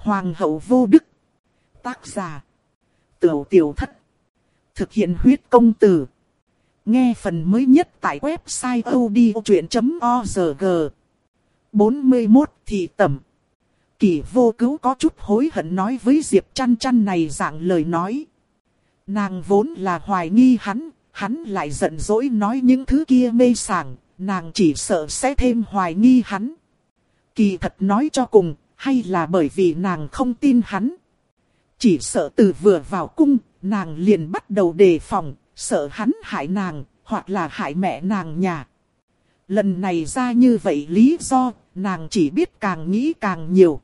Hoàng hậu vô đức. Tác giả. Tiểu tiểu thất. Thực hiện huyết công từ. Nghe phần mới nhất tại website odchuyện.org. 41 thì tẩm Kỳ vô cứu có chút hối hận nói với Diệp chăn chăn này dạng lời nói. Nàng vốn là hoài nghi hắn, hắn lại giận dỗi nói những thứ kia mê sảng, nàng chỉ sợ sẽ thêm hoài nghi hắn. Kỳ thật nói cho cùng, hay là bởi vì nàng không tin hắn. Chỉ sợ từ vừa vào cung, nàng liền bắt đầu đề phòng, sợ hắn hại nàng, hoặc là hại mẹ nàng nhà. Lần này ra như vậy lý do, nàng chỉ biết càng nghĩ càng nhiều.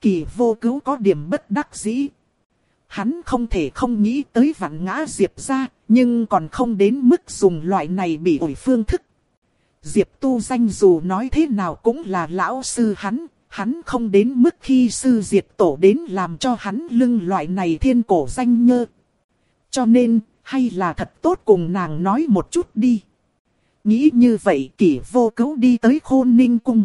Kỳ vô cứu có điểm bất đắc dĩ. Hắn không thể không nghĩ tới vạn ngã Diệp ra, nhưng còn không đến mức dùng loại này bị ổi phương thức. Diệp tu danh dù nói thế nào cũng là lão sư hắn, hắn không đến mức khi sư diệt tổ đến làm cho hắn lưng loại này thiên cổ danh nhơ. Cho nên, hay là thật tốt cùng nàng nói một chút đi. Nghĩ như vậy kỷ vô cứu đi tới khôn ninh cung.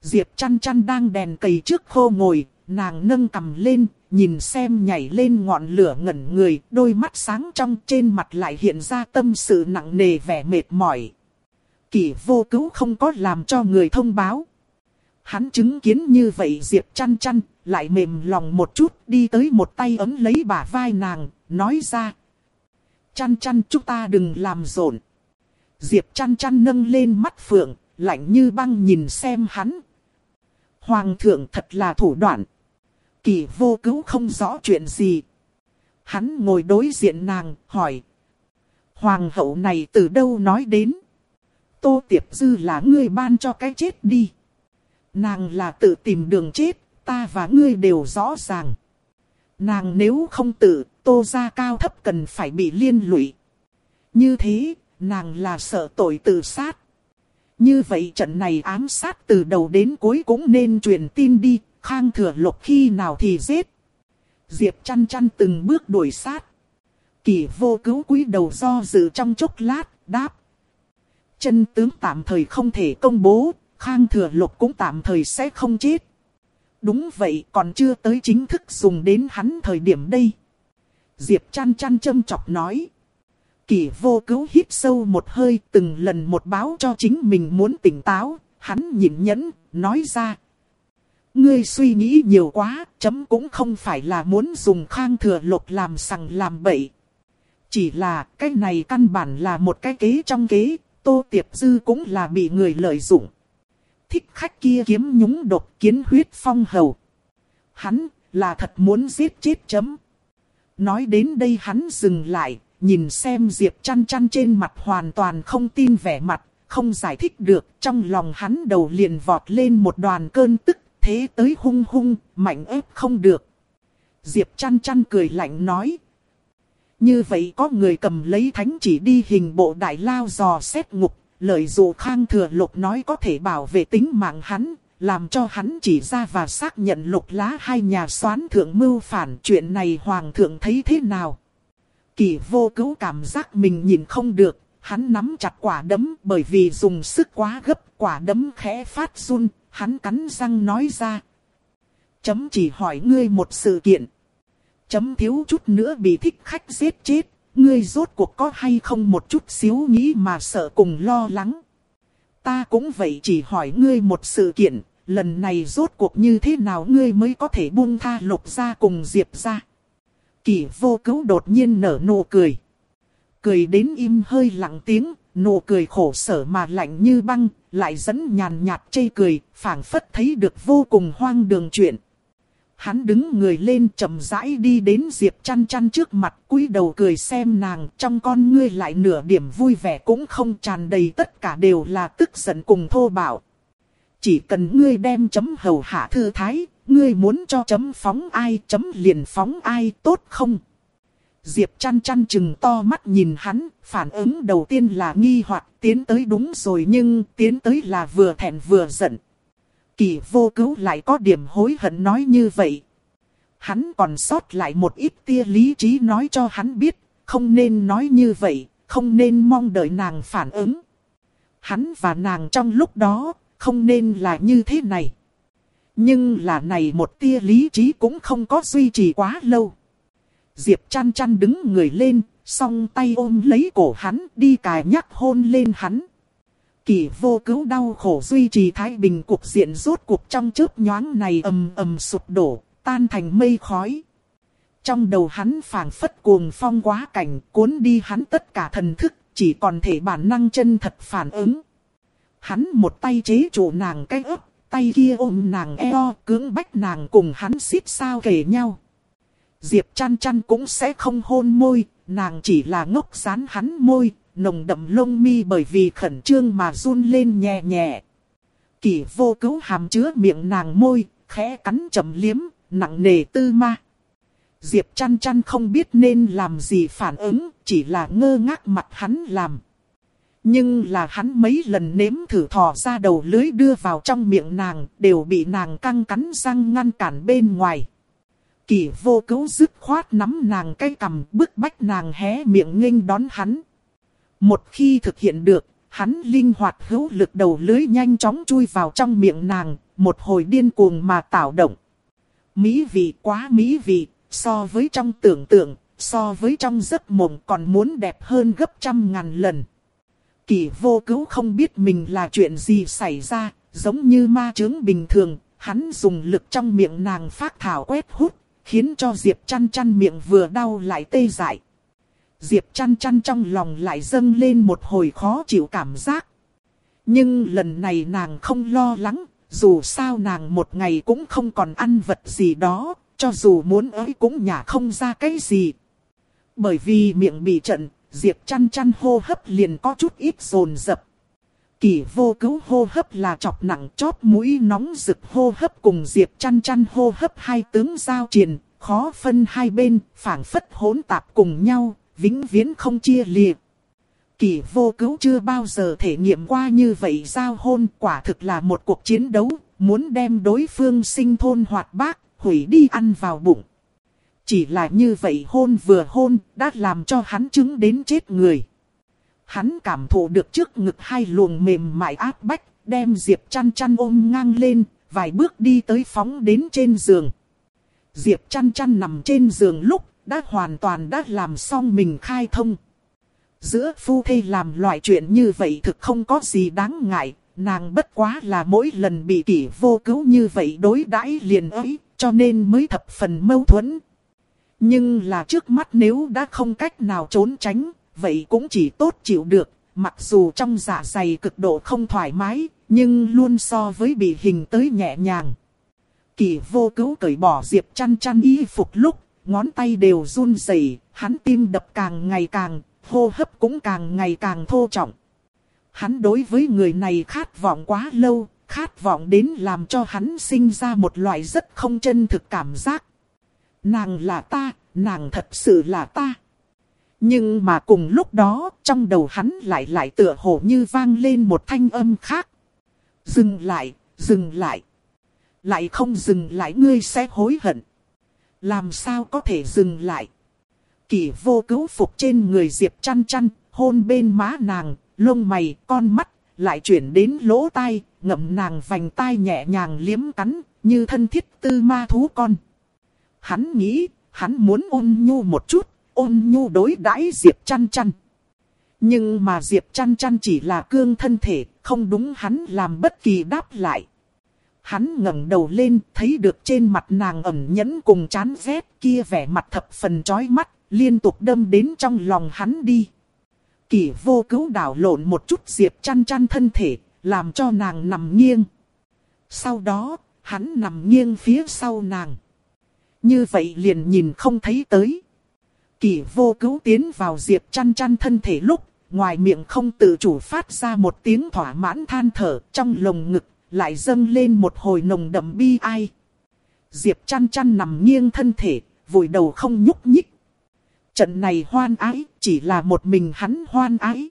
Diệp chăn chăn đang đèn cầy trước khô ngồi, nàng nâng cầm lên, nhìn xem nhảy lên ngọn lửa ngẩn người, đôi mắt sáng trong trên mặt lại hiện ra tâm sự nặng nề vẻ mệt mỏi. Kỷ vô cứu không có làm cho người thông báo. Hắn chứng kiến như vậy Diệp chăn chăn, lại mềm lòng một chút đi tới một tay ấm lấy bả vai nàng, nói ra. Chăn chăn chúng ta đừng làm rộn. Diệp chăn chăn nâng lên mắt phượng, lạnh như băng nhìn xem hắn. Hoàng thượng thật là thủ đoạn. Kỳ vô cứu không rõ chuyện gì. Hắn ngồi đối diện nàng, hỏi. Hoàng hậu này từ đâu nói đến? Tô Tiệp Dư là ngươi ban cho cái chết đi. Nàng là tự tìm đường chết, ta và ngươi đều rõ ràng. Nàng nếu không tự, tô ra cao thấp cần phải bị liên lụy. Như thế, nàng là sợ tội tự sát. Như vậy trận này ám sát từ đầu đến cuối cũng nên truyền tin đi, khang thừa lục khi nào thì giết. Diệp chăn chăn từng bước đuổi sát. Kỳ vô cứu quý đầu do dự trong chốc lát, đáp. Chân tướng tạm thời không thể công bố, khang thừa lục cũng tạm thời sẽ không chết. Đúng vậy còn chưa tới chính thức dùng đến hắn thời điểm đây. Diệp chăn chăn châm chọc nói. Kỳ vô cứu hít sâu một hơi từng lần một báo cho chính mình muốn tỉnh táo. Hắn nhịn nhẫn, nói ra. Ngươi suy nghĩ nhiều quá, chấm cũng không phải là muốn dùng khang thừa lục làm sằng làm bậy. Chỉ là cái này căn bản là một cái kế trong kế, tô tiệp dư cũng là bị người lợi dụng. Thích khách kia kiếm nhúng đột kiến huyết phong hầu. Hắn là thật muốn giết chết chấm. Nói đến đây hắn dừng lại, nhìn xem Diệp chăn chăn trên mặt hoàn toàn không tin vẻ mặt, không giải thích được, trong lòng hắn đầu liền vọt lên một đoàn cơn tức, thế tới hung hung, mạnh ép không được. Diệp chăn chăn cười lạnh nói. Như vậy có người cầm lấy thánh chỉ đi hình bộ đại lao dò xét ngục, lợi dụ khang thừa lục nói có thể bảo vệ tính mạng hắn, làm cho hắn chỉ ra và xác nhận lục lá hai nhà soán thượng mưu phản chuyện này hoàng thượng thấy thế nào. Kỳ vô cứu cảm giác mình nhìn không được, hắn nắm chặt quả đấm bởi vì dùng sức quá gấp quả đấm khẽ phát run, hắn cắn răng nói ra. Chấm chỉ hỏi ngươi một sự kiện. Chấm thiếu chút nữa bị thích khách giết chết, ngươi rốt cuộc có hay không một chút xíu nghĩ mà sợ cùng lo lắng. Ta cũng vậy chỉ hỏi ngươi một sự kiện, lần này rốt cuộc như thế nào ngươi mới có thể buông tha lục ra cùng diệp ra. Kỷ vô cứu đột nhiên nở nụ cười. Cười đến im hơi lặng tiếng, nụ cười khổ sở mà lạnh như băng, lại dẫn nhàn nhạt chê cười, phảng phất thấy được vô cùng hoang đường chuyện. Hắn đứng người lên chậm rãi đi đến Diệp chăn chăn trước mặt cúi đầu cười xem nàng trong con ngươi lại nửa điểm vui vẻ cũng không tràn đầy tất cả đều là tức giận cùng thô bạo. Chỉ cần ngươi đem chấm hầu hạ thư thái, ngươi muốn cho chấm phóng ai chấm liền phóng ai tốt không? Diệp chăn chăn chừng to mắt nhìn hắn, phản ứng đầu tiên là nghi hoặc tiến tới đúng rồi nhưng tiến tới là vừa thẹn vừa giận. Kỳ vô cứu lại có điểm hối hận nói như vậy. Hắn còn sót lại một ít tia lý trí nói cho hắn biết, không nên nói như vậy, không nên mong đợi nàng phản ứng. Hắn và nàng trong lúc đó, không nên là như thế này. Nhưng là này một tia lý trí cũng không có duy trì quá lâu. Diệp chăn chăn đứng người lên, song tay ôm lấy cổ hắn, đi cài nhắc hôn lên hắn. Kỳ vô cứu đau khổ duy trì thái bình cuộc diện rốt cuộc trong chớp nhoáng này ầm ầm sụp đổ, tan thành mây khói. Trong đầu hắn phảng phất cuồng phong quá cảnh, cuốn đi hắn tất cả thần thức, chỉ còn thể bản năng chân thật phản ứng. Hắn một tay chế trụ nàng cái ấp, tay kia ôm nàng eo, cưỡng bách nàng cùng hắn xít sao kể nhau. Diệp chăn chăn cũng sẽ không hôn môi, nàng chỉ là ngốc dán hắn môi, nồng đậm lông mi bởi vì khẩn trương mà run lên nhẹ nhẹ. Kỷ vô cứu hàm chứa miệng nàng môi, khẽ cắn chậm liếm, nặng nề tư ma. Diệp chăn chăn không biết nên làm gì phản ứng, chỉ là ngơ ngác mặt hắn làm. Nhưng là hắn mấy lần nếm thử thò ra đầu lưới đưa vào trong miệng nàng, đều bị nàng căng cắn răng ngăn cản bên ngoài. Kỳ vô cứu dứt khoát nắm nàng cái cầm bức bách nàng hé miệng nghênh đón hắn. Một khi thực hiện được, hắn linh hoạt hữu lực đầu lưới nhanh chóng chui vào trong miệng nàng, một hồi điên cuồng mà tạo động. Mỹ vị quá mỹ vị, so với trong tưởng tượng, so với trong giấc mộng còn muốn đẹp hơn gấp trăm ngàn lần. Kỳ vô cứu không biết mình là chuyện gì xảy ra, giống như ma chứng bình thường, hắn dùng lực trong miệng nàng phát thảo quét hút, khiến cho Diệp chăn chăn miệng vừa đau lại tê dại. Diệp chăn chăn trong lòng lại dâng lên một hồi khó chịu cảm giác. Nhưng lần này nàng không lo lắng, dù sao nàng một ngày cũng không còn ăn vật gì đó, cho dù muốn ấy cũng nhả không ra cái gì. Bởi vì miệng bị trận, Diệp chăn chăn hô hấp liền có chút ít rồn rập. Kỳ vô cứu hô hấp là chọc nặng chóp mũi nóng rực hô hấp cùng Diệp chăn chăn hô hấp hai tướng giao triền, khó phân hai bên, phảng phất hỗn tạp cùng nhau, vĩnh viễn không chia liệt. Kỳ vô cứu chưa bao giờ thể nghiệm qua như vậy giao hôn quả thực là một cuộc chiến đấu, muốn đem đối phương sinh thôn hoạt bác, hủy đi ăn vào bụng. Chỉ là như vậy hôn vừa hôn, đã làm cho hắn chứng đến chết người. Hắn cảm thụ được trước ngực hai luồng mềm mại áp bách, đem Diệp chăn chăn ôm ngang lên, vài bước đi tới phóng đến trên giường. Diệp chăn chăn nằm trên giường lúc, đã hoàn toàn đã làm xong mình khai thông. Giữa phu thê làm loại chuyện như vậy thực không có gì đáng ngại, nàng bất quá là mỗi lần bị kỷ vô cứu như vậy đối đãi liền ấy, cho nên mới thập phần mâu thuẫn. Nhưng là trước mắt nếu đã không cách nào trốn tránh, vậy cũng chỉ tốt chịu được, mặc dù trong dạ dày cực độ không thoải mái, nhưng luôn so với bị hình tới nhẹ nhàng. Kỳ vô cứu cởi bỏ diệp chăn chăn y phục lúc, ngón tay đều run rẩy, hắn tim đập càng ngày càng, hô hấp cũng càng ngày càng thô trọng. Hắn đối với người này khát vọng quá lâu, khát vọng đến làm cho hắn sinh ra một loại rất không chân thực cảm giác. Nàng là ta, nàng thật sự là ta. Nhưng mà cùng lúc đó, trong đầu hắn lại lại tựa hồ như vang lên một thanh âm khác. Dừng lại, dừng lại. Lại không dừng lại ngươi sẽ hối hận. Làm sao có thể dừng lại? Kỷ vô cứu phục trên người Diệp chăn chăn, hôn bên má nàng, lông mày, con mắt, lại chuyển đến lỗ tai, ngậm nàng vành tai nhẹ nhàng liếm cắn, như thân thiết tư ma thú con. Hắn nghĩ, hắn muốn ôn nhu một chút, ôn nhu đối đãi Diệp chăn chăn. Nhưng mà Diệp chăn chăn chỉ là cương thân thể, không đúng hắn làm bất kỳ đáp lại. Hắn ngẩng đầu lên, thấy được trên mặt nàng ẩn nhẫn cùng chán ghét kia vẻ mặt thập phần chói mắt, liên tục đâm đến trong lòng hắn đi. Kỳ vô cứu đảo lộn một chút Diệp chăn chăn thân thể, làm cho nàng nằm nghiêng. Sau đó, hắn nằm nghiêng phía sau nàng. Như vậy liền nhìn không thấy tới. Kỳ vô cứu tiến vào Diệp chăn chăn thân thể lúc, ngoài miệng không tự chủ phát ra một tiếng thỏa mãn than thở trong lồng ngực, lại dâng lên một hồi nồng đậm bi ai. Diệp chăn chăn nằm nghiêng thân thể, vùi đầu không nhúc nhích. Trận này hoan ái, chỉ là một mình hắn hoan ái.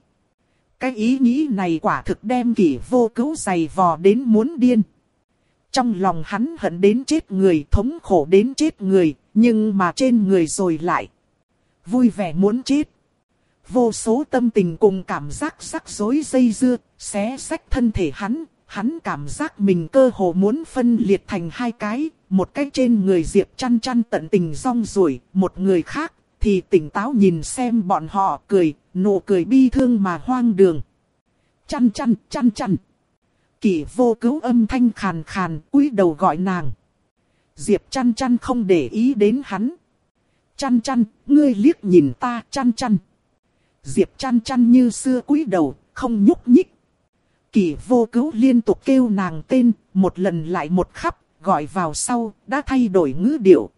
Cái ý nghĩ này quả thực đem kỷ vô cứu dày vò đến muốn điên. Trong lòng hắn hận đến chết người, thống khổ đến chết người, nhưng mà trên người rồi lại. Vui vẻ muốn chết. Vô số tâm tình cùng cảm giác sắc rối dây dưa, xé sách thân thể hắn, Hắn cảm giác mình cơ hồ muốn phân liệt thành hai cái, một cái trên người Diệp chăn chăn tận tình rong ruổi, một người khác thì tỉnh táo nhìn xem bọn họ cười, nụ cười bi thương mà hoang đường. Chăn chăn, chăn chăn. Kỷ vô cứu âm thanh khàn khàn, cúi đầu gọi nàng. Diệp chăn chăn không để ý đến hắn. Chăn chăn, ngươi liếc nhìn ta chăn chăn. Diệp chăn chăn như xưa cúi đầu, không nhúc nhích kỳ vô cứu liên tục kêu nàng tên, một lần lại một khắp, gọi vào sau, đã thay đổi ngữ điệu.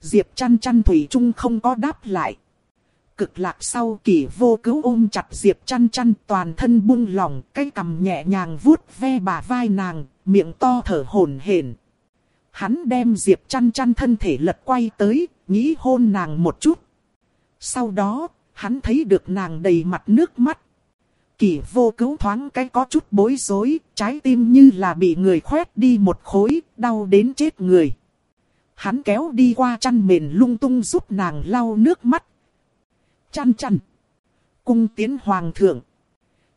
Diệp chăn chăn thủy chung không có đáp lại. Cực lạc sau kỳ vô cứu ôm chặt Diệp chăn chăn toàn thân buông lỏng, cái cầm nhẹ nhàng vuốt ve bà vai nàng, miệng to thở hổn hển. Hắn đem Diệp chăn chăn thân thể lật quay tới, nghĩ hôn nàng một chút. Sau đó, hắn thấy được nàng đầy mặt nước mắt. Kỷ vô cứu thoáng cái có chút bối rối, trái tim như là bị người khoét đi một khối, đau đến chết người. Hắn kéo đi qua chăn mền lung tung giúp nàng lau nước mắt. Chăn chăn. Cung tiến hoàng thượng.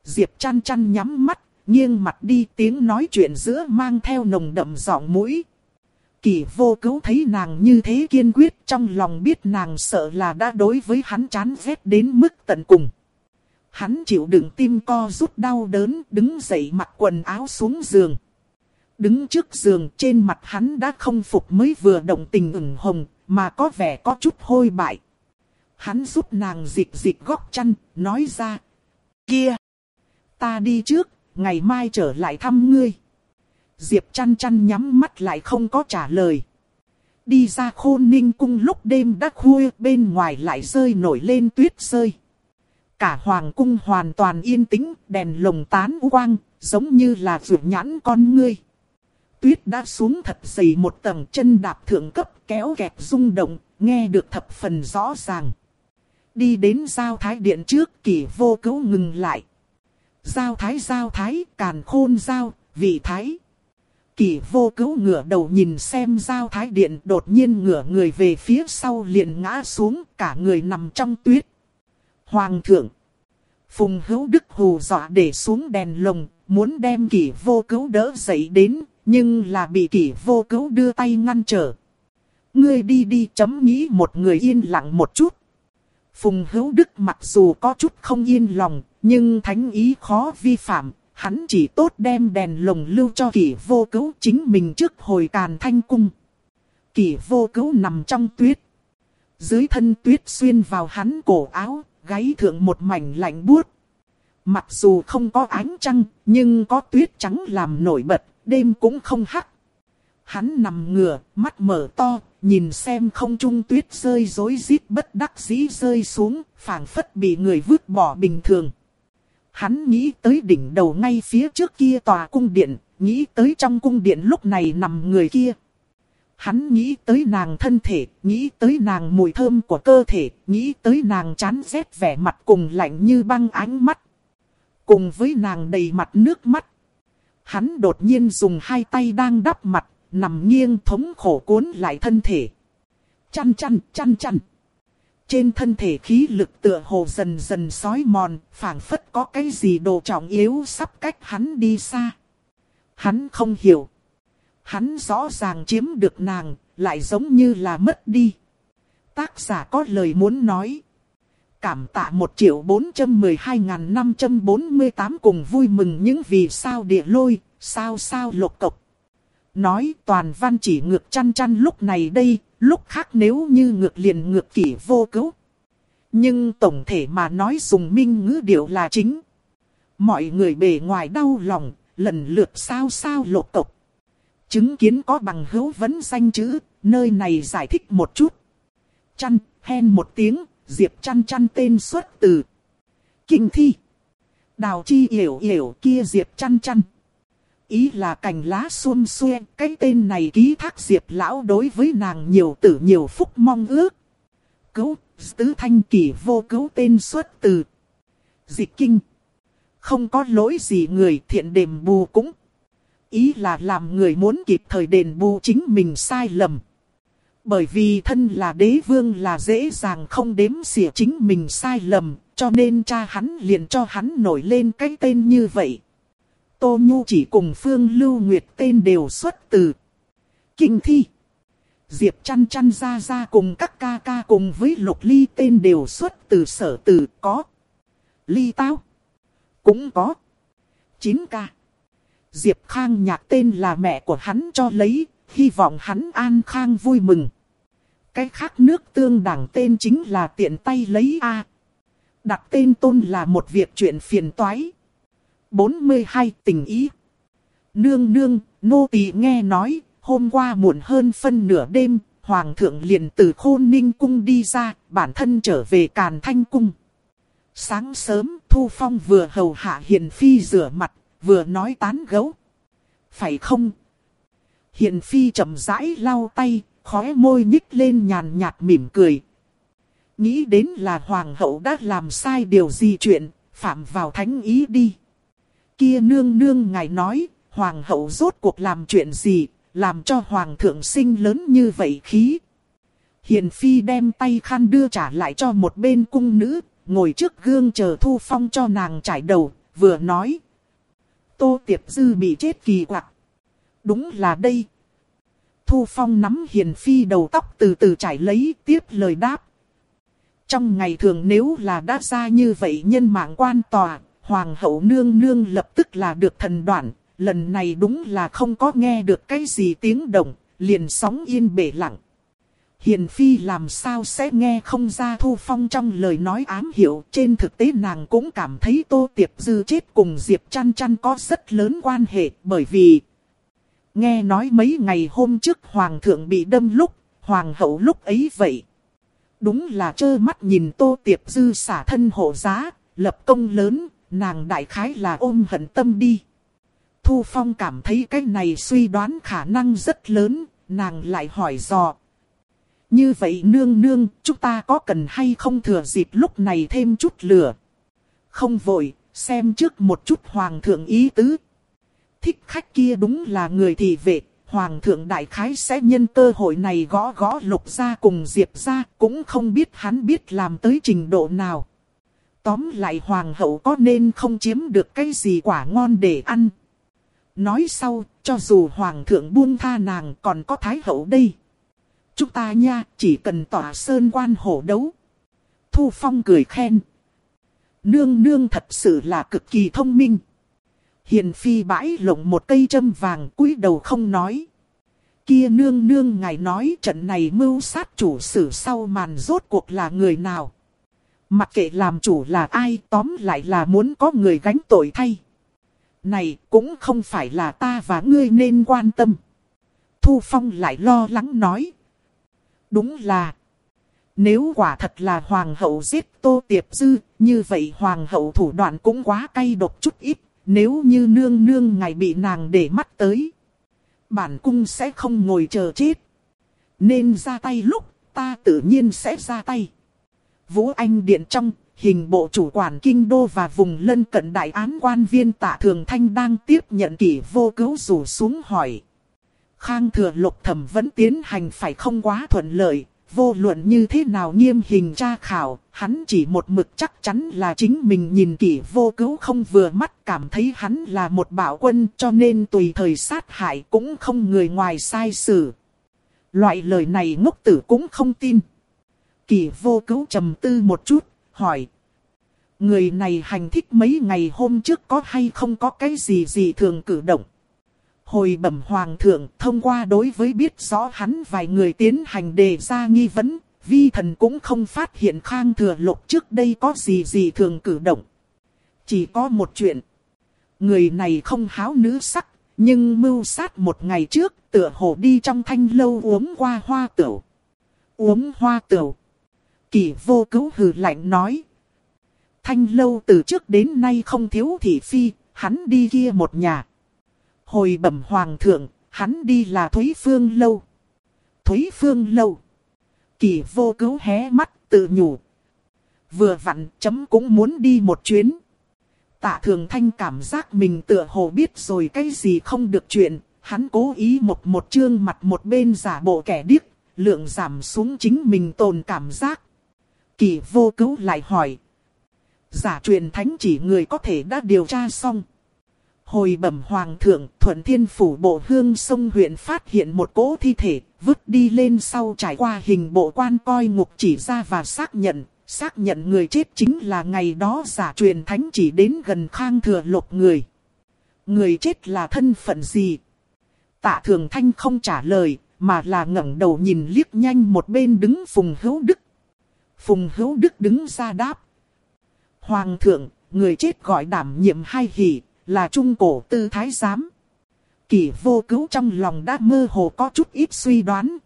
Diệp chăn chăn nhắm mắt, nghiêng mặt đi tiếng nói chuyện giữa mang theo nồng đậm giọng mũi. Kỳ vô cứu thấy nàng như thế kiên quyết trong lòng biết nàng sợ là đã đối với hắn chán ghét đến mức tận cùng. Hắn chịu đựng tim co rút đau đớn đứng dậy mặc quần áo xuống giường. Đứng trước giường trên mặt hắn đã không phục mới vừa động tình ửng hồng, mà có vẻ có chút hôi bại. Hắn giúp nàng dịch dịch góc chăn, nói ra. Kia! Ta đi trước, ngày mai trở lại thăm ngươi. Diệp chăn chăn nhắm mắt lại không có trả lời. Đi ra khôn ninh cung lúc đêm đã khuya bên ngoài lại rơi nổi lên tuyết rơi. Cả hoàng cung hoàn toàn yên tĩnh, đèn lồng tán quang, giống như là rượu nhãn con ngươi tuyết đã xuống thật dày một tầng chân đạp thượng cấp kéo kẹt rung động, nghe được thập phần rõ ràng. Đi đến giao thái điện trước kỳ vô cứu ngừng lại. Giao thái giao thái càn khôn giao, vị thái. Kỳ vô cứu ngửa đầu nhìn xem giao thái điện đột nhiên ngửa người về phía sau liền ngã xuống cả người nằm trong tuyết. Hoàng thượng. Phùng hữu đức hù dọa để xuống đèn lồng, muốn đem kỷ vô cứu đỡ dậy đến, nhưng là bị kỷ vô cứu đưa tay ngăn trở. Ngươi đi đi chấm nghĩ một người yên lặng một chút. Phùng hữu đức mặc dù có chút không yên lòng, nhưng thánh ý khó vi phạm. Hắn chỉ tốt đem đèn lồng lưu cho kỷ vô cứu chính mình trước hồi càn thanh cung. Kỷ vô cứu nằm trong tuyết. Dưới thân tuyết xuyên vào hắn cổ áo, gáy thượng một mảnh lạnh buốt. Mặc dù không có ánh trăng, nhưng có tuyết trắng làm nổi bật, đêm cũng không hắc. Hắn nằm ngửa, mắt mở to, nhìn xem không trung tuyết rơi rối rít bất đắc dĩ rơi xuống, phảng phất bị người vứt bỏ bình thường. Hắn nghĩ tới đỉnh đầu ngay phía trước kia tòa cung điện, nghĩ tới trong cung điện lúc này nằm người kia. Hắn nghĩ tới nàng thân thể, nghĩ tới nàng mùi thơm của cơ thể, nghĩ tới nàng chán rét vẻ mặt cùng lạnh như băng ánh mắt. Cùng với nàng đầy mặt nước mắt. Hắn đột nhiên dùng hai tay đang đắp mặt, nằm nghiêng thống khổ cuốn lại thân thể. Chăn chăn, chăn chăn. Trên thân thể khí lực tựa hồ dần dần sói mòn, phảng phất có cái gì đồ trọng yếu sắp cách hắn đi xa. Hắn không hiểu. Hắn rõ ràng chiếm được nàng, lại giống như là mất đi. Tác giả có lời muốn nói. Cảm tạ 1 triệu 412.548 cùng vui mừng những vì sao địa lôi, sao sao lục cộc. Nói toàn văn chỉ ngược chăn chăn lúc này đây, lúc khác nếu như ngược liền ngược kỷ vô cứu. Nhưng tổng thể mà nói dùng minh ngữ điệu là chính. Mọi người bề ngoài đau lòng, lần lượt sao sao lục tộc Chứng kiến có bằng hữu vấn danh chữ, nơi này giải thích một chút. Chăn, hen một tiếng, Diệp chăn chăn tên xuất từ. Kinh thi. Đào chi hiểu hiểu kia Diệp chăn chăn. Ý là cành lá xuôn xuê, cái tên này ký thác Diệp lão đối với nàng nhiều tử nhiều phúc mong ước. Cứu, tứ thanh kỳ vô cứu tên xuất từ. Dịch kinh. Không có lỗi gì người thiện đềm bù cũng. Ý là làm người muốn kịp thời đền bù chính mình sai lầm. Bởi vì thân là đế vương là dễ dàng không đếm xỉa chính mình sai lầm, cho nên cha hắn liền cho hắn nổi lên cái tên như vậy. Tô Nhu chỉ cùng Phương Lưu Nguyệt tên đều xuất từ Kinh Thi. Diệp chăn chăn ra ra cùng các ca ca cùng với Lục Ly tên đều xuất từ sở từ có. Ly Tao. Cũng có. 9 ca. Diệp Khang nhạc tên là mẹ của hắn cho lấy, hy vọng hắn an khang vui mừng. Cái khác nước tương đảng tên chính là tiện tay lấy A. Đặt tên tôn là một việc chuyện phiền toái. 42 tình ý. Nương nương, nô tỳ nghe nói, hôm qua muộn hơn phân nửa đêm, Hoàng thượng liền từ khôn ninh cung đi ra, bản thân trở về Càn Thanh cung. Sáng sớm, Thu Phong vừa hầu hạ Hiền Phi rửa mặt, vừa nói tán gấu. Phải không? Hiền Phi chậm rãi lau tay, khóe môi nhích lên nhàn nhạt mỉm cười. Nghĩ đến là Hoàng hậu đã làm sai điều gì chuyện, phạm vào thánh ý đi. Kia nương nương ngài nói, Hoàng hậu rốt cuộc làm chuyện gì, làm cho Hoàng thượng sinh lớn như vậy khí. Hiền Phi đem tay khăn đưa trả lại cho một bên cung nữ, ngồi trước gương chờ Thu Phong cho nàng trải đầu, vừa nói. Tô Tiệp Dư bị chết kỳ quặc. Đúng là đây. Thu Phong nắm Hiền Phi đầu tóc từ từ trải lấy tiếp lời đáp. Trong ngày thường nếu là đã ra như vậy nhân mạng quan tòa, Hoàng hậu nương nương lập tức là được thần đoạn. Lần này đúng là không có nghe được cái gì tiếng động, liền sóng yên bể lặng. Hiền Phi làm sao sẽ nghe không ra Thu Phong trong lời nói ám hiệu. Trên thực tế nàng cũng cảm thấy Tô Tiệp Dư chết cùng Diệp Chăn Chăn có rất lớn quan hệ. Bởi vì nghe nói mấy ngày hôm trước Hoàng thượng bị đâm lúc, Hoàng hậu lúc ấy vậy. Đúng là trơ mắt nhìn Tô Tiệp Dư xả thân hộ giá, lập công lớn, nàng đại khái là ôm hận tâm đi. Thu Phong cảm thấy cái này suy đoán khả năng rất lớn, nàng lại hỏi dò. Như vậy nương nương, chúng ta có cần hay không thừa dịp lúc này thêm chút lửa? Không vội, xem trước một chút hoàng thượng ý tứ. Thích khách kia đúng là người thị vệ, hoàng thượng đại khái sẽ nhân cơ hội này gõ gõ lục ra cùng diệp ra, cũng không biết hắn biết làm tới trình độ nào. Tóm lại hoàng hậu có nên không chiếm được cái gì quả ngon để ăn. Nói sau, cho dù hoàng thượng buông tha nàng còn có thái hậu đây. Chúng ta nha, chỉ cần tỏa sơn quan hổ đấu. Thu Phong cười khen. Nương nương thật sự là cực kỳ thông minh. Hiền phi bãi lộng một cây châm vàng cúi đầu không nói. Kia nương nương ngài nói trận này mưu sát chủ sử sau màn rốt cuộc là người nào. Mặc kệ làm chủ là ai tóm lại là muốn có người gánh tội thay. Này cũng không phải là ta và ngươi nên quan tâm. Thu Phong lại lo lắng nói. Đúng là. Nếu quả thật là hoàng hậu giết Tô Tiệp Dư, như vậy hoàng hậu thủ đoạn cũng quá cay độc chút ít, nếu như nương nương ngày bị nàng để mắt tới. Bản cung sẽ không ngồi chờ chết. Nên ra tay lúc, ta tự nhiên sẽ ra tay. Vũ Anh Điện trong, hình bộ chủ quản kinh đô và vùng lân cận đại án quan viên tạ thường thanh đang tiếp nhận kỷ vô cứu rủ xuống hỏi. Khang thừa lục thẩm vẫn tiến hành phải không quá thuận lợi, vô luận như thế nào nghiêm hình tra khảo, hắn chỉ một mực chắc chắn là chính mình nhìn kỹ vô cứu không vừa mắt cảm thấy hắn là một bảo quân cho nên tùy thời sát hại cũng không người ngoài sai xử. Loại lời này ngốc tử cũng không tin. Kỳ vô cứu trầm tư một chút, hỏi. Người này hành thích mấy ngày hôm trước có hay không có cái gì gì thường cử động. Hồi bẩm hoàng thượng thông qua đối với biết rõ hắn vài người tiến hành đề ra nghi vấn, vi thần cũng không phát hiện khang thừa lục trước đây có gì gì thường cử động. Chỉ có một chuyện. Người này không háo nữ sắc, nhưng mưu sát một ngày trước tựa hồ đi trong thanh lâu uống qua hoa tửu. Uống hoa tửu. Kỳ vô cứu hừ lạnh nói. Thanh lâu từ trước đến nay không thiếu thị phi, hắn đi kia một nhà. Hồi bẩm hoàng thượng, hắn đi là Thúy Phương Lâu. Thúy Phương Lâu. Kỳ vô cứu hé mắt tự nhủ. Vừa vặn chấm cũng muốn đi một chuyến. Tạ thường thanh cảm giác mình tựa hồ biết rồi cái gì không được chuyện. Hắn cố ý một một chương mặt một bên giả bộ kẻ điếc. Lượng giảm xuống chính mình tồn cảm giác. Kỳ vô cứu lại hỏi. Giả truyền thánh chỉ người có thể đã điều tra xong. Hồi bẩm hoàng thượng, thuận thiên phủ bộ hương sông huyện phát hiện một cỗ thi thể, vứt đi lên sau trải qua hình bộ quan coi ngục chỉ ra và xác nhận, xác nhận người chết chính là ngày đó giả truyền thánh chỉ đến gần khang thừa lục người. Người chết là thân phận gì? Tạ thường thanh không trả lời, mà là ngẩng đầu nhìn liếc nhanh một bên đứng Phùng Hữu Đức. Phùng Hữu Đức đứng ra đáp. Hoàng thượng, người chết gọi đảm nhiệm hai hỷ, là trung cổ tư thái giám. Kỷ vô cứu trong lòng đã mơ hồ có chút ít suy đoán.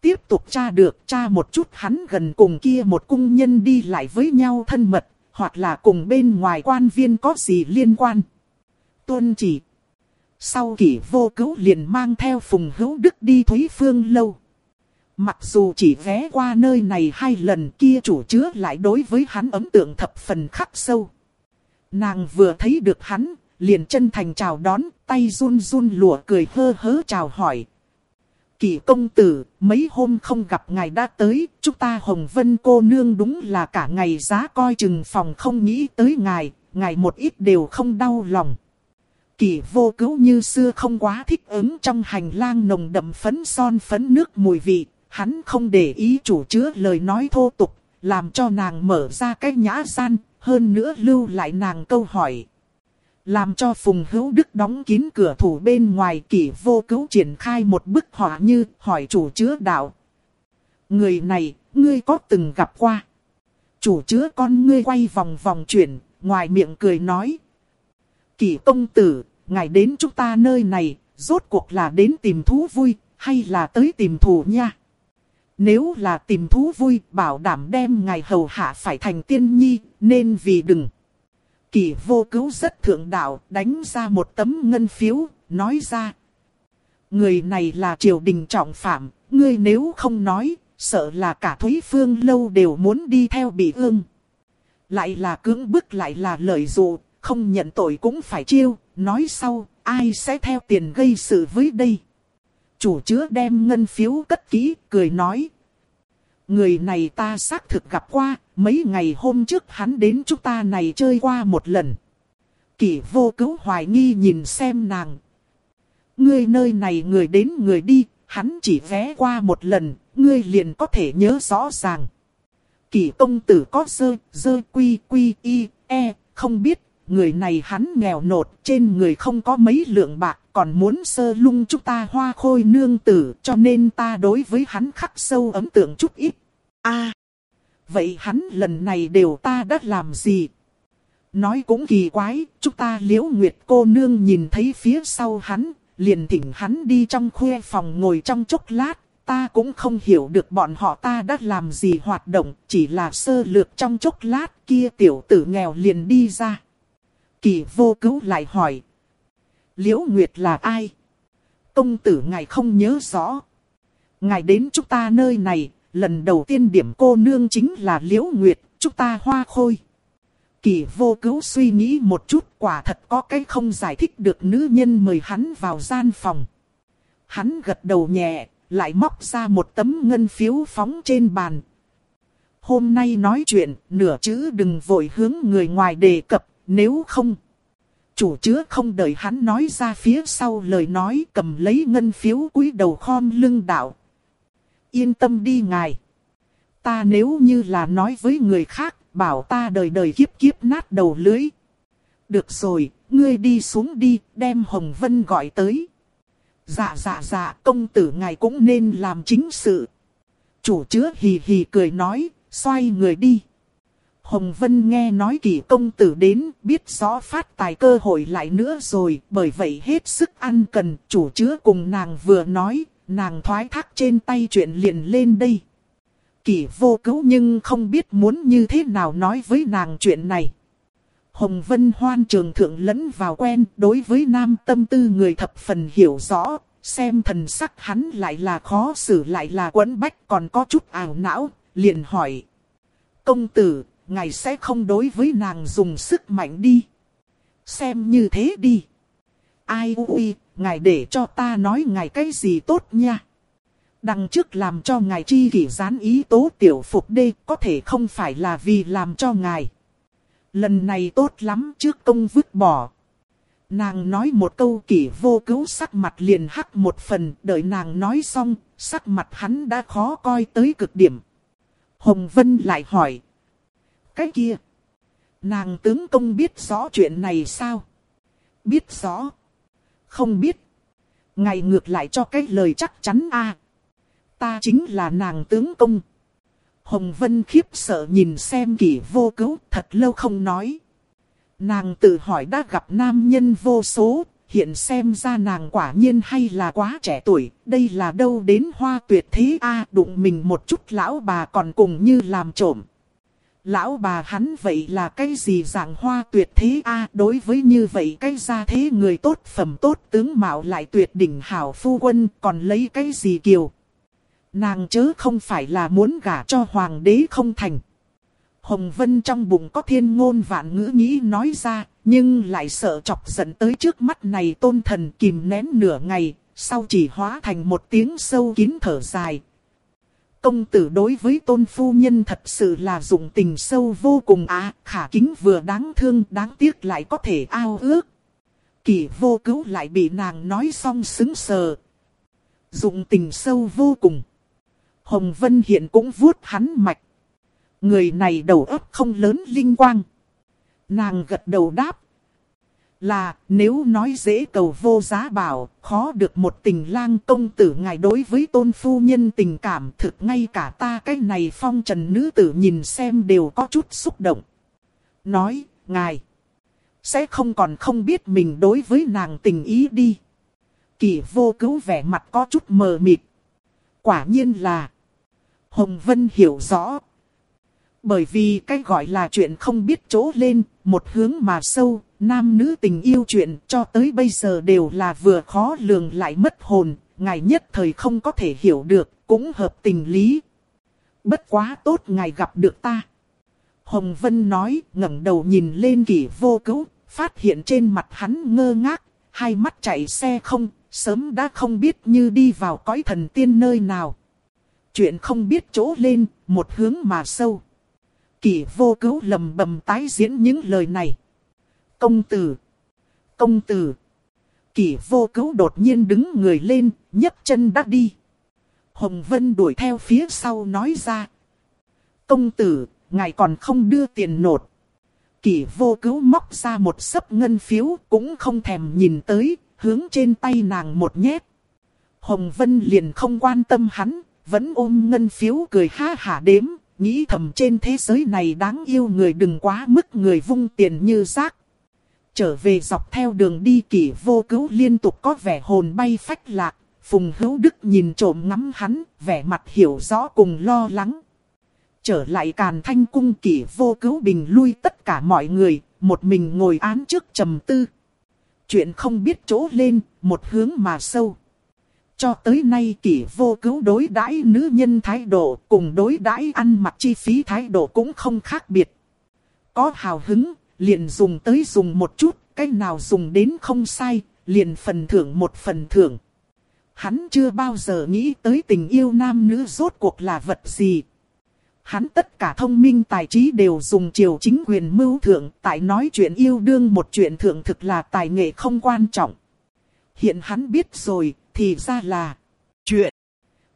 Tiếp tục tra được tra một chút hắn gần cùng kia một cung nhân đi lại với nhau thân mật, hoặc là cùng bên ngoài quan viên có gì liên quan. Tuân chỉ. Sau kỷ vô cứu liền mang theo phùng hữu đức đi Thúy Phương lâu. Mặc dù chỉ ghé qua nơi này hai lần kia chủ chứa lại đối với hắn ấn tượng thập phần khắc sâu. Nàng vừa thấy được hắn, liền chân thành chào đón, tay run run lùa cười hơ hớ chào hỏi. Kỳ công tử, mấy hôm không gặp ngài đã tới, chúng ta Hồng Vân cô nương đúng là cả ngày giá coi chừng phòng không nghĩ tới ngài, ngài một ít đều không đau lòng. Kỳ vô cứu như xưa không quá thích ứng trong hành lang nồng đậm phấn son phấn nước mùi vị, hắn không để ý chủ chứa lời nói thô tục, làm cho nàng mở ra cái nhã gian, hơn nữa lưu lại nàng câu hỏi. Làm cho Phùng Hữu Đức đóng kín cửa thủ bên ngoài kỷ vô cứu triển khai một bức họa như hỏi chủ chứa đạo. Người này, ngươi có từng gặp qua? Chủ chứa con ngươi quay vòng vòng chuyển, ngoài miệng cười nói. Kỷ công tử, ngài đến chúng ta nơi này, rốt cuộc là đến tìm thú vui, hay là tới tìm thù nha? Nếu là tìm thú vui, bảo đảm đem ngài hầu hạ phải thành tiên nhi, nên vì đừng. Kỳ vô cứu rất thượng đạo, đánh ra một tấm ngân phiếu, nói ra. Người này là triều đình trọng phạm, ngươi nếu không nói, sợ là cả Thúy Phương lâu đều muốn đi theo bị ương. Lại là cưỡng bức lại là lợi dụ, không nhận tội cũng phải chiêu, nói sau, ai sẽ theo tiền gây sự với đây. Chủ chứa đem ngân phiếu cất kỹ, cười nói. Người này ta xác thực gặp qua, mấy ngày hôm trước hắn đến chúng ta này chơi qua một lần. Kỷ vô cứu hoài nghi nhìn xem nàng. Ngươi nơi này người đến người đi, hắn chỉ vé qua một lần, ngươi liền có thể nhớ rõ ràng. Kỷ công tử có dơ, dơ quy quy y, e, không biết, người này hắn nghèo nột, trên người không có mấy lượng bạc, còn muốn sơ lung chúng ta hoa khôi nương tử, cho nên ta đối với hắn khắc sâu ấn tượng chút ít. a vậy hắn lần này đều ta đã làm gì? Nói cũng kỳ quái, chúng ta liễu nguyệt cô nương nhìn thấy phía sau hắn, liền thỉnh hắn đi trong khuê phòng ngồi trong chốc lát, ta cũng không hiểu được bọn họ ta đã làm gì hoạt động, chỉ là sơ lược trong chốc lát kia tiểu tử nghèo liền đi ra. Kỳ vô cứu lại hỏi. Liễu Nguyệt là ai? Công tử ngài không nhớ rõ. Ngài đến chúng ta nơi này, lần đầu tiên điểm cô nương chính là Liễu Nguyệt, chúng ta hoa khôi. Kỳ vô cứu suy nghĩ một chút quả thật có cái không giải thích được nữ nhân mời hắn vào gian phòng. Hắn gật đầu nhẹ, lại móc ra một tấm ngân phiếu phóng trên bàn. Hôm nay nói chuyện, nửa chữ đừng vội hướng người ngoài đề cập, nếu không... Chủ chứa không đợi hắn nói ra phía sau lời nói cầm lấy ngân phiếu cúi đầu khom lưng đạo. Yên tâm đi ngài. Ta nếu như là nói với người khác, bảo ta đời đời kiếp kiếp nát đầu lưới. Được rồi, ngươi đi xuống đi, đem Hồng Vân gọi tới. Dạ dạ dạ, công tử ngài cũng nên làm chính sự. Chủ chứa hì hì cười nói, xoay người đi. Hồng Vân nghe nói kỳ công tử đến, biết rõ phát tài cơ hội lại nữa rồi, bởi vậy hết sức ăn cần, chủ chứa cùng nàng vừa nói, nàng thoái thác trên tay chuyện liền lên đây. Kỳ vô cứu nhưng không biết muốn như thế nào nói với nàng chuyện này. Hồng Vân hoan trường thượng lẫn vào quen, đối với nam tâm tư người thập phần hiểu rõ, xem thần sắc hắn lại là khó xử lại là quấn bách còn có chút ảo não, liền hỏi. Công tử, ngài sẽ không đối với nàng dùng sức mạnh đi. Xem như thế đi. Ai ui, ngài để cho ta nói ngài cái gì tốt nha. Đằng trước làm cho ngài chi kỷ gián ý tố tiểu phục đê có thể không phải là vì làm cho ngài. Lần này tốt lắm trước công vứt bỏ. Nàng nói một câu kỷ vô cứu sắc mặt liền hắc một phần, đợi nàng nói xong, sắc mặt hắn đã khó coi tới cực điểm. Hồng Vân lại hỏi. Cái kia, nàng tướng công biết rõ chuyện này sao? Biết rõ. Không biết. Ngày ngược lại cho cái lời chắc chắn a à, Ta chính là nàng tướng công. Hồng Vân khiếp sợ nhìn xem kỷ vô cứu thật lâu không nói. Nàng tự hỏi đã gặp nam nhân vô số, hiện xem ra nàng quả nhiên hay là quá trẻ tuổi, đây là đâu đến hoa tuyệt thế a đụng mình một chút lão bà còn cùng như làm trộm. Lão bà hắn vậy là cái gì dạng hoa tuyệt thế a đối với như vậy cái gia thế người tốt phẩm tốt tướng mạo lại tuyệt đỉnh hảo phu quân còn lấy cái gì kiều. Nàng chớ không phải là muốn gả cho hoàng đế không thành. Hồng Vân trong bụng có thiên ngôn vạn ngữ nghĩ nói ra, nhưng lại sợ chọc giận tới trước mắt này tôn thần kìm nén nửa ngày, sau chỉ hóa thành một tiếng sâu kín thở dài. Công tử đối với tôn phu nhân thật sự là dụng tình sâu vô cùng á, khả kính vừa đáng thương đáng tiếc lại có thể ao ước. Kỳ vô cứu lại bị nàng nói xong xứng sờ. Dụng tình sâu vô cùng. Hồng Vân hiện cũng vuốt hắn mạch. Người này đầu óc không lớn linh quang. Nàng gật đầu đáp. Là, nếu nói dễ cầu vô giá bảo, khó được một tình lang công tử ngài đối với tôn phu nhân tình cảm thực ngay cả ta cái này phong trần nữ tử nhìn xem đều có chút xúc động. Nói, ngài, sẽ không còn không biết mình đối với nàng tình ý đi. Kỳ vô cứu vẻ mặt có chút mờ mịt. Quả nhiên là, Hồng Vân hiểu rõ. Bởi vì cái gọi là chuyện không biết chỗ lên, một hướng mà sâu, nam nữ tình yêu chuyện cho tới bây giờ đều là vừa khó lường lại mất hồn, ngài nhất thời không có thể hiểu được, cũng hợp tình lý. Bất quá tốt ngài gặp được ta. Hồng Vân nói, ngẩng đầu nhìn lên kỷ vô cứu, phát hiện trên mặt hắn ngơ ngác, hai mắt chạy xe không, sớm đã không biết như đi vào cõi thần tiên nơi nào. Chuyện không biết chỗ lên, một hướng mà sâu. Kỷ vô cứu lầm bầm tái diễn những lời này. Công tử! Công tử! Kỷ vô cứu đột nhiên đứng người lên, nhấc chân đã đi. Hồng Vân đuổi theo phía sau nói ra. Công tử, ngài còn không đưa tiền nột. Kỷ vô cứu móc ra một sấp ngân phiếu cũng không thèm nhìn tới, hướng trên tay nàng một nhét. Hồng Vân liền không quan tâm hắn, vẫn ôm ngân phiếu cười ha hả đếm, nghĩ thầm trên thế giới này đáng yêu người đừng quá mức người vung tiền như rác. Trở về dọc theo đường đi kỷ vô cứu liên tục có vẻ hồn bay phách lạc, Phùng Hữu Đức nhìn trộm ngắm hắn, vẻ mặt hiểu rõ cùng lo lắng. Trở lại càn thanh cung kỷ vô cứu bình lui tất cả mọi người, một mình ngồi án trước trầm tư. Chuyện không biết chỗ lên, một hướng mà sâu. Cho tới nay kỷ vô cứu đối đãi nữ nhân thái độ cùng đối đãi ăn mặc chi phí thái độ cũng không khác biệt. Có hào hứng, liền dùng tới dùng một chút, cái nào dùng đến không sai, liền phần thưởng một phần thưởng. Hắn chưa bao giờ nghĩ tới tình yêu nam nữ rốt cuộc là vật gì. Hắn tất cả thông minh tài trí đều dùng chiều chính quyền mưu thượng, tại nói chuyện yêu đương một chuyện thượng thực là tài nghệ không quan trọng. Hiện hắn biết rồi, thì ra là chuyện.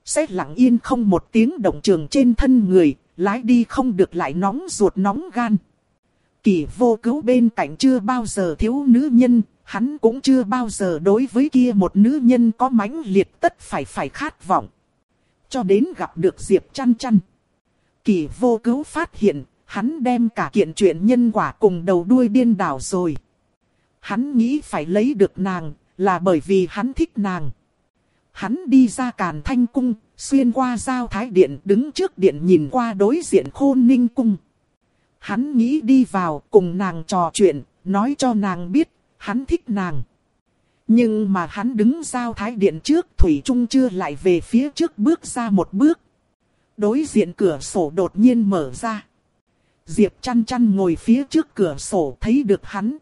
Sẽ lặng yên không một tiếng động trường trên thân người, lái đi không được lại nóng ruột nóng gan. Kỳ vô cứu bên cạnh chưa bao giờ thiếu nữ nhân, hắn cũng chưa bao giờ đối với kia một nữ nhân có mãnh liệt tất phải phải khát vọng. Cho đến gặp được Diệp chăn chăn. Kỳ vô cứu phát hiện, hắn đem cả kiện chuyện nhân quả cùng đầu đuôi điên đảo rồi. Hắn nghĩ phải lấy được nàng, là bởi vì hắn thích nàng hắn đi ra càn thanh cung, xuyên qua giao thái điện đứng trước điện nhìn qua đối diện khôn ninh cung. Hắn nghĩ đi vào cùng nàng trò chuyện, nói cho nàng biết, hắn thích nàng. Nhưng mà hắn đứng giao thái điện trước Thủy Trung chưa lại về phía trước bước ra một bước. Đối diện cửa sổ đột nhiên mở ra. Diệp chăn chăn ngồi phía trước cửa sổ thấy được hắn.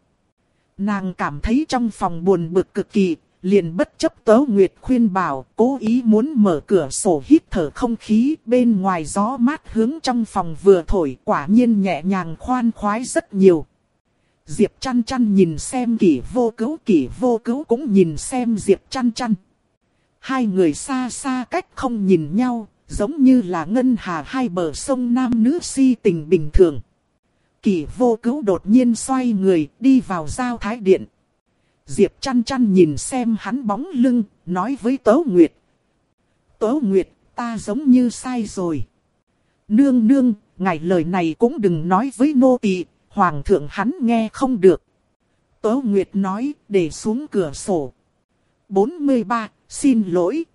Nàng cảm thấy trong phòng buồn bực cực kỳ, liền bất chấp tớ nguyệt khuyên bảo, cố ý muốn mở cửa sổ hít thở không khí, bên ngoài gió mát hướng trong phòng vừa thổi quả nhiên nhẹ nhàng khoan khoái rất nhiều. Diệp chăn chăn nhìn xem kỷ vô cứu kỷ vô cứu cũng nhìn xem Diệp chăn chăn. Hai người xa xa cách không nhìn nhau, giống như là ngân hà hai bờ sông nam nữ si tình bình thường kỳ vô cứu đột nhiên xoay người đi vào giao thái điện. Diệp chăn chăn nhìn xem hắn bóng lưng, nói với Tố Nguyệt. Tố Nguyệt, ta giống như sai rồi. Nương nương, ngài lời này cũng đừng nói với nô tỳ, hoàng thượng hắn nghe không được. Tố Nguyệt nói, để xuống cửa sổ. 43, xin lỗi.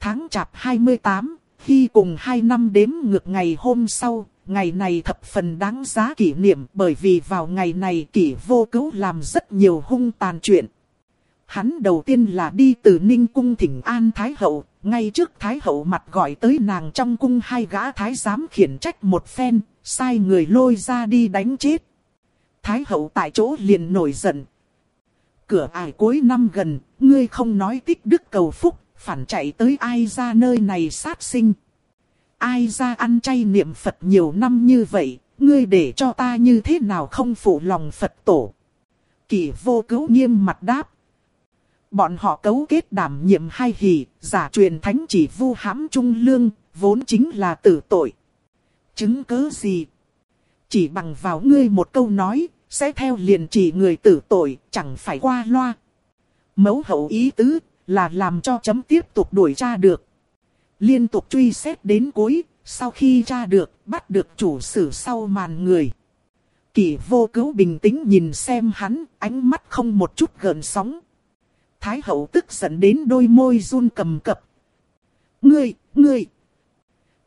Tháng chạp 28, khi cùng hai năm đếm ngược ngày hôm sau, ngày này thập phần đáng giá kỷ niệm bởi vì vào ngày này kỷ vô cứu làm rất nhiều hung tàn chuyện. Hắn đầu tiên là đi từ Ninh Cung thỉnh An Thái Hậu, ngay trước Thái Hậu mặt gọi tới nàng trong cung hai gã Thái giám khiển trách một phen, sai người lôi ra đi đánh chết. Thái Hậu tại chỗ liền nổi giận. Cửa ải cuối năm gần, ngươi không nói tích đức cầu phúc, phản chạy tới ai ra nơi này sát sinh. Ai ra ăn chay niệm Phật nhiều năm như vậy, ngươi để cho ta như thế nào không phụ lòng Phật tổ. Kỳ vô cứu nghiêm mặt đáp. Bọn họ cấu kết đảm nhiệm hai hỷ, giả truyền thánh chỉ vu hãm trung lương, vốn chính là tử tội. Chứng cứ gì? Chỉ bằng vào ngươi một câu nói, sẽ theo liền chỉ người tử tội, chẳng phải qua loa. Mấu hậu ý tứ, là làm cho chấm tiếp tục đuổi tra được. Liên tục truy xét đến cuối, sau khi tra được, bắt được chủ sử sau màn người. Kỷ vô cứu bình tĩnh nhìn xem hắn, ánh mắt không một chút gợn sóng. Thái hậu tức giận đến đôi môi run cầm cập. Ngươi, ngươi!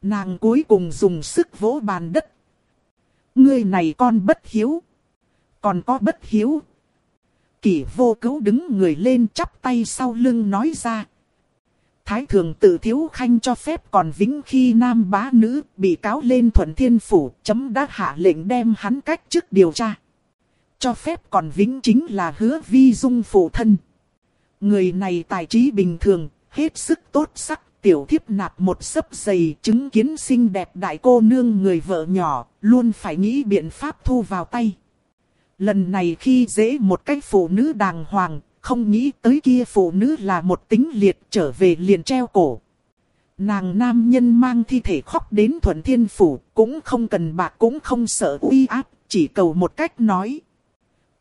Nàng cuối cùng dùng sức vỗ bàn đất. Ngươi này con bất hiếu. Còn có bất hiếu. Kỷ vô cứu đứng người lên chắp tay sau lưng nói ra. Thái thường tự thiếu khanh cho phép còn vĩnh khi nam bá nữ bị cáo lên thuận thiên phủ chấm đã hạ lệnh đem hắn cách chức điều tra. Cho phép còn vĩnh chính là hứa vi dung phụ thân. Người này tài trí bình thường, hết sức tốt sắc, tiểu thiếp nạp một sấp giày chứng kiến xinh đẹp đại cô nương người vợ nhỏ, luôn phải nghĩ biện pháp thu vào tay. Lần này khi dễ một cách phụ nữ đàng hoàng, không nghĩ tới kia phụ nữ là một tính liệt trở về liền treo cổ. Nàng nam nhân mang thi thể khóc đến thuận thiên phủ, cũng không cần bạc cũng không sợ uy áp, chỉ cầu một cách nói.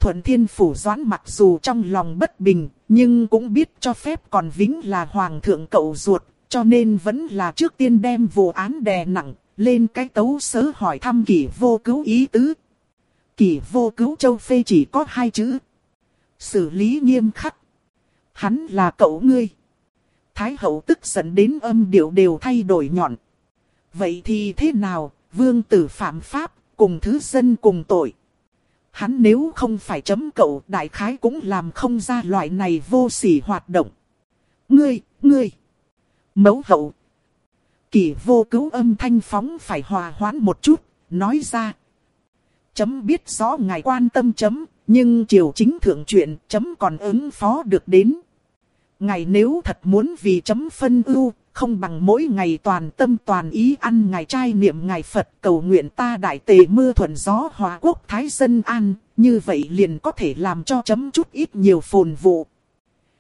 Thuận thiên phủ doãn mặc dù trong lòng bất bình, nhưng cũng biết cho phép còn vĩnh là hoàng thượng cậu ruột, cho nên vẫn là trước tiên đem vụ án đè nặng, lên cái tấu sớ hỏi thăm kỷ vô cứu ý tứ. Kỷ vô cứu châu phê chỉ có hai chữ. Xử lý nghiêm khắc. Hắn là cậu ngươi. Thái hậu tức giận đến âm điệu đều thay đổi nhọn. Vậy thì thế nào, vương tử phạm pháp, cùng thứ dân cùng tội. Hắn nếu không phải chấm cậu đại khái cũng làm không ra loại này vô sỉ hoạt động. Ngươi, ngươi. Mấu hậu. Kỳ vô cứu âm thanh phóng phải hòa hoãn một chút, nói ra. Chấm biết rõ ngài quan tâm chấm, nhưng triều chính thượng chuyện chấm còn ứng phó được đến. Ngài nếu thật muốn vì chấm phân ưu, không bằng mỗi ngày toàn tâm toàn ý ăn ngài trai niệm ngài Phật cầu nguyện ta đại tề mưa thuận gió hòa quốc thái dân an, như vậy liền có thể làm cho chấm chút ít nhiều phồn vụ.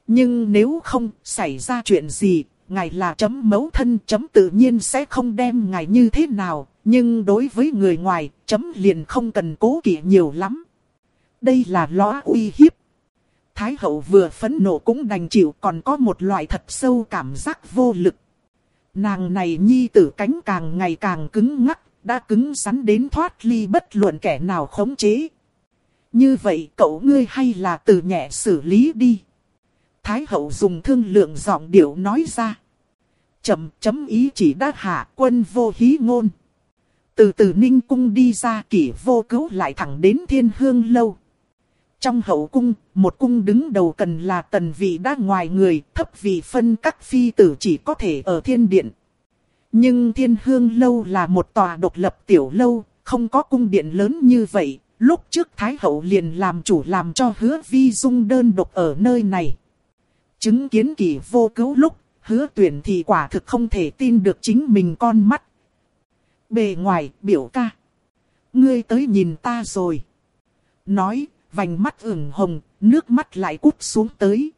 Nhưng nếu không xảy ra chuyện gì, ngài là chấm mấu thân chấm tự nhiên sẽ không đem ngài như thế nào, nhưng đối với người ngoài, chấm liền không cần cố kỵ nhiều lắm. Đây là lõa uy hiếp. Thái hậu vừa phẫn nộ cũng đành chịu còn có một loại thật sâu cảm giác vô lực. Nàng này nhi tử cánh càng ngày càng cứng ngắc, đã cứng rắn đến thoát ly bất luận kẻ nào khống chế. Như vậy cậu ngươi hay là từ nhẹ xử lý đi. Thái hậu dùng thương lượng giọng điệu nói ra. Chậm chấm ý chỉ đã hạ quân vô hí ngôn. Từ từ ninh cung đi ra kỷ vô cứu lại thẳng đến thiên hương lâu. Trong hậu cung, một cung đứng đầu cần là tần vị đã ngoài người, thấp vị phân các phi tử chỉ có thể ở thiên điện. Nhưng thiên hương lâu là một tòa độc lập tiểu lâu, không có cung điện lớn như vậy. Lúc trước Thái hậu liền làm chủ làm cho hứa vi dung đơn độc ở nơi này. Chứng kiến kỳ vô cứu lúc, hứa tuyển thì quả thực không thể tin được chính mình con mắt. Bề ngoài, biểu ca. Ngươi tới nhìn ta rồi. Nói, vành mắt ửng hồng, nước mắt lại cút xuống tới.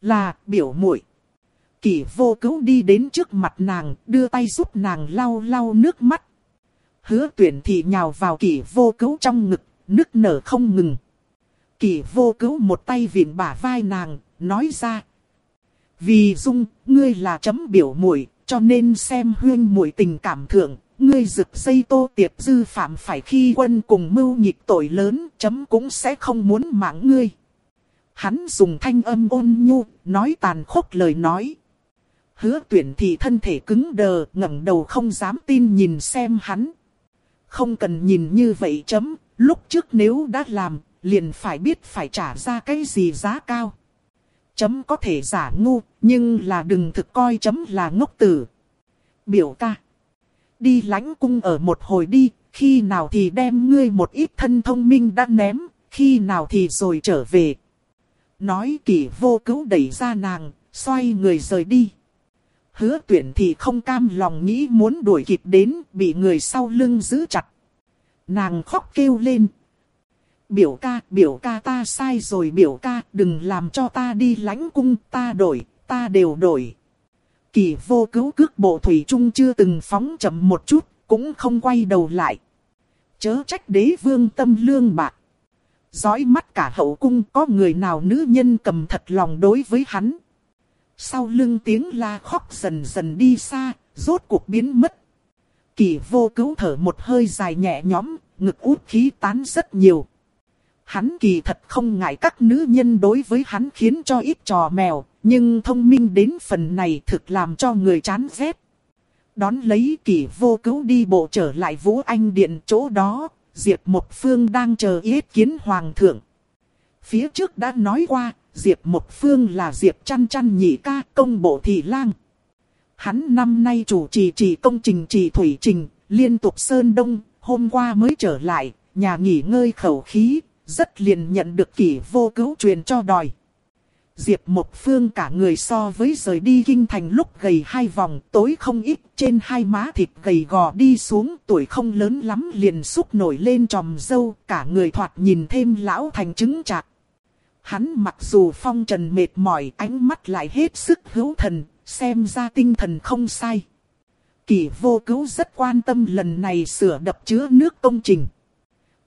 Là, biểu muội Kỷ vô cứu đi đến trước mặt nàng, đưa tay giúp nàng lau lau nước mắt. Hứa tuyển thị nhào vào kỷ vô cứu trong ngực, nước nở không ngừng. Kỷ vô cứu một tay vịn bả vai nàng, nói ra. Vì dung, ngươi là chấm biểu muội cho nên xem huyên muội tình cảm thượng, ngươi rực dây tô tiệp dư phạm phải khi quân cùng mưu nhịp tội lớn, chấm cũng sẽ không muốn mạng ngươi. Hắn dùng thanh âm ôn nhu, nói tàn khốc lời nói. Hứa tuyển thì thân thể cứng đờ, ngẩng đầu không dám tin nhìn xem hắn. Không cần nhìn như vậy chấm, lúc trước nếu đã làm, liền phải biết phải trả ra cái gì giá cao. Chấm có thể giả ngu, nhưng là đừng thực coi chấm là ngốc tử. Biểu ta. Đi lãnh cung ở một hồi đi, khi nào thì đem ngươi một ít thân thông minh đã ném, khi nào thì rồi trở về. Nói kỷ vô cứu đẩy ra nàng, xoay người rời đi. Hứa tuyển thì không cam lòng nghĩ muốn đuổi kịp đến, bị người sau lưng giữ chặt. Nàng khóc kêu lên. Biểu ca, biểu ca ta sai rồi biểu ca, đừng làm cho ta đi lãnh cung, ta đổi, ta đều đổi. Kỳ vô cứu cước bộ thủy trung chưa từng phóng chậm một chút, cũng không quay đầu lại. Chớ trách đế vương tâm lương bạc. Dõi mắt cả hậu cung có người nào nữ nhân cầm thật lòng đối với hắn. Sau lưng tiếng la khóc dần dần đi xa, rốt cuộc biến mất. Kỳ vô cứu thở một hơi dài nhẹ nhõm, ngực út khí tán rất nhiều. Hắn kỳ thật không ngại các nữ nhân đối với hắn khiến cho ít trò mèo, nhưng thông minh đến phần này thực làm cho người chán ghét. Đón lấy kỳ vô cứu đi bộ trở lại Vũ Anh Điện chỗ đó, Diệp Một Phương đang chờ yết kiến Hoàng thượng. Phía trước đã nói qua, Diệp Một Phương là Diệp chăn chăn nhị ca công bộ thị lang. Hắn năm nay chủ trì trì công trình trì thủy trình, liên tục sơn đông, hôm qua mới trở lại, nhà nghỉ ngơi khẩu khí, rất liền nhận được kỷ vô cứu truyền cho đòi. Diệp Một Phương cả người so với rời đi kinh thành lúc gầy hai vòng tối không ít trên hai má thịt gầy gò đi xuống tuổi không lớn lắm liền xúc nổi lên tròm dâu cả người thoạt nhìn thêm lão thành trứng chạc. Hắn mặc dù phong trần mệt mỏi ánh mắt lại hết sức hữu thần, xem ra tinh thần không sai. Kỳ vô cứu rất quan tâm lần này sửa đập chứa nước công trình.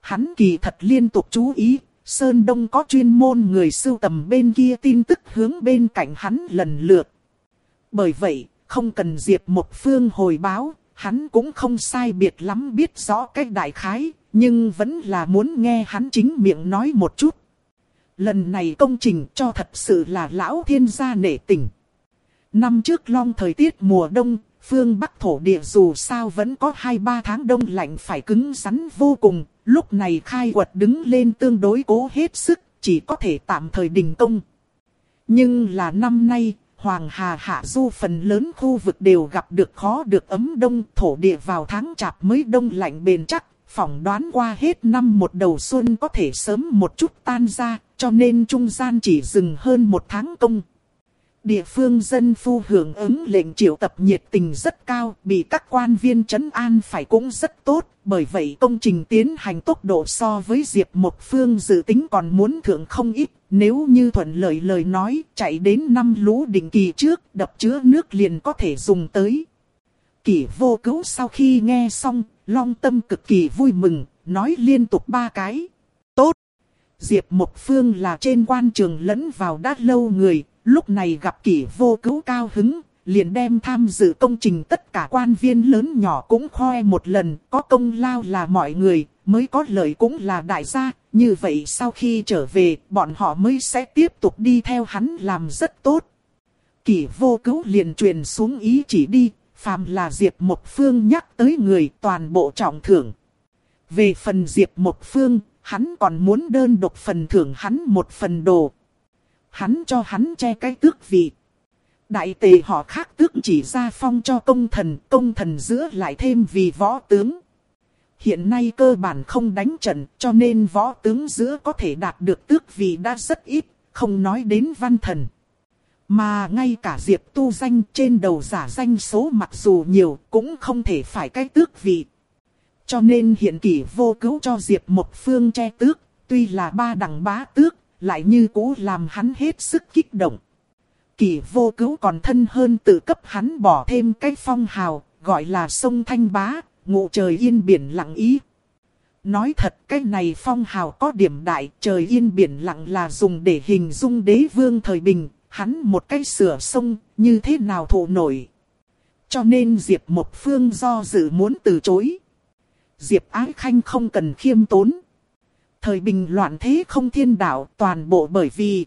Hắn kỳ thật liên tục chú ý, Sơn Đông có chuyên môn người sưu tầm bên kia tin tức hướng bên cạnh hắn lần lượt. Bởi vậy, không cần Diệp một phương hồi báo, hắn cũng không sai biệt lắm biết rõ cách đại khái, nhưng vẫn là muốn nghe hắn chính miệng nói một chút. Lần này công trình cho thật sự là lão thiên gia nể tình. Năm trước long thời tiết mùa đông, phương Bắc thổ địa dù sao vẫn có 2-3 tháng đông lạnh phải cứng rắn vô cùng, lúc này khai quật đứng lên tương đối cố hết sức, chỉ có thể tạm thời đình công. Nhưng là năm nay, Hoàng Hà Hạ Du phần lớn khu vực đều gặp được khó được ấm đông thổ địa vào tháng chạp mới đông lạnh bền chắc, phỏng đoán qua hết năm một đầu xuân có thể sớm một chút tan ra, cho nên trung gian chỉ dừng hơn một tháng công. Địa phương dân phu hưởng ứng lệnh triệu tập nhiệt tình rất cao, bị các quan viên trấn an phải cũng rất tốt, bởi vậy công trình tiến hành tốc độ so với Diệp Một Phương dự tính còn muốn thượng không ít, nếu như thuận lợi lời nói, chạy đến năm lũ định kỳ trước, đập chứa nước liền có thể dùng tới. Kỷ vô cứu sau khi nghe xong, long tâm cực kỳ vui mừng, nói liên tục ba cái. Tốt! Diệp Một Phương là trên quan trường lẫn vào đát lâu người, lúc này gặp kỷ vô cứu cao hứng, liền đem tham dự công trình tất cả quan viên lớn nhỏ cũng khoe một lần, có công lao là mọi người, mới có lợi cũng là đại gia, như vậy sau khi trở về, bọn họ mới sẽ tiếp tục đi theo hắn làm rất tốt. Kỷ vô cứu liền truyền xuống ý chỉ đi, phàm là Diệp Một Phương nhắc tới người toàn bộ trọng thưởng. Về phần Diệp Một Phương, hắn còn muốn đơn độc phần thưởng hắn một phần đồ. Hắn cho hắn che cái tước vị. Đại tề họ khác tước chỉ ra phong cho công thần, công thần giữa lại thêm vì võ tướng. Hiện nay cơ bản không đánh trận, cho nên võ tướng giữa có thể đạt được tước vị đã rất ít, không nói đến văn thần. Mà ngay cả Diệp tu danh trên đầu giả danh số mặc dù nhiều cũng không thể phải cái tước vị. Cho nên hiện kỷ vô cứu cho Diệp một phương che tước, tuy là ba đẳng bá tước, lại như cũ làm hắn hết sức kích động. Kỳ vô cứu còn thân hơn tự cấp hắn bỏ thêm cái phong hào, gọi là sông Thanh Bá, ngụ trời yên biển lặng ý. Nói thật cái này phong hào có điểm đại, trời yên biển lặng là dùng để hình dung đế vương thời bình, hắn một cái sửa sông, như thế nào thụ nổi. Cho nên Diệp Mộc Phương do dự muốn từ chối. Diệp Ái Khanh không cần khiêm tốn. Thời bình loạn thế không thiên đạo toàn bộ bởi vì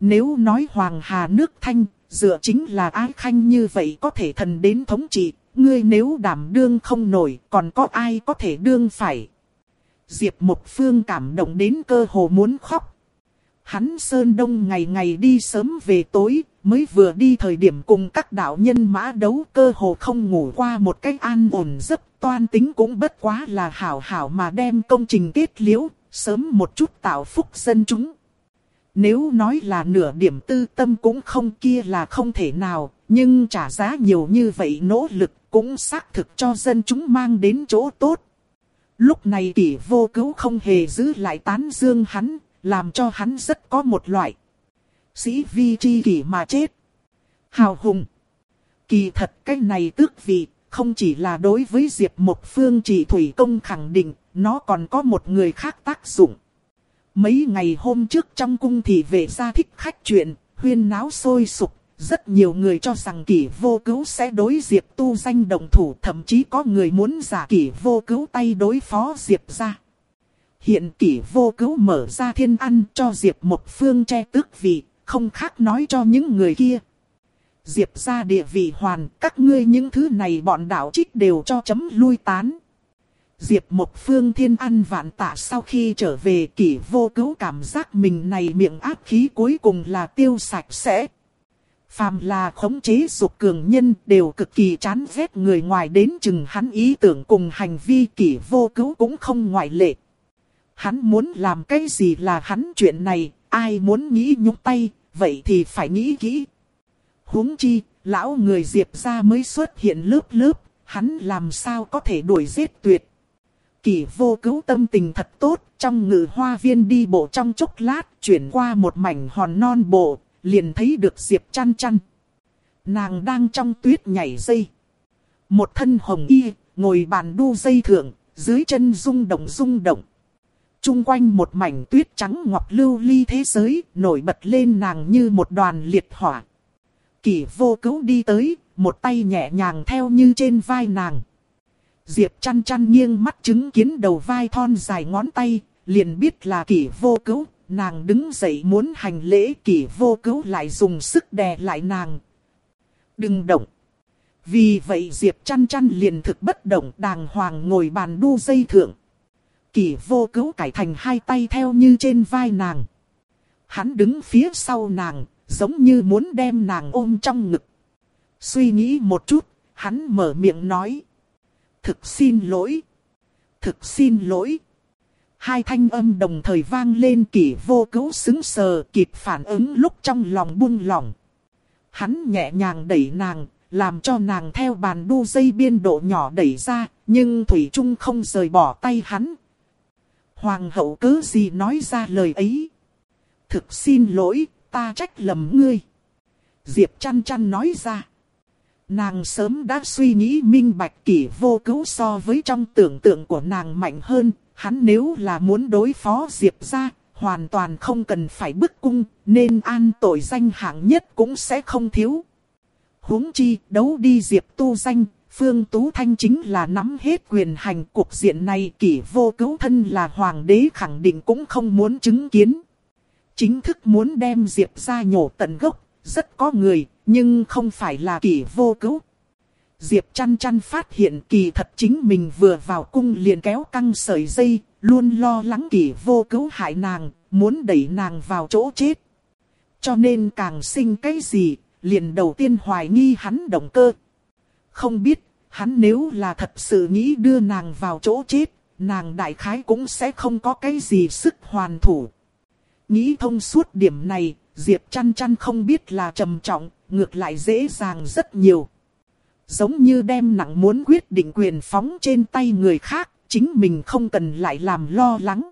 Nếu nói Hoàng Hà nước Thanh, dựa chính là Ái Khanh như vậy có thể thần đến thống trị. Ngươi nếu đảm đương không nổi còn có ai có thể đương phải. Diệp Mục Phương cảm động đến cơ hồ muốn khóc. Hắn Sơn Đông ngày ngày đi sớm về tối, mới vừa đi thời điểm cùng các đạo nhân mã đấu cơ hồ không ngủ qua một cách an ổn giấc toan tính cũng bất quá là hảo hảo mà đem công trình kết liễu, sớm một chút tạo phúc dân chúng. Nếu nói là nửa điểm tư tâm cũng không kia là không thể nào, nhưng trả giá nhiều như vậy nỗ lực cũng xác thực cho dân chúng mang đến chỗ tốt. Lúc này kỷ vô cứu không hề giữ lại tán dương hắn, làm cho hắn rất có một loại. Sĩ vi chi kỷ mà chết. Hào hùng. Kỳ thật cái này tước vị, không chỉ là đối với Diệp Mộc Phương chỉ thủy công khẳng định, nó còn có một người khác tác dụng. Mấy ngày hôm trước trong cung thì về gia thích khách chuyện, huyên náo sôi sục, rất nhiều người cho rằng kỷ vô cứu sẽ đối Diệp tu danh đồng thủ, thậm chí có người muốn giả kỷ vô cứu tay đối phó Diệp ra. Hiện kỷ vô cứu mở ra thiên ăn cho Diệp một phương che tước vị, không khác nói cho những người kia. Diệp ra địa vị hoàn, các ngươi những thứ này bọn đạo trích đều cho chấm lui tán. Diệp một phương thiên ăn vạn tạ sau khi trở về kỷ vô cứu cảm giác mình này miệng áp khí cuối cùng là tiêu sạch sẽ. Phàm là khống chế dục cường nhân đều cực kỳ chán ghét người ngoài đến chừng hắn ý tưởng cùng hành vi kỷ vô cứu cũng không ngoại lệ. Hắn muốn làm cái gì là hắn chuyện này, ai muốn nghĩ nhúc tay, vậy thì phải nghĩ kỹ. huống chi, lão người diệp ra mới xuất hiện lớp lớp, hắn làm sao có thể đuổi giết tuyệt. Kỳ vô cứu tâm tình thật tốt, trong ngự hoa viên đi bộ trong chốc lát, chuyển qua một mảnh hòn non bộ, liền thấy được Diệp chăn chăn. Nàng đang trong tuyết nhảy dây. Một thân hồng y, ngồi bàn đu dây thượng, dưới chân rung động rung động. Trung quanh một mảnh tuyết trắng ngọc lưu ly thế giới, nổi bật lên nàng như một đoàn liệt hỏa. Kỳ vô cứu đi tới, một tay nhẹ nhàng theo như trên vai nàng. Diệp chăn chăn nghiêng mắt chứng kiến đầu vai thon dài ngón tay, liền biết là kỷ vô cứu, nàng đứng dậy muốn hành lễ kỷ vô cứu lại dùng sức đè lại nàng. Đừng động. Vì vậy Diệp chăn chăn liền thực bất động đàng hoàng ngồi bàn đu dây thượng. Kỷ vô cứu cải thành hai tay theo như trên vai nàng. Hắn đứng phía sau nàng, giống như muốn đem nàng ôm trong ngực. Suy nghĩ một chút, hắn mở miệng nói. Thực xin lỗi. Thực xin lỗi. Hai thanh âm đồng thời vang lên kỷ vô cứu xứng sờ kịp phản ứng lúc trong lòng buông lỏng. Hắn nhẹ nhàng đẩy nàng, làm cho nàng theo bàn đu dây biên độ nhỏ đẩy ra, nhưng Thủy Trung không rời bỏ tay hắn. Hoàng hậu cứ gì nói ra lời ấy. Thực xin lỗi, ta trách lầm ngươi. Diệp chăn chăn nói ra. Nàng sớm đã suy nghĩ minh bạch kỷ vô cứu so với trong tưởng tượng của nàng mạnh hơn, hắn nếu là muốn đối phó Diệp ra, hoàn toàn không cần phải bức cung, nên an tội danh hạng nhất cũng sẽ không thiếu. huống chi, đấu đi Diệp tu danh, Phương Tú Thanh chính là nắm hết quyền hành cuộc diện này kỷ vô cứu thân là hoàng đế khẳng định cũng không muốn chứng kiến. Chính thức muốn đem Diệp ra nhổ tận gốc, rất có người, nhưng không phải là kỷ vô cứu. Diệp chăn chăn phát hiện kỳ thật chính mình vừa vào cung liền kéo căng sợi dây, luôn lo lắng kỳ vô cứu hại nàng, muốn đẩy nàng vào chỗ chết. Cho nên càng sinh cái gì, liền đầu tiên hoài nghi hắn động cơ. Không biết, hắn nếu là thật sự nghĩ đưa nàng vào chỗ chết, nàng đại khái cũng sẽ không có cái gì sức hoàn thủ. Nghĩ thông suốt điểm này, Diệp chăn chăn không biết là trầm trọng, ngược lại dễ dàng rất nhiều. Giống như đem nặng muốn quyết định quyền phóng trên tay người khác, chính mình không cần lại làm lo lắng.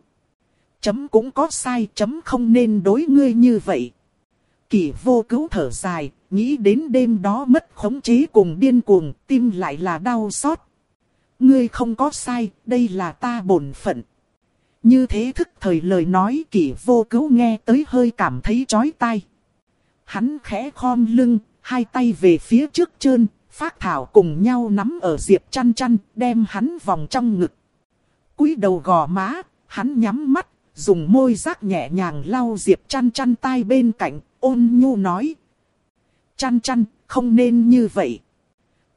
chấm cũng có sai, chấm không nên đối ngươi như vậy. Kỷ vô cứu thở dài, nghĩ đến đêm đó mất khống chế cùng điên cuồng, tim lại là đau xót. Ngươi không có sai, đây là ta bổn phận. Như thế thức thời lời nói kỷ vô cứu nghe tới hơi cảm thấy chói tai. Hắn khẽ khom lưng, hai tay về phía trước trơn, phát thảo cùng nhau nắm ở diệp chăn chăn, đem hắn vòng trong ngực. cúi đầu gò má, hắn nhắm mắt, dùng môi rác nhẹ nhàng lau diệp chăn chăn tai bên cạnh, ôn nhu nói. Chăn chăn, không nên như vậy.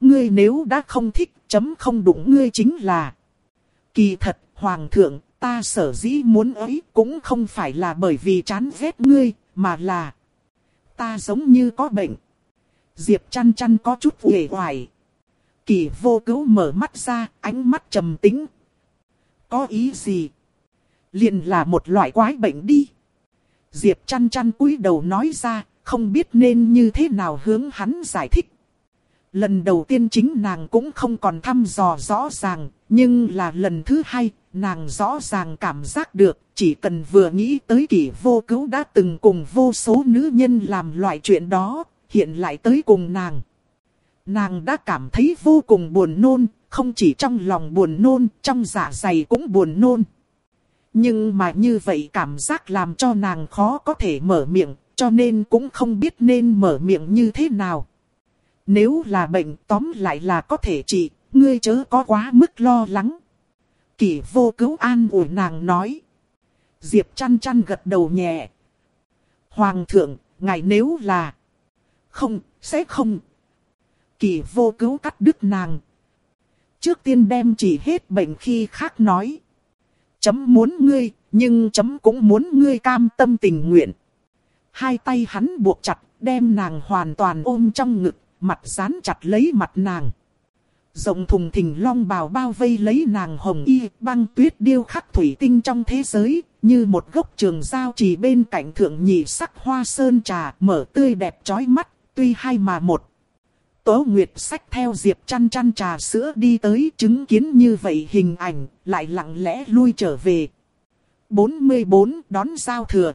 Ngươi nếu đã không thích, chấm không đụng ngươi chính là. Kỳ thật, hoàng thượng, ta sở dĩ muốn ấy cũng không phải là bởi vì chán ghét ngươi, mà là ta giống như có bệnh. Diệp chăn chăn có chút uể hoài Kỳ vô cứu mở mắt ra, ánh mắt trầm tính. Có ý gì? Liền là một loại quái bệnh đi. Diệp chăn chăn cúi đầu nói ra, không biết nên như thế nào hướng hắn giải thích. Lần đầu tiên chính nàng cũng không còn thăm dò rõ ràng, nhưng là lần thứ hai, nàng rõ ràng cảm giác được, chỉ cần vừa nghĩ tới kỷ vô cứu đã từng cùng vô số nữ nhân làm loại chuyện đó, hiện lại tới cùng nàng. Nàng đã cảm thấy vô cùng buồn nôn, không chỉ trong lòng buồn nôn, trong dạ dày cũng buồn nôn. Nhưng mà như vậy cảm giác làm cho nàng khó có thể mở miệng, cho nên cũng không biết nên mở miệng như thế nào. Nếu là bệnh tóm lại là có thể trị, ngươi chớ có quá mức lo lắng. Kỷ vô cứu an ủi nàng nói. Diệp chăn chăn gật đầu nhẹ. Hoàng thượng, ngài nếu là... Không, sẽ không. Kỷ vô cứu cắt đứt nàng. Trước tiên đem chỉ hết bệnh khi khác nói. Chấm muốn ngươi, nhưng chấm cũng muốn ngươi cam tâm tình nguyện. Hai tay hắn buộc chặt, đem nàng hoàn toàn ôm trong ngực, mặt dán chặt lấy mặt nàng. Rộng thùng thình long bào bao vây lấy nàng hồng y băng tuyết điêu khắc thủy tinh trong thế giới, như một gốc trường giao chỉ bên cạnh thượng nhị sắc hoa sơn trà mở tươi đẹp chói mắt, tuy hai mà một. Tố Nguyệt sách theo Diệp chăn chăn trà sữa đi tới chứng kiến như vậy hình ảnh, lại lặng lẽ lui trở về. 44 đón giao thừa.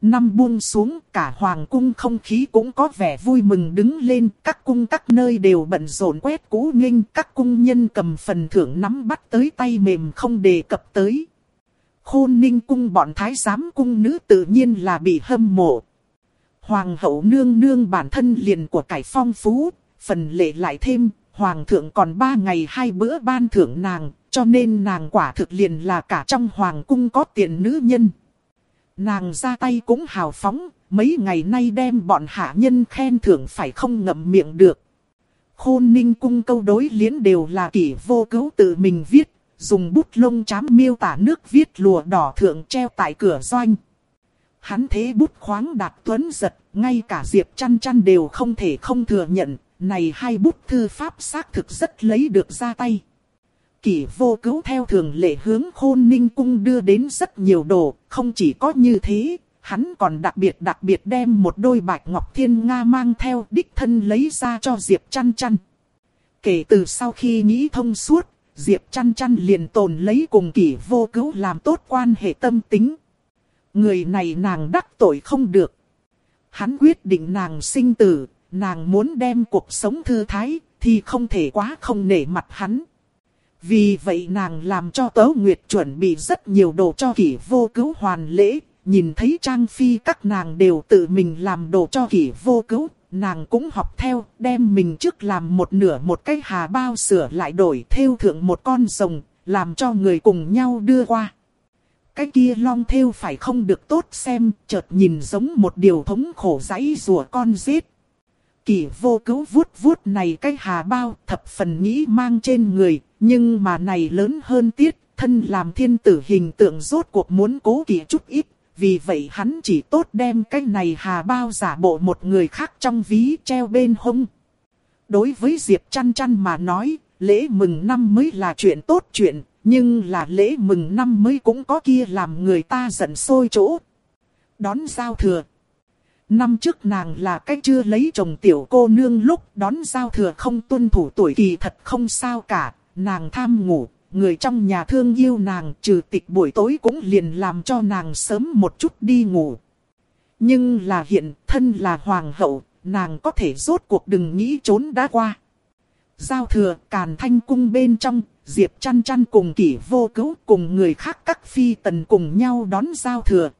Năm buông xuống cả hoàng cung không khí cũng có vẻ vui mừng đứng lên. Các cung các nơi đều bận rộn quét cũ nghênh. Các cung nhân cầm phần thưởng nắm bắt tới tay mềm không đề cập tới. Khôn ninh cung bọn thái giám cung nữ tự nhiên là bị hâm mộ. Hoàng hậu nương nương bản thân liền của cải phong phú. Phần lệ lại thêm, hoàng thượng còn ba ngày hai bữa ban thưởng nàng. Cho nên nàng quả thực liền là cả trong hoàng cung có tiền nữ nhân. Nàng ra tay cũng hào phóng, mấy ngày nay đem bọn hạ nhân khen thưởng phải không ngậm miệng được. Khôn ninh cung câu đối liễn đều là kỷ vô cứu tự mình viết, dùng bút lông chám miêu tả nước viết lùa đỏ thượng treo tại cửa doanh. Hắn thế bút khoáng đạt tuấn giật, ngay cả Diệp chăn chăn đều không thể không thừa nhận, này hai bút thư pháp xác thực rất lấy được ra tay. Kỷ vô cứu theo thường lệ hướng khôn ninh cung đưa đến rất nhiều đồ, không chỉ có như thế, hắn còn đặc biệt đặc biệt đem một đôi bạch ngọc thiên nga mang theo đích thân lấy ra cho Diệp chăn chăn. Kể từ sau khi nghĩ thông suốt, Diệp chăn chăn liền tồn lấy cùng kỷ vô cứu làm tốt quan hệ tâm tính. Người này nàng đắc tội không được. Hắn quyết định nàng sinh tử, nàng muốn đem cuộc sống thư thái, thì không thể quá không nể mặt hắn. Vì vậy nàng làm cho Tớ Nguyệt chuẩn bị rất nhiều đồ cho kỷ vô cứu hoàn lễ, nhìn thấy Trang Phi các nàng đều tự mình làm đồ cho kỷ vô cứu, nàng cũng học theo, đem mình trước làm một nửa một cái hà bao sửa lại đổi theo thượng một con rồng, làm cho người cùng nhau đưa qua. Cái kia long theo phải không được tốt xem, chợt nhìn giống một điều thống khổ giấy rùa con giết. Kỷ vô cứu vuốt vuốt này cái hà bao thập phần nghĩ mang trên người, nhưng mà này lớn hơn tiết, thân làm thiên tử hình tượng rốt cuộc muốn cố kỵ chút ít, vì vậy hắn chỉ tốt đem cái này hà bao giả bộ một người khác trong ví treo bên hông. Đối với Diệp chăn chăn mà nói, lễ mừng năm mới là chuyện tốt chuyện, nhưng là lễ mừng năm mới cũng có kia làm người ta giận sôi chỗ. Đón giao thừa. Năm trước nàng là cách chưa lấy chồng tiểu cô nương lúc đón giao thừa không tuân thủ tuổi kỳ thật không sao cả, nàng tham ngủ, người trong nhà thương yêu nàng trừ tịch buổi tối cũng liền làm cho nàng sớm một chút đi ngủ. Nhưng là hiện thân là hoàng hậu, nàng có thể rốt cuộc đừng nghĩ trốn đã qua. Giao thừa càn thanh cung bên trong, Diệp chăn chăn cùng kỷ vô cứu cùng người khác các phi tần cùng nhau đón giao thừa.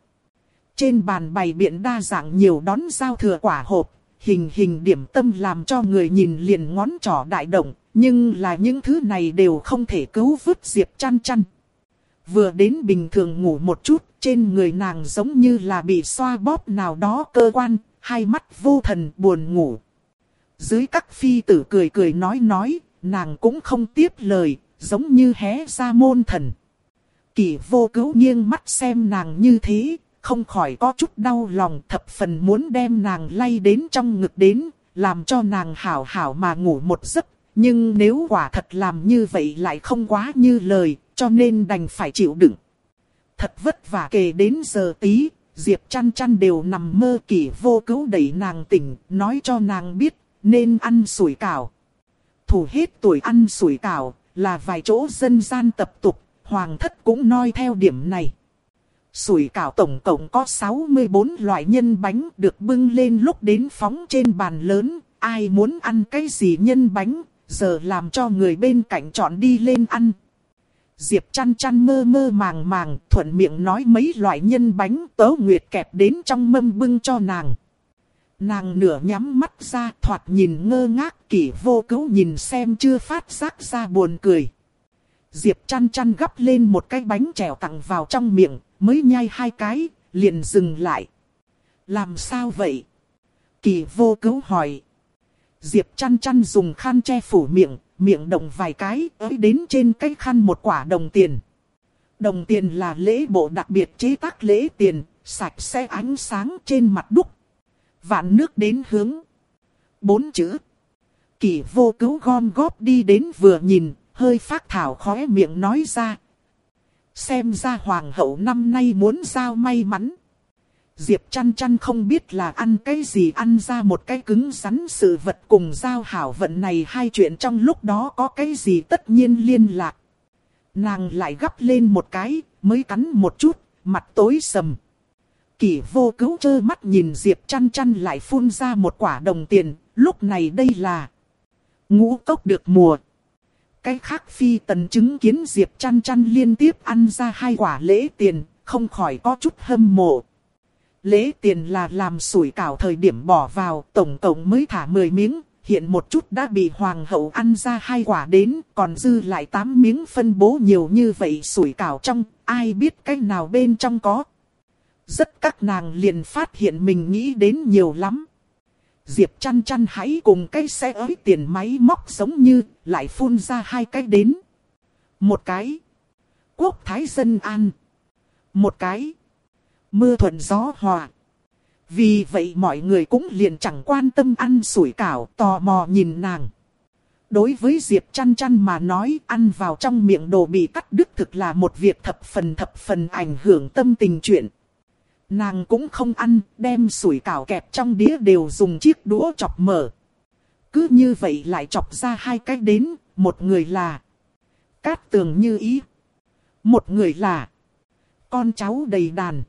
Trên bàn bày biện đa dạng nhiều đón giao thừa quả hộp, hình hình điểm tâm làm cho người nhìn liền ngón trỏ đại động, nhưng là những thứ này đều không thể cứu vứt Diệp chăn chăn. Vừa đến bình thường ngủ một chút, trên người nàng giống như là bị xoa bóp nào đó cơ quan, hai mắt vô thần buồn ngủ. Dưới các phi tử cười cười nói nói, nàng cũng không tiếp lời, giống như hé ra môn thần. Kỳ vô cứu nghiêng mắt xem nàng như thế, không khỏi có chút đau lòng thập phần muốn đem nàng lay đến trong ngực đến, làm cho nàng hảo hảo mà ngủ một giấc. Nhưng nếu quả thật làm như vậy lại không quá như lời, cho nên đành phải chịu đựng. Thật vất vả kể đến giờ tí, Diệp chăn chăn đều nằm mơ kỳ vô cứu đẩy nàng tỉnh, nói cho nàng biết, nên ăn sủi cảo. Thủ hết tuổi ăn sủi cảo, là vài chỗ dân gian tập tục, hoàng thất cũng noi theo điểm này. Sủi cảo tổng cộng có 64 loại nhân bánh được bưng lên lúc đến phóng trên bàn lớn, ai muốn ăn cái gì nhân bánh, giờ làm cho người bên cạnh chọn đi lên ăn. Diệp chăn chăn mơ mơ màng màng, thuận miệng nói mấy loại nhân bánh tớ nguyệt kẹp đến trong mâm bưng cho nàng. Nàng nửa nhắm mắt ra thoạt nhìn ngơ ngác kỷ vô cứu nhìn xem chưa phát giác ra buồn cười. Diệp chăn chăn gắp lên một cái bánh trèo tặng vào trong miệng, mới nhai hai cái, liền dừng lại. Làm sao vậy? Kỳ vô cứu hỏi. Diệp chăn chăn dùng khăn che phủ miệng, miệng động vài cái, ới đến trên cái khăn một quả đồng tiền. Đồng tiền là lễ bộ đặc biệt chế tác lễ tiền, sạch sẽ ánh sáng trên mặt đúc. Vạn nước đến hướng. Bốn chữ. Kỷ vô cứu gom góp đi đến vừa nhìn, hơi phát thảo khóe miệng nói ra. Xem ra hoàng hậu năm nay muốn giao may mắn. Diệp chăn chăn không biết là ăn cái gì ăn ra một cái cứng rắn sự vật cùng giao hảo vận này hai chuyện trong lúc đó có cái gì tất nhiên liên lạc. Nàng lại gấp lên một cái, mới cắn một chút, mặt tối sầm. Kỷ vô cứu chơ mắt nhìn Diệp chăn chăn lại phun ra một quả đồng tiền, lúc này đây là ngũ cốc được mùa. Cái khác phi tần chứng kiến Diệp chăn chăn liên tiếp ăn ra hai quả lễ tiền, không khỏi có chút hâm mộ. Lễ tiền là làm sủi cảo thời điểm bỏ vào, tổng cộng mới thả 10 miếng, hiện một chút đã bị hoàng hậu ăn ra hai quả đến, còn dư lại 8 miếng phân bố nhiều như vậy sủi cảo trong, ai biết cái nào bên trong có. Rất các nàng liền phát hiện mình nghĩ đến nhiều lắm. Diệp chăn chăn hãy cùng cái xe ới tiền máy móc giống như, lại phun ra hai cái đến. Một cái. Quốc thái dân an. Một cái. Mưa thuận gió hòa. Vì vậy mọi người cũng liền chẳng quan tâm ăn sủi cảo, tò mò nhìn nàng. Đối với Diệp chăn chăn mà nói ăn vào trong miệng đồ bị cắt đứt thực là một việc thập phần thập phần ảnh hưởng tâm tình chuyện. Nàng cũng không ăn, đem sủi cảo kẹp trong đĩa đều dùng chiếc đũa chọc mở. Cứ như vậy lại chọc ra hai cái đến, một người là Cát tường như ý. Một người là Con cháu đầy đàn.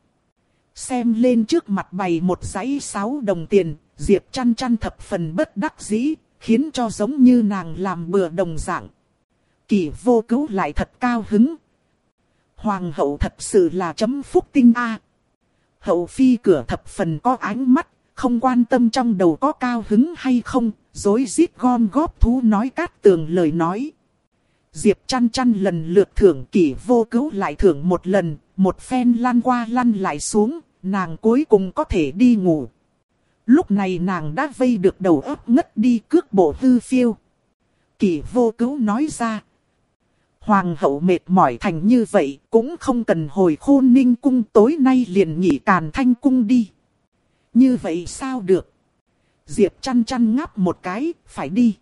Xem lên trước mặt bày một dãy sáu đồng tiền, Diệp chăn chăn thập phần bất đắc dĩ, khiến cho giống như nàng làm bừa đồng dạng. Kỳ vô cứu lại thật cao hứng. Hoàng hậu thật sự là chấm phúc tinh A hậu phi cửa thập phần có ánh mắt, không quan tâm trong đầu có cao hứng hay không, dối rít gom góp thú nói cát tường lời nói. Diệp chăn chăn lần lượt thưởng kỷ vô cứu lại thưởng một lần, một phen lăn qua lăn lại xuống, nàng cuối cùng có thể đi ngủ. Lúc này nàng đã vây được đầu óc ngất đi cước bộ hư phiêu. Kỷ vô cứu nói ra, Hoàng hậu mệt mỏi thành như vậy, cũng không cần hồi khôn ninh cung tối nay liền nghỉ càn thanh cung đi. Như vậy sao được? Diệp chăn chăn ngáp một cái, phải đi.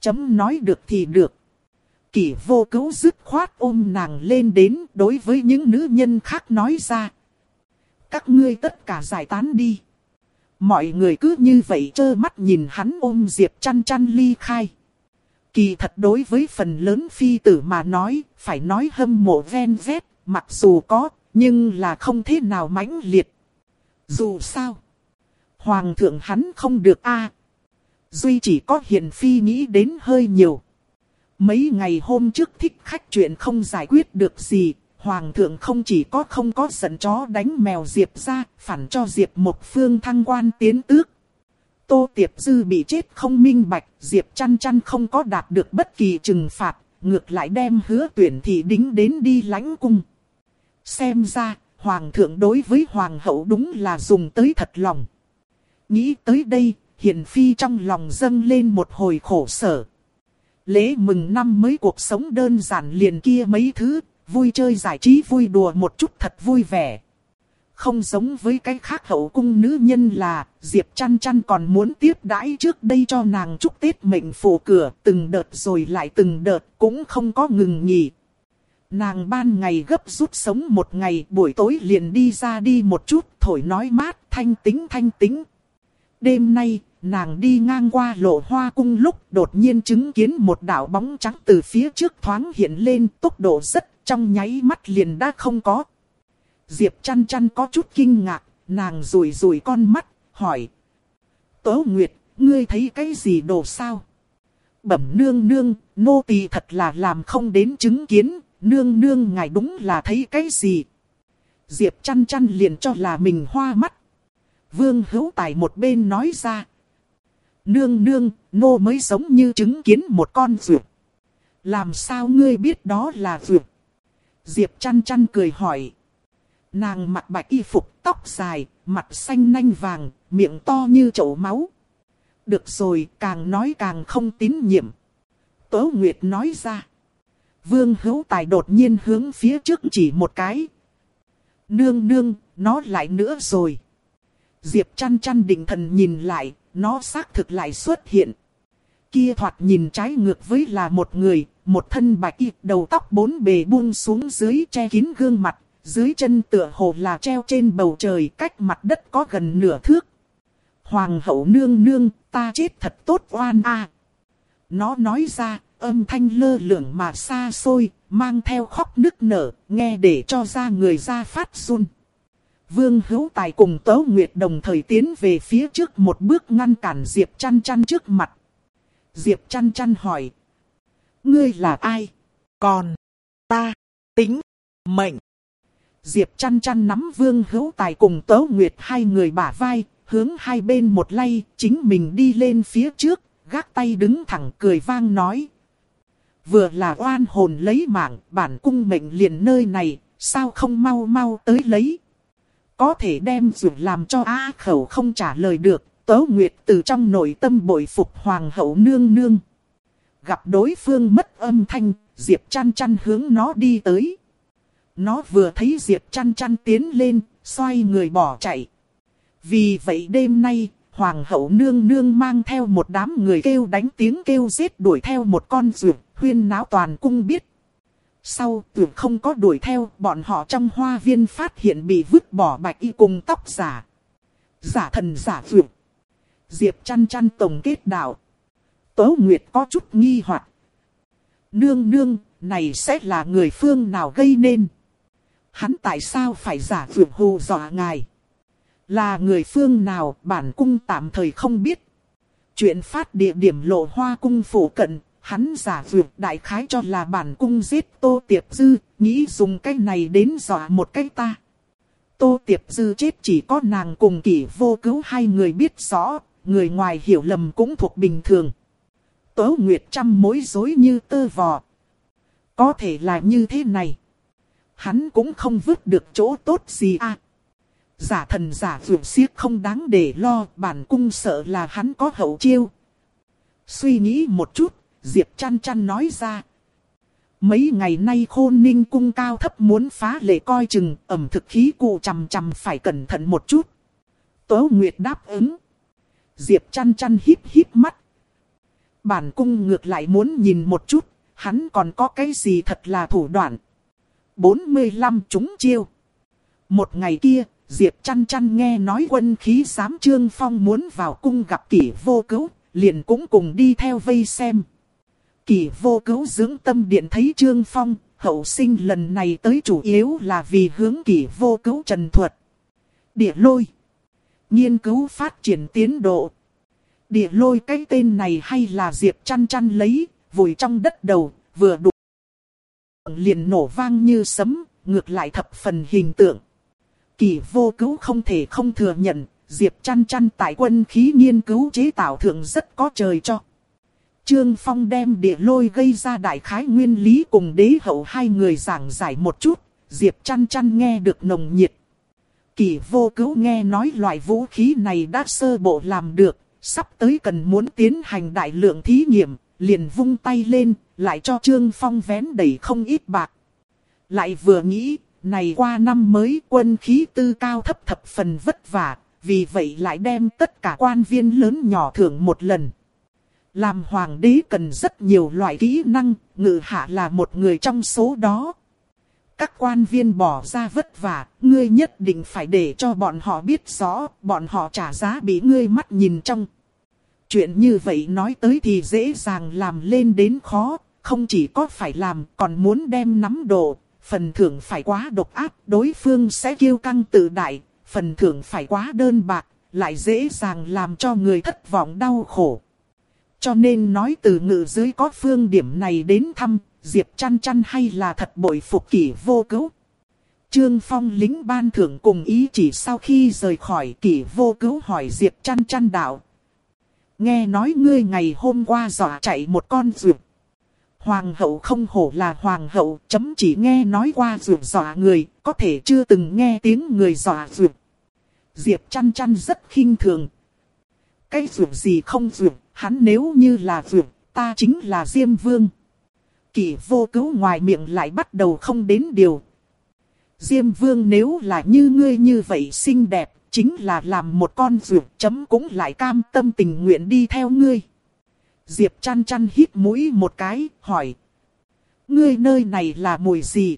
Chấm nói được thì được. Kỷ vô cứu dứt khoát ôm nàng lên đến đối với những nữ nhân khác nói ra. Các ngươi tất cả giải tán đi. Mọi người cứ như vậy trơ mắt nhìn hắn ôm Diệp chăn chăn ly khai. Kỳ thật đối với phần lớn phi tử mà nói, phải nói hâm mộ ven vét, mặc dù có, nhưng là không thế nào mãnh liệt. Dù sao, hoàng thượng hắn không được a Duy chỉ có hiền phi nghĩ đến hơi nhiều. Mấy ngày hôm trước thích khách chuyện không giải quyết được gì, Hoàng thượng không chỉ có không có giận chó đánh mèo Diệp ra, phản cho Diệp một phương thăng quan tiến tước. Tô Tiệp Dư bị chết không minh bạch, Diệp chăn chăn không có đạt được bất kỳ trừng phạt, ngược lại đem hứa tuyển thị đính đến đi lãnh cung. Xem ra, Hoàng thượng đối với Hoàng hậu đúng là dùng tới thật lòng. Nghĩ tới đây, Hiền Phi trong lòng dâng lên một hồi khổ sở. Lễ mừng năm mới cuộc sống đơn giản liền kia mấy thứ, vui chơi giải trí vui đùa một chút thật vui vẻ. Không giống với cái khác hậu cung nữ nhân là, Diệp chăn chăn còn muốn tiếp đãi trước đây cho nàng chúc Tết mệnh phủ cửa, từng đợt rồi lại từng đợt, cũng không có ngừng nghỉ. Nàng ban ngày gấp rút sống một ngày, buổi tối liền đi ra đi một chút, thổi nói mát, thanh tính thanh tính. Đêm nay, nàng đi ngang qua lộ hoa cung lúc đột nhiên chứng kiến một đạo bóng trắng từ phía trước thoáng hiện lên tốc độ rất trong nháy mắt liền đã không có. Diệp chăn chăn có chút kinh ngạc, nàng rủi rủi con mắt, hỏi. Tố Nguyệt, ngươi thấy cái gì đồ sao? Bẩm nương nương, nô tỳ thật là làm không đến chứng kiến, nương nương ngài đúng là thấy cái gì? Diệp chăn chăn liền cho là mình hoa mắt. Vương hữu tài một bên nói ra. Nương nương, nô mới giống như chứng kiến một con ruột. Làm sao ngươi biết đó là ruột? Diệp chăn chăn cười hỏi. Nàng mặc bạch y phục, tóc dài, mặt xanh nanh vàng, miệng to như chậu máu. Được rồi, càng nói càng không tín nhiệm. Tố Nguyệt nói ra. Vương hữu tài đột nhiên hướng phía trước chỉ một cái. Nương nương, nó lại nữa rồi. Diệp chăn chăn định thần nhìn lại, nó xác thực lại xuất hiện. Kia thoạt nhìn trái ngược với là một người, một thân bạch y, đầu tóc bốn bề buông xuống dưới che kín gương mặt, dưới chân tựa hồ là treo trên bầu trời cách mặt đất có gần nửa thước. Hoàng hậu nương nương, ta chết thật tốt oan a. Nó nói ra, âm thanh lơ lửng mà xa xôi, mang theo khóc nức nở, nghe để cho ra người ra phát run. Vương Hữu Tài cùng Tấu Nguyệt đồng thời tiến về phía trước một bước ngăn cản Diệp Chăn Chăn trước mặt. Diệp Chăn Chăn hỏi. Ngươi là ai? Còn, ta, tính, mệnh. Diệp Chăn Chăn nắm Vương Hữu Tài cùng Tấu Nguyệt hai người bả vai, hướng hai bên một lay, chính mình đi lên phía trước, gác tay đứng thẳng cười vang nói. Vừa là oan hồn lấy mạng, bản cung mệnh liền nơi này, sao không mau mau tới lấy. Có thể đem dù làm cho A khẩu không trả lời được, Tố Nguyệt từ trong nội tâm bội phục Hoàng hậu nương nương. Gặp đối phương mất âm thanh, Diệp chăn chăn hướng nó đi tới. Nó vừa thấy Diệp chăn chăn tiến lên, xoay người bỏ chạy. Vì vậy đêm nay, Hoàng hậu nương nương mang theo một đám người kêu đánh tiếng kêu giết đuổi theo một con rượu, huyên náo toàn cung biết. Sau tưởng không có đuổi theo, bọn họ trong hoa viên phát hiện bị vứt bỏ bạch y cùng tóc giả. Giả thần giả rượu. Diệp chăn chăn tổng kết đạo. Tố Nguyệt có chút nghi hoặc Nương nương, này sẽ là người phương nào gây nên? Hắn tại sao phải giả vượt hù dọa ngài? Là người phương nào bản cung tạm thời không biết. Chuyện phát địa điểm lộ hoa cung phủ cận, hắn giả vượt đại khái cho là bản cung giết Tô Tiệp Dư, nghĩ dùng cái này đến dọa một cái ta. Tô Tiệp Dư chết chỉ có nàng cùng kỷ vô cứu hai người biết rõ, người ngoài hiểu lầm cũng thuộc bình thường. Tố Nguyệt trăm mối rối như tơ vò. Có thể là như thế này. Hắn cũng không vứt được chỗ tốt gì à. Giả thần giả vượt siết không đáng để lo, bản cung sợ là hắn có hậu chiêu. Suy nghĩ một chút, Diệp chăn chăn nói ra. Mấy ngày nay khôn ninh cung cao thấp muốn phá lệ coi chừng, ẩm thực khí cụ chằm chằm phải cẩn thận một chút. Tố Nguyệt đáp ứng. Diệp chăn chăn híp híp mắt. Bản cung ngược lại muốn nhìn một chút, hắn còn có cái gì thật là thủ đoạn. 45 chúng chiêu. Một ngày kia, Diệp chăn chăn nghe nói quân khí giám trương phong muốn vào cung gặp kỷ vô cứu, liền cũng cùng đi theo vây xem Kỷ vô cứu dưỡng tâm điện thấy Trương Phong, hậu sinh lần này tới chủ yếu là vì hướng kỷ vô cứu trần thuật. Địa lôi. Nghiên cứu phát triển tiến độ. Địa lôi cái tên này hay là Diệp chăn chăn lấy, vùi trong đất đầu, vừa đủ. Liền nổ vang như sấm, ngược lại thập phần hình tượng. Kỳ vô cứu không thể không thừa nhận, Diệp chăn chăn tại quân khí nghiên cứu chế tạo thượng rất có trời cho. Trương Phong đem địa lôi gây ra đại khái nguyên lý cùng đế hậu hai người giảng giải một chút, Diệp chăn chăn nghe được nồng nhiệt. Kỳ vô cứu nghe nói loại vũ khí này đã sơ bộ làm được, sắp tới cần muốn tiến hành đại lượng thí nghiệm, liền vung tay lên, lại cho Trương Phong vén đầy không ít bạc. Lại vừa nghĩ, này qua năm mới quân khí tư cao thấp thập phần vất vả, vì vậy lại đem tất cả quan viên lớn nhỏ thưởng một lần. Làm hoàng đế cần rất nhiều loại kỹ năng, ngự hạ là một người trong số đó. Các quan viên bỏ ra vất vả, ngươi nhất định phải để cho bọn họ biết rõ, bọn họ trả giá bị ngươi mắt nhìn trong. Chuyện như vậy nói tới thì dễ dàng làm lên đến khó, không chỉ có phải làm còn muốn đem nắm độ, phần thưởng phải quá độc áp đối phương sẽ kiêu căng tự đại, phần thưởng phải quá đơn bạc, lại dễ dàng làm cho người thất vọng đau khổ. Cho nên nói từ ngự dưới có phương điểm này đến thăm, Diệp chăn chăn hay là thật bội phục kỷ vô cứu. Trương Phong lính ban thưởng cùng ý chỉ sau khi rời khỏi kỷ vô cứu hỏi Diệp chăn chăn đạo. Nghe nói ngươi ngày hôm qua dọa chạy một con ruột. Hoàng hậu không hổ là hoàng hậu, chấm chỉ nghe nói qua ruột dọa người, có thể chưa từng nghe tiếng người dọa ruột. Diệp chăn chăn rất khinh thường. Cái ruột gì không ruột, hắn nếu như là ruột, ta chính là Diêm Vương. Kỷ vô cứu ngoài miệng lại bắt đầu không đến điều. Diêm Vương nếu là như ngươi như vậy xinh đẹp, chính là làm một con ruột chấm cũng lại cam tâm tình nguyện đi theo ngươi. Diệp chăn chăn hít mũi một cái, hỏi. Ngươi nơi này là mùi gì?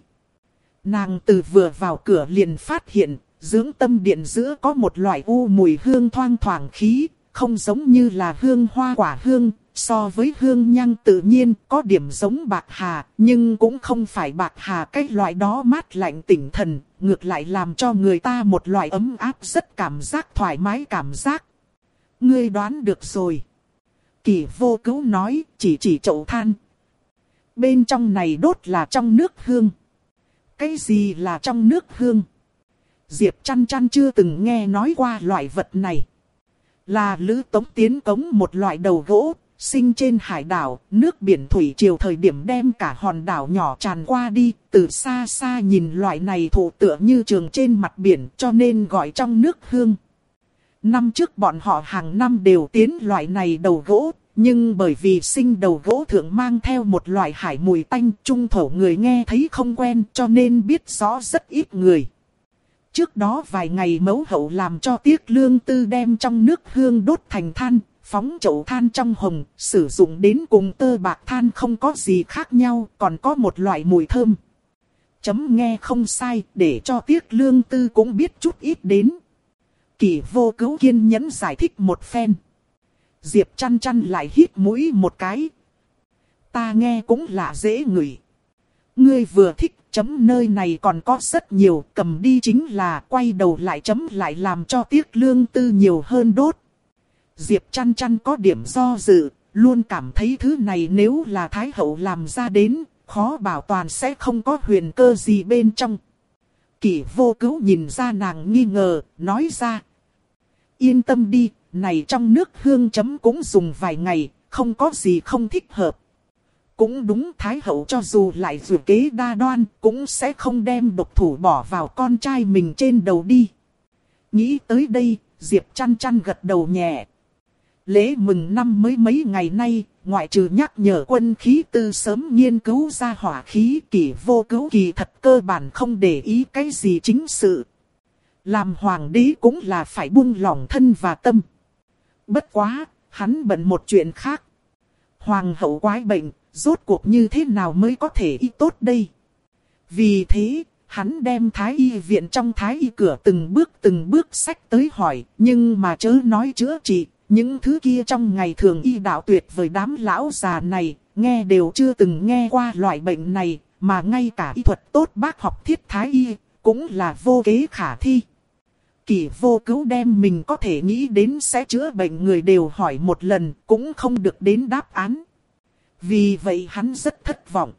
Nàng từ vừa vào cửa liền phát hiện, dưỡng tâm điện giữa có một loại u mùi hương thoang thoảng khí, không giống như là hương hoa quả hương, so với hương nhang tự nhiên có điểm giống bạc hà, nhưng cũng không phải bạc hà cái loại đó mát lạnh tỉnh thần, ngược lại làm cho người ta một loại ấm áp rất cảm giác thoải mái cảm giác. Ngươi đoán được rồi. Kỳ vô cứu nói, chỉ chỉ chậu than. Bên trong này đốt là trong nước hương. Cái gì là trong nước hương? Diệp chăn chăn chưa từng nghe nói qua loại vật này. Là lữ tống tiến cống một loại đầu gỗ, sinh trên hải đảo, nước biển thủy triều thời điểm đem cả hòn đảo nhỏ tràn qua đi, từ xa xa nhìn loại này thụ tựa như trường trên mặt biển cho nên gọi trong nước hương. Năm trước bọn họ hàng năm đều tiến loại này đầu gỗ, nhưng bởi vì sinh đầu gỗ thượng mang theo một loại hải mùi tanh trung thổ người nghe thấy không quen cho nên biết rõ rất ít người. Trước đó vài ngày mẫu hậu làm cho tiếc lương tư đem trong nước hương đốt thành than, phóng chậu than trong hồng, sử dụng đến cùng tơ bạc than không có gì khác nhau, còn có một loại mùi thơm. Chấm nghe không sai, để cho tiếc lương tư cũng biết chút ít đến. Kỳ vô cứu kiên nhẫn giải thích một phen. Diệp chăn chăn lại hít mũi một cái. Ta nghe cũng là dễ ngửi. Ngươi vừa thích chấm nơi này còn có rất nhiều, cầm đi chính là quay đầu lại chấm lại làm cho tiếc lương tư nhiều hơn đốt. Diệp chăn chăn có điểm do dự, luôn cảm thấy thứ này nếu là Thái Hậu làm ra đến, khó bảo toàn sẽ không có huyền cơ gì bên trong. Kỷ vô cứu nhìn ra nàng nghi ngờ, nói ra. Yên tâm đi, này trong nước hương chấm cũng dùng vài ngày, không có gì không thích hợp. Cũng đúng Thái Hậu cho dù lại dù kế đa đoan, cũng sẽ không đem độc thủ bỏ vào con trai mình trên đầu đi. Nghĩ tới đây, Diệp chăn chăn gật đầu nhẹ. Lễ mừng năm mới mấy ngày nay, ngoại trừ nhắc nhở quân khí tư sớm nghiên cứu ra hỏa khí kỳ vô cứu kỳ thật cơ bản không để ý cái gì chính sự. Làm hoàng đế cũng là phải buông lòng thân và tâm. Bất quá, hắn bận một chuyện khác. Hoàng hậu quái bệnh, rốt cuộc như thế nào mới có thể y tốt đây? Vì thế, hắn đem thái y viện trong thái y cửa từng bước từng bước sách tới hỏi, nhưng mà chớ nói chữa trị, những thứ kia trong ngày thường y đạo tuyệt với đám lão già này, nghe đều chưa từng nghe qua loại bệnh này, mà ngay cả y thuật tốt bác học thiết thái y, cũng là vô kế khả thi. Kỳ vô cứu đem mình có thể nghĩ đến sẽ chữa bệnh người đều hỏi một lần, cũng không được đến đáp án. Vì vậy hắn rất thất vọng.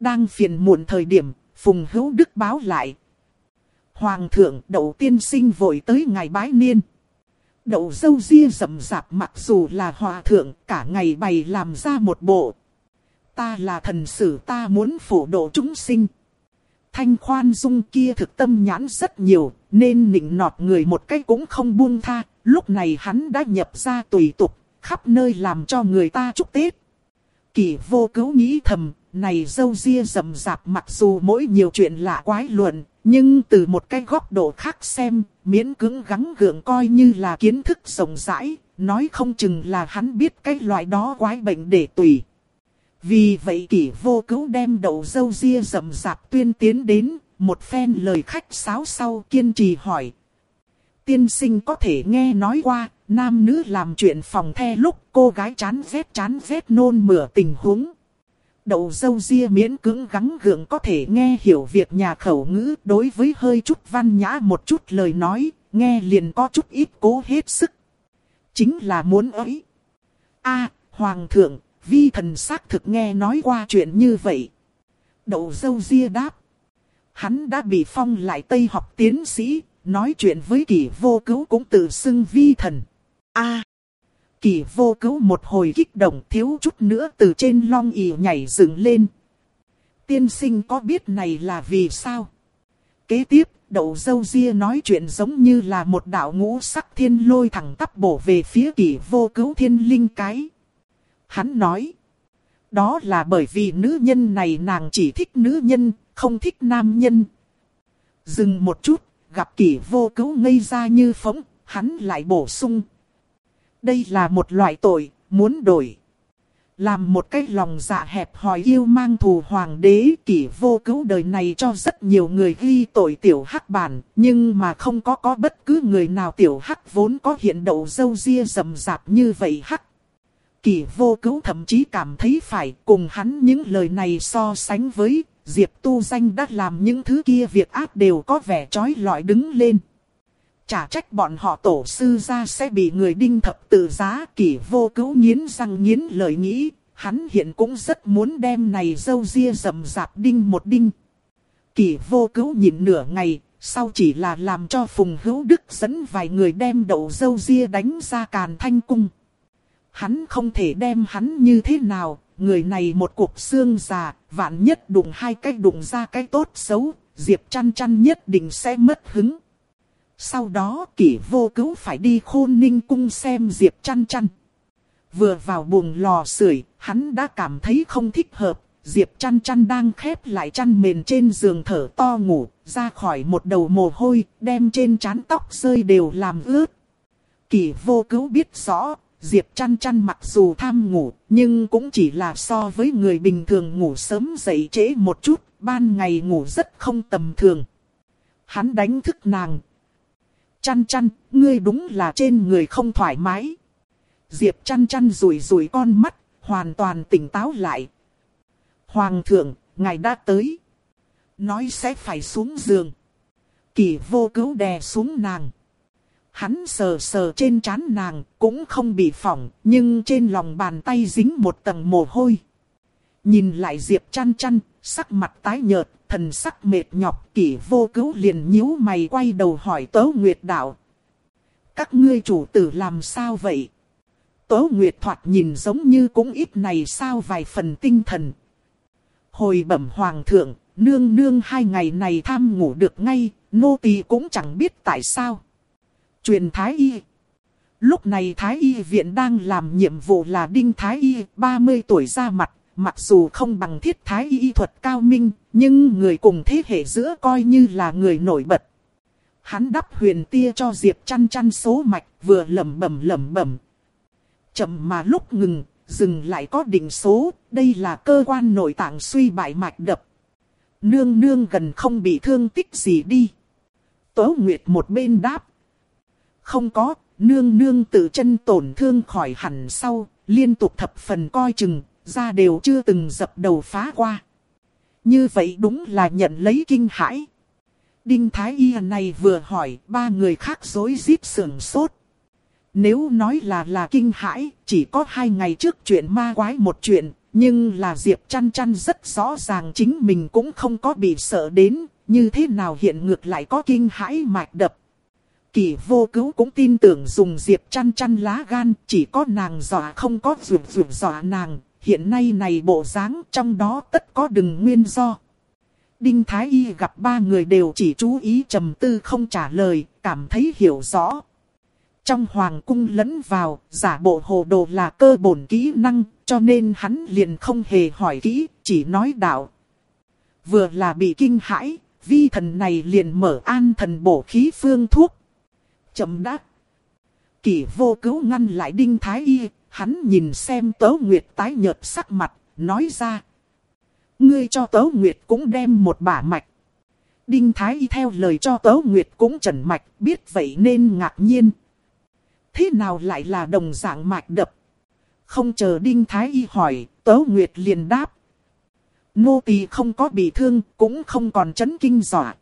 Đang phiền muộn thời điểm, Phùng Hữu Đức báo lại. Hoàng thượng đậu tiên sinh vội tới ngày bái niên. Đậu dâu ria rậm rạp mặc dù là hòa thượng cả ngày bày làm ra một bộ. Ta là thần sử ta muốn phổ độ chúng sinh. Thanh khoan dung kia thực tâm nhãn rất nhiều, nên nịnh nọt người một cách cũng không buông tha. Lúc này hắn đã nhập ra tùy tục, khắp nơi làm cho người ta chúc Tết. Kỳ vô cứu nghĩ thầm, này dâu ria rậm rạp mặc dù mỗi nhiều chuyện lạ quái luận, nhưng từ một cái góc độ khác xem, miễn cưỡng gắng gượng coi như là kiến thức rộng rãi, nói không chừng là hắn biết cái loại đó quái bệnh để tùy. Vì vậy kỷ vô cứu đem đậu dâu ria rậm rạp tuyên tiến đến, một phen lời khách sáo sau kiên trì hỏi. Tiên sinh có thể nghe nói qua, nam nữ làm chuyện phòng the lúc cô gái chán rét chán rét nôn mửa tình huống. Đậu dâu ria miễn cưỡng gắng gượng có thể nghe hiểu việc nhà khẩu ngữ đối với hơi chút văn nhã một chút lời nói, nghe liền có chút ít cố hết sức. Chính là muốn ấy. a Hoàng thượng, vi thần xác thực nghe nói qua chuyện như vậy. Đậu dâu ria đáp. Hắn đã bị phong lại Tây học tiến sĩ, nói chuyện với kỷ vô cứu cũng tự xưng vi thần. a Kỳ vô cứu một hồi kích động thiếu chút nữa từ trên long ỉ nhảy dựng lên. Tiên sinh có biết này là vì sao? Kế tiếp, đậu dâu ria nói chuyện giống như là một đạo ngũ sắc thiên lôi thẳng tắp bổ về phía kỳ vô cứu thiên linh cái. Hắn nói, đó là bởi vì nữ nhân này nàng chỉ thích nữ nhân, không thích nam nhân. Dừng một chút, gặp kỳ vô cứu ngây ra như phóng, hắn lại bổ sung, đây là một loại tội, muốn đổi. Làm một cái lòng dạ hẹp hòi yêu mang thù hoàng đế kỷ vô cứu đời này cho rất nhiều người ghi tội tiểu hắc bản, nhưng mà không có có bất cứ người nào tiểu hắc vốn có hiện đậu dâu ria rầm rạp như vậy hắc. Kỷ vô cứu thậm chí cảm thấy phải cùng hắn những lời này so sánh với Diệp Tu Danh đã làm những thứ kia việc ác đều có vẻ trói lọi đứng lên. Chả trách bọn họ tổ sư ra sẽ bị người đinh thập tự giá kỷ vô cứu nghiến răng nghiến lời nghĩ. Hắn hiện cũng rất muốn đem này dâu ria rầm rạp đinh một đinh. Kỷ vô cứu nhìn nửa ngày, sau chỉ là làm cho Phùng Hữu Đức dẫn vài người đem đậu dâu ria đánh ra càn thanh cung. Hắn không thể đem hắn như thế nào, người này một cuộc xương già, vạn nhất đụng hai cái đụng ra cái tốt xấu, Diệp chăn chăn nhất định sẽ mất hứng. Sau đó kỷ vô cứu phải đi khôn ninh cung xem Diệp chăn chăn. Vừa vào buồng lò sưởi, hắn đã cảm thấy không thích hợp. Diệp chăn chăn đang khép lại chăn mền trên giường thở to ngủ, ra khỏi một đầu mồ hôi, đem trên trán tóc rơi đều làm ướt. Kỷ vô cứu biết rõ, Diệp chăn chăn mặc dù tham ngủ, nhưng cũng chỉ là so với người bình thường ngủ sớm dậy trễ một chút, ban ngày ngủ rất không tầm thường. Hắn đánh thức nàng, Chăn chăn, ngươi đúng là trên người không thoải mái. Diệp chăn chăn rủi rủi con mắt, hoàn toàn tỉnh táo lại. Hoàng thượng, ngài đã tới. Nói sẽ phải xuống giường. Kỳ vô cứu đè xuống nàng. Hắn sờ sờ trên trán nàng, cũng không bị phỏng, nhưng trên lòng bàn tay dính một tầng mồ hôi. Nhìn lại Diệp chăn chăn, sắc mặt tái nhợt, thần sắc mệt nhọc kỷ vô cứu liền nhíu mày quay đầu hỏi Tố Nguyệt đạo. Các ngươi chủ tử làm sao vậy? Tố Nguyệt thoạt nhìn giống như cũng ít này sao vài phần tinh thần. Hồi bẩm hoàng thượng, nương nương hai ngày này tham ngủ được ngay, nô tỳ cũng chẳng biết tại sao. Truyền Thái Y Lúc này Thái Y viện đang làm nhiệm vụ là Đinh Thái Y, 30 tuổi ra mặt, mặc dù không bằng thiết thái y thuật cao minh, nhưng người cùng thế hệ giữa coi như là người nổi bật. Hắn đắp huyền tia cho Diệp chăn chăn số mạch, vừa lẩm bẩm lẩm bẩm. Chậm mà lúc ngừng, dừng lại có định số, đây là cơ quan nội tạng suy bại mạch đập. Nương nương gần không bị thương tích gì đi. Tố Nguyệt một bên đáp. Không có, nương nương tự chân tổn thương khỏi hẳn sau, liên tục thập phần coi chừng, ra đều chưa từng dập đầu phá qua. Như vậy đúng là nhận lấy kinh hãi. Đinh Thái Y này vừa hỏi, ba người khác dối rít sườn sốt. Nếu nói là là kinh hãi, chỉ có hai ngày trước chuyện ma quái một chuyện, nhưng là Diệp chăn chăn rất rõ ràng chính mình cũng không có bị sợ đến, như thế nào hiện ngược lại có kinh hãi mạch đập. Kỳ vô cứu cũng tin tưởng dùng Diệp chăn chăn lá gan, chỉ có nàng dọa không có rượu rượu dọa nàng, hiện nay này bộ dáng trong đó tất có đừng nguyên do. Đinh Thái Y gặp ba người đều chỉ chú ý trầm tư không trả lời, cảm thấy hiểu rõ. Trong hoàng cung lẫn vào, giả bộ hồ đồ là cơ bổn kỹ năng, cho nên hắn liền không hề hỏi kỹ, chỉ nói đạo. Vừa là bị kinh hãi, vi thần này liền mở an thần bổ khí phương thuốc. Chậm đáp. Kỷ vô cứu ngăn lại Đinh Thái Y, hắn nhìn xem Tố nguyệt tái nhợt sắc mặt, nói ra. Ngươi cho Tố nguyệt cũng đem một bả mạch. Đinh Thái Y theo lời cho Tố nguyệt cũng trần mạch, biết vậy nên ngạc nhiên. Thế nào lại là đồng dạng mạch đập? Không chờ Đinh Thái Y hỏi, Tố nguyệt liền đáp. Nô tỳ không có bị thương, cũng không còn chấn kinh dọa.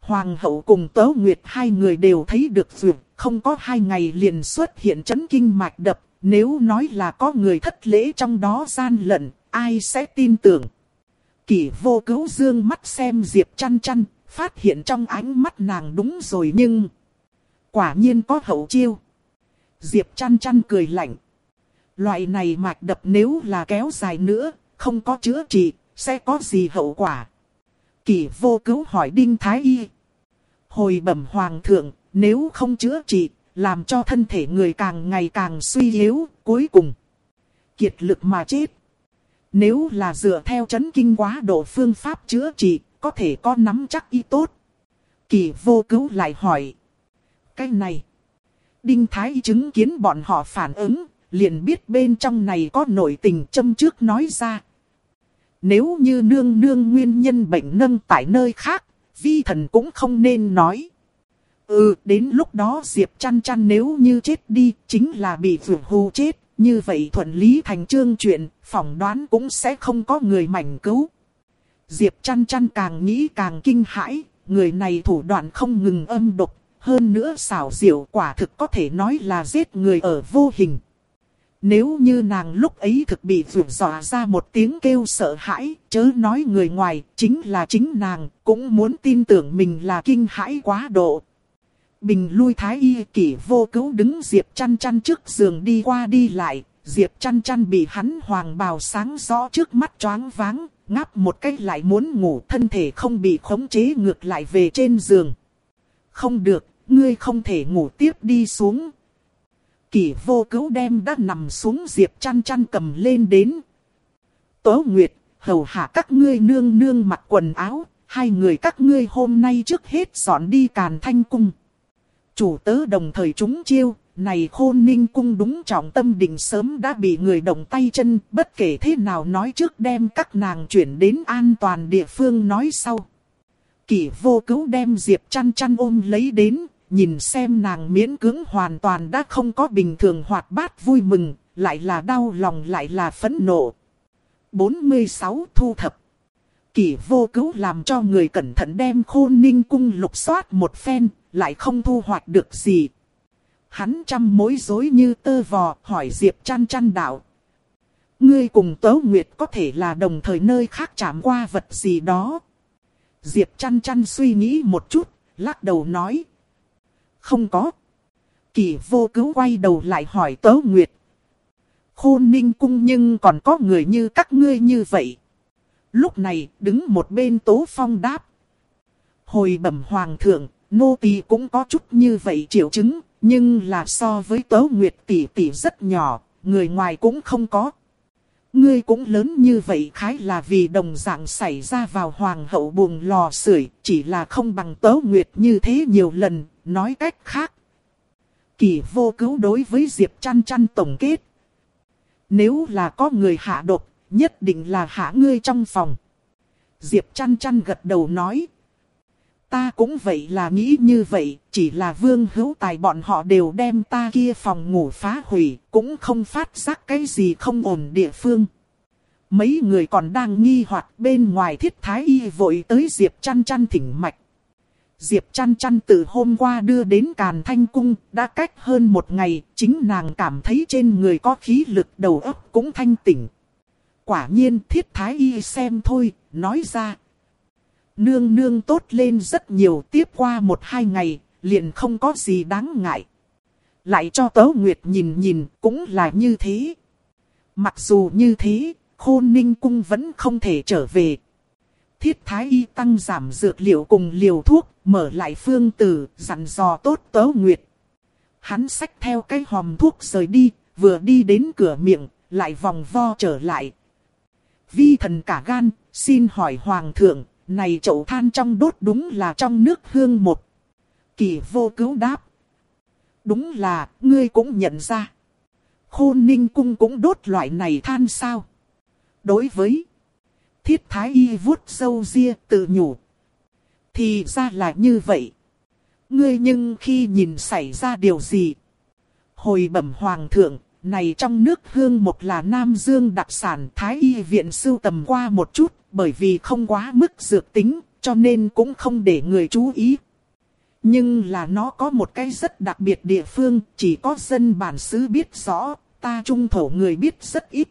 Hoàng hậu cùng Tố nguyệt hai người đều thấy được vượt, không có hai ngày liền xuất hiện chấn kinh mạch đập. Nếu nói là có người thất lễ trong đó gian lận, ai sẽ tin tưởng? Kỷ vô cứu dương mắt xem Diệp chăn chăn, phát hiện trong ánh mắt nàng đúng rồi nhưng... Quả nhiên có hậu chiêu. Diệp chăn chăn cười lạnh. Loại này mạch đập nếu là kéo dài nữa, không có chữa trị, sẽ có gì hậu quả? Kỷ vô cứu hỏi Đinh Thái Y. Hồi bẩm hoàng thượng, nếu không chữa trị, làm cho thân thể người càng ngày càng suy yếu, cuối cùng kiệt lực mà chết. Nếu là dựa theo chấn kinh quá độ phương pháp chữa trị, có thể có nắm chắc y tốt. Kỳ vô cứu lại hỏi. Cái này. Đinh Thái chứng kiến bọn họ phản ứng, liền biết bên trong này có nội tình châm trước nói ra. Nếu như nương nương nguyên nhân bệnh nâng tại nơi khác, vi thần cũng không nên nói. Ừ, đến lúc đó Diệp chăn chăn nếu như chết đi, chính là bị vượt hù chết. Như vậy thuận lý thành trương chuyện, phỏng đoán cũng sẽ không có người mảnh cứu. Diệp chăn chăn càng nghĩ càng kinh hãi, người này thủ đoạn không ngừng âm độc, hơn nữa xảo diệu quả thực có thể nói là giết người ở vô hình. Nếu như nàng lúc ấy thực bị vượt dọa ra một tiếng kêu sợ hãi, chớ nói người ngoài, chính là chính nàng, cũng muốn tin tưởng mình là kinh hãi quá độ. Bình lui thái y kỷ vô cứu đứng Diệp chăn chăn trước giường đi qua đi lại, Diệp chăn chăn bị hắn hoàng bào sáng rõ trước mắt choáng váng, ngáp một cái lại muốn ngủ thân thể không bị khống chế ngược lại về trên giường. Không được, ngươi không thể ngủ tiếp đi xuống. Kỷ vô cứu đem đã nằm xuống Diệp chăn chăn cầm lên đến. Tố Nguyệt, hầu hạ các ngươi nương nương mặc quần áo, hai người các ngươi hôm nay trước hết dọn đi càn thanh cung. Chủ tớ đồng thời chúng chiêu, này khôn ninh cung đúng trọng tâm định sớm đã bị người động tay chân, bất kể thế nào nói trước đem các nàng chuyển đến an toàn địa phương nói sau. Kỷ vô cứu đem Diệp chăn chăn ôm lấy đến, nhìn xem nàng miễn cưỡng hoàn toàn đã không có bình thường hoạt bát vui mừng, lại là đau lòng lại là phẫn nộ. 46 thu thập Kỷ vô cứu làm cho người cẩn thận đem khôn ninh cung lục soát một phen, lại không thu hoạch được gì. Hắn trăm mối rối như tơ vò, hỏi Diệp chăn chăn đạo. Ngươi cùng Tớ Nguyệt có thể là đồng thời nơi khác chạm qua vật gì đó. Diệp chăn chăn suy nghĩ một chút, lắc đầu nói. Không có. Kỳ vô cứu quay đầu lại hỏi Tớ Nguyệt. Khôn ninh cung nhưng còn có người như các ngươi như vậy. Lúc này đứng một bên Tố Phong đáp. Hồi bẩm hoàng thượng, nô tỳ cũng có chút như vậy triệu chứng, nhưng là so với Tố nguyệt tỷ tỷ rất nhỏ, người ngoài cũng không có. Ngươi cũng lớn như vậy khái là vì đồng dạng xảy ra vào hoàng hậu buồng lò sưởi, chỉ là không bằng Tố nguyệt như thế nhiều lần, nói cách khác. Kỳ vô cứu đối với Diệp chăn chăn tổng kết. Nếu là có người hạ độc, nhất định là hạ ngươi trong phòng. Diệp chăn chăn gật đầu nói, Ta cũng vậy là nghĩ như vậy, chỉ là vương hữu tài bọn họ đều đem ta kia phòng ngủ phá hủy, cũng không phát giác cái gì không ổn địa phương. Mấy người còn đang nghi hoặc bên ngoài thiết thái y vội tới Diệp chăn chăn thỉnh mạch. Diệp chăn chăn từ hôm qua đưa đến Càn Thanh Cung, đã cách hơn một ngày, chính nàng cảm thấy trên người có khí lực đầu óc cũng thanh tỉnh. Quả nhiên thiết thái y xem thôi, nói ra. Nương nương tốt lên rất nhiều tiếp qua một hai ngày, liền không có gì đáng ngại. Lại cho tớ Nguyệt nhìn nhìn, cũng là như thế. Mặc dù như thế, khôn ninh cung vẫn không thể trở về. Thiết thái y tăng giảm dược liệu cùng liều thuốc, mở lại phương tử, dặn dò tốt tớ Nguyệt. Hắn xách theo cái hòm thuốc rời đi, vừa đi đến cửa miệng, lại vòng vo trở lại. Vi thần cả gan, xin hỏi hoàng thượng, này chậu than trong đốt đúng là trong nước hương một. Kỳ vô cứu đáp. Đúng là, ngươi cũng nhận ra. Khôn ninh cung cũng đốt loại này than sao? Đối với thiết thái y vuốt sâu ria tự nhủ. Thì ra là như vậy. Ngươi nhưng khi nhìn xảy ra điều gì? Hồi bẩm hoàng thượng, này trong nước hương một là Nam Dương đặc sản Thái Y viện sưu tầm qua một chút, bởi vì không quá mức dược tính, cho nên cũng không để người chú ý. Nhưng là nó có một cái rất đặc biệt địa phương, chỉ có dân bản xứ biết rõ, ta trung thổ người biết rất ít.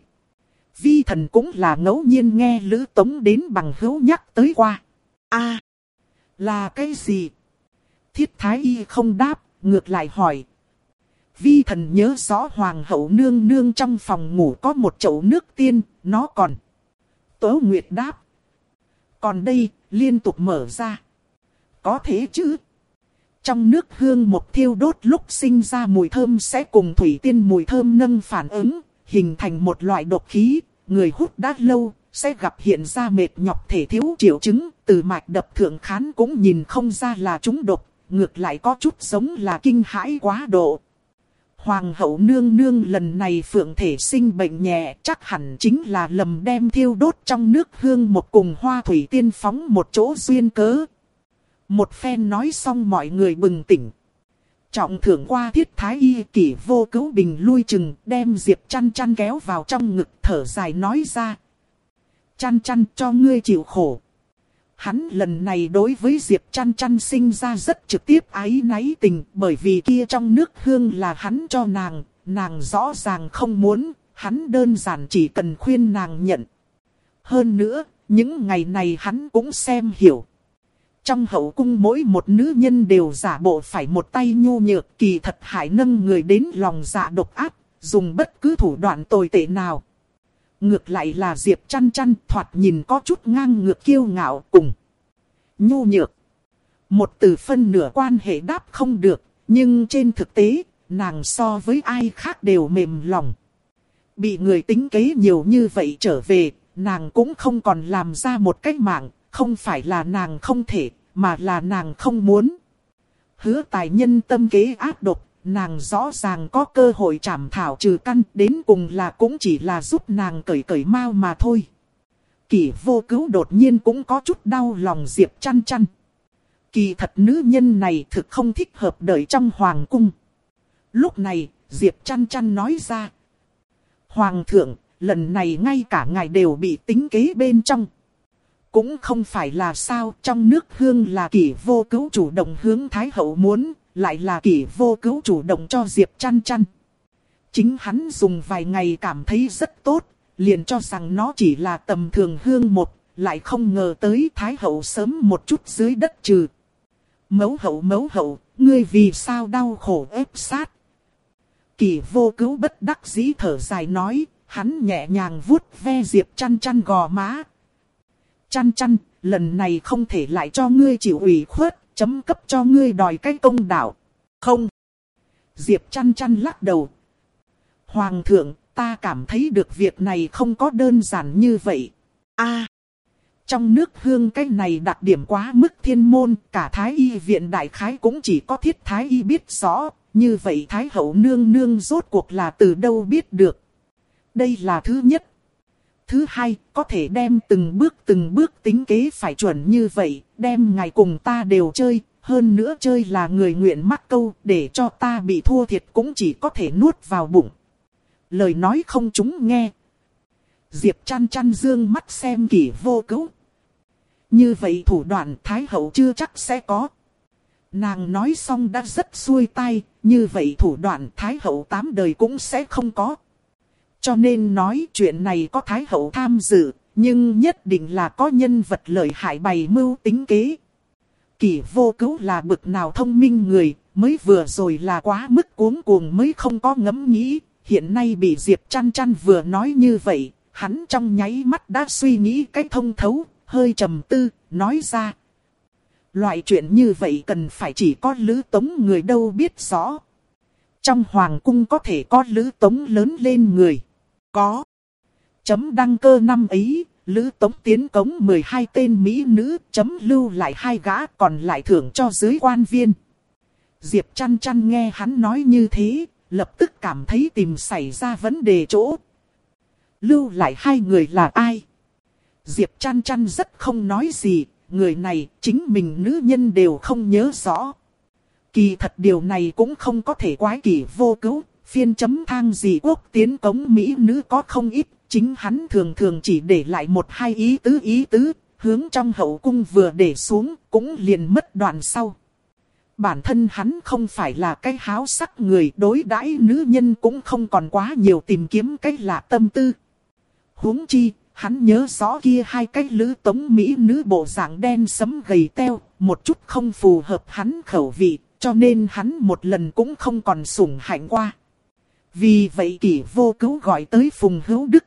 Vi thần cũng là ngẫu nhiên nghe Lữ Tống đến bằng hữu nhắc tới qua. a là cái gì? Thiết Thái Y không đáp, ngược lại hỏi. Vi thần nhớ rõ Hoàng hậu nương nương trong phòng ngủ có một chậu nước tiên, nó còn. Tố Nguyệt đáp. Còn đây, liên tục mở ra. Có thế chứ? Trong nước hương một thiêu đốt lúc sinh ra mùi thơm sẽ cùng thủy tiên mùi thơm nâng phản ứng, hình thành một loại độc khí, người hút đã lâu, sẽ gặp hiện ra mệt nhọc thể thiếu triệu chứng, từ mạch đập thượng khán cũng nhìn không ra là chúng độc, ngược lại có chút giống là kinh hãi quá độ. Hoàng hậu nương nương lần này phượng thể sinh bệnh nhẹ, chắc hẳn chính là lầm đem thiêu đốt trong nước hương một cùng hoa thủy tiên phóng một chỗ duyên cớ. Một phen nói xong mọi người bừng tỉnh. Trọng thưởng qua thiết thái y kỷ vô cứu bình lui chừng, đem Diệp chăn chăn kéo vào trong ngực thở dài nói ra. Chăn chăn cho ngươi chịu khổ. Hắn lần này đối với Diệp chăn chăn sinh ra rất trực tiếp ái náy tình bởi vì kia trong nước hương là hắn cho nàng, nàng rõ ràng không muốn, hắn đơn giản chỉ cần khuyên nàng nhận. Hơn nữa, những ngày này hắn cũng xem hiểu. Trong hậu cung mỗi một nữ nhân đều giả bộ phải một tay nhu nhược kỳ thật hại nâng người đến lòng dạ độc ác, dùng bất cứ thủ đoạn tồi tệ nào. Ngược lại là Diệp chăn chăn thoạt nhìn có chút ngang ngược kiêu ngạo cùng. Nhu nhược. Một từ phân nửa quan hệ đáp không được, nhưng trên thực tế, nàng so với ai khác đều mềm lòng. Bị người tính kế nhiều như vậy trở về, nàng cũng không còn làm ra một cách mạng, không phải là nàng không thể, mà là nàng không muốn. Hứa tài nhân tâm kế ác độc, nàng rõ ràng có cơ hội chảm thảo trừ căn, đến cùng là cũng chỉ là giúp nàng cởi cởi mau mà thôi. Kỳ vô cứu đột nhiên cũng có chút đau lòng Diệp chăn chăn. Kỳ thật nữ nhân này thực không thích hợp đợi trong hoàng cung. Lúc này, Diệp chăn chăn nói ra. Hoàng thượng, lần này ngay cả ngài đều bị tính kế bên trong. Cũng không phải là sao, trong nước hương là kỷ vô cứu chủ động hướng Thái Hậu muốn, lại là kỷ vô cứu chủ động cho Diệp chăn chăn. Chính hắn dùng vài ngày cảm thấy rất tốt, liền cho rằng nó chỉ là tầm thường hương một, lại không ngờ tới Thái Hậu sớm một chút dưới đất trừ. Mấu hậu mấu hậu, ngươi vì sao đau khổ ép sát. Kỳ vô cứu bất đắc dĩ thở dài nói, hắn nhẹ nhàng vuốt ve Diệp chăn chăn gò má, chăn chăn, lần này không thể lại cho ngươi chịu ủy khuất, chấm cấp cho ngươi đòi cái công đạo. Không. Diệp chăn chăn lắc đầu. Hoàng thượng, ta cảm thấy được việc này không có đơn giản như vậy. a trong nước hương cái này đặc điểm quá mức thiên môn, cả thái y viện đại khái cũng chỉ có thiết thái y biết rõ, như vậy thái hậu nương nương rốt cuộc là từ đâu biết được. Đây là thứ nhất. Thứ hai, có thể đem từng bước từng bước tính kế phải chuẩn như vậy, đem ngày cùng ta đều chơi, hơn nữa chơi là người nguyện mắc câu, để cho ta bị thua thiệt cũng chỉ có thể nuốt vào bụng. Lời nói không chúng nghe. Diệp chăn chăn dương mắt xem kỷ vô cứu. Như vậy thủ đoạn Thái Hậu chưa chắc sẽ có. Nàng nói xong đã rất xuôi tay, như vậy thủ đoạn Thái Hậu tám đời cũng sẽ không có. Cho nên nói chuyện này có Thái Hậu tham dự, nhưng nhất định là có nhân vật lợi hại bày mưu tính kế. Kỷ vô cứu là bực nào thông minh người, mới vừa rồi là quá mức cuống cuồng mới không có ngẫm nghĩ. Hiện nay bị Diệp chăn chăn vừa nói như vậy, hắn trong nháy mắt đã suy nghĩ cách thông thấu, hơi trầm tư, nói ra. Loại chuyện như vậy cần phải chỉ có lữ tống người đâu biết rõ. Trong hoàng cung có thể có lữ tống lớn lên người. Có. Chấm đăng cơ năm ấy, Lữ Tống tiến cống 12 tên Mỹ nữ chấm lưu lại hai gã còn lại thưởng cho dưới quan viên. Diệp chăn chăn nghe hắn nói như thế, lập tức cảm thấy tìm xảy ra vấn đề chỗ. Lưu lại hai người là ai? Diệp chăn chăn rất không nói gì, người này chính mình nữ nhân đều không nhớ rõ. Kỳ thật điều này cũng không có thể quái kỳ vô cứu, phiên chấm thang gì quốc tiến cống Mỹ nữ có không ít, chính hắn thường thường chỉ để lại một hai ý tứ ý tứ, hướng trong hậu cung vừa để xuống, cũng liền mất đoạn sau. Bản thân hắn không phải là cái háo sắc người đối đãi nữ nhân cũng không còn quá nhiều tìm kiếm cái lạ tâm tư. huống chi, hắn nhớ rõ kia hai cái lữ tống Mỹ nữ bộ dạng đen sấm gầy teo, một chút không phù hợp hắn khẩu vị, cho nên hắn một lần cũng không còn sủng hạnh qua. Vì vậy kỷ vô cứu gọi tới Phùng Hữu Đức.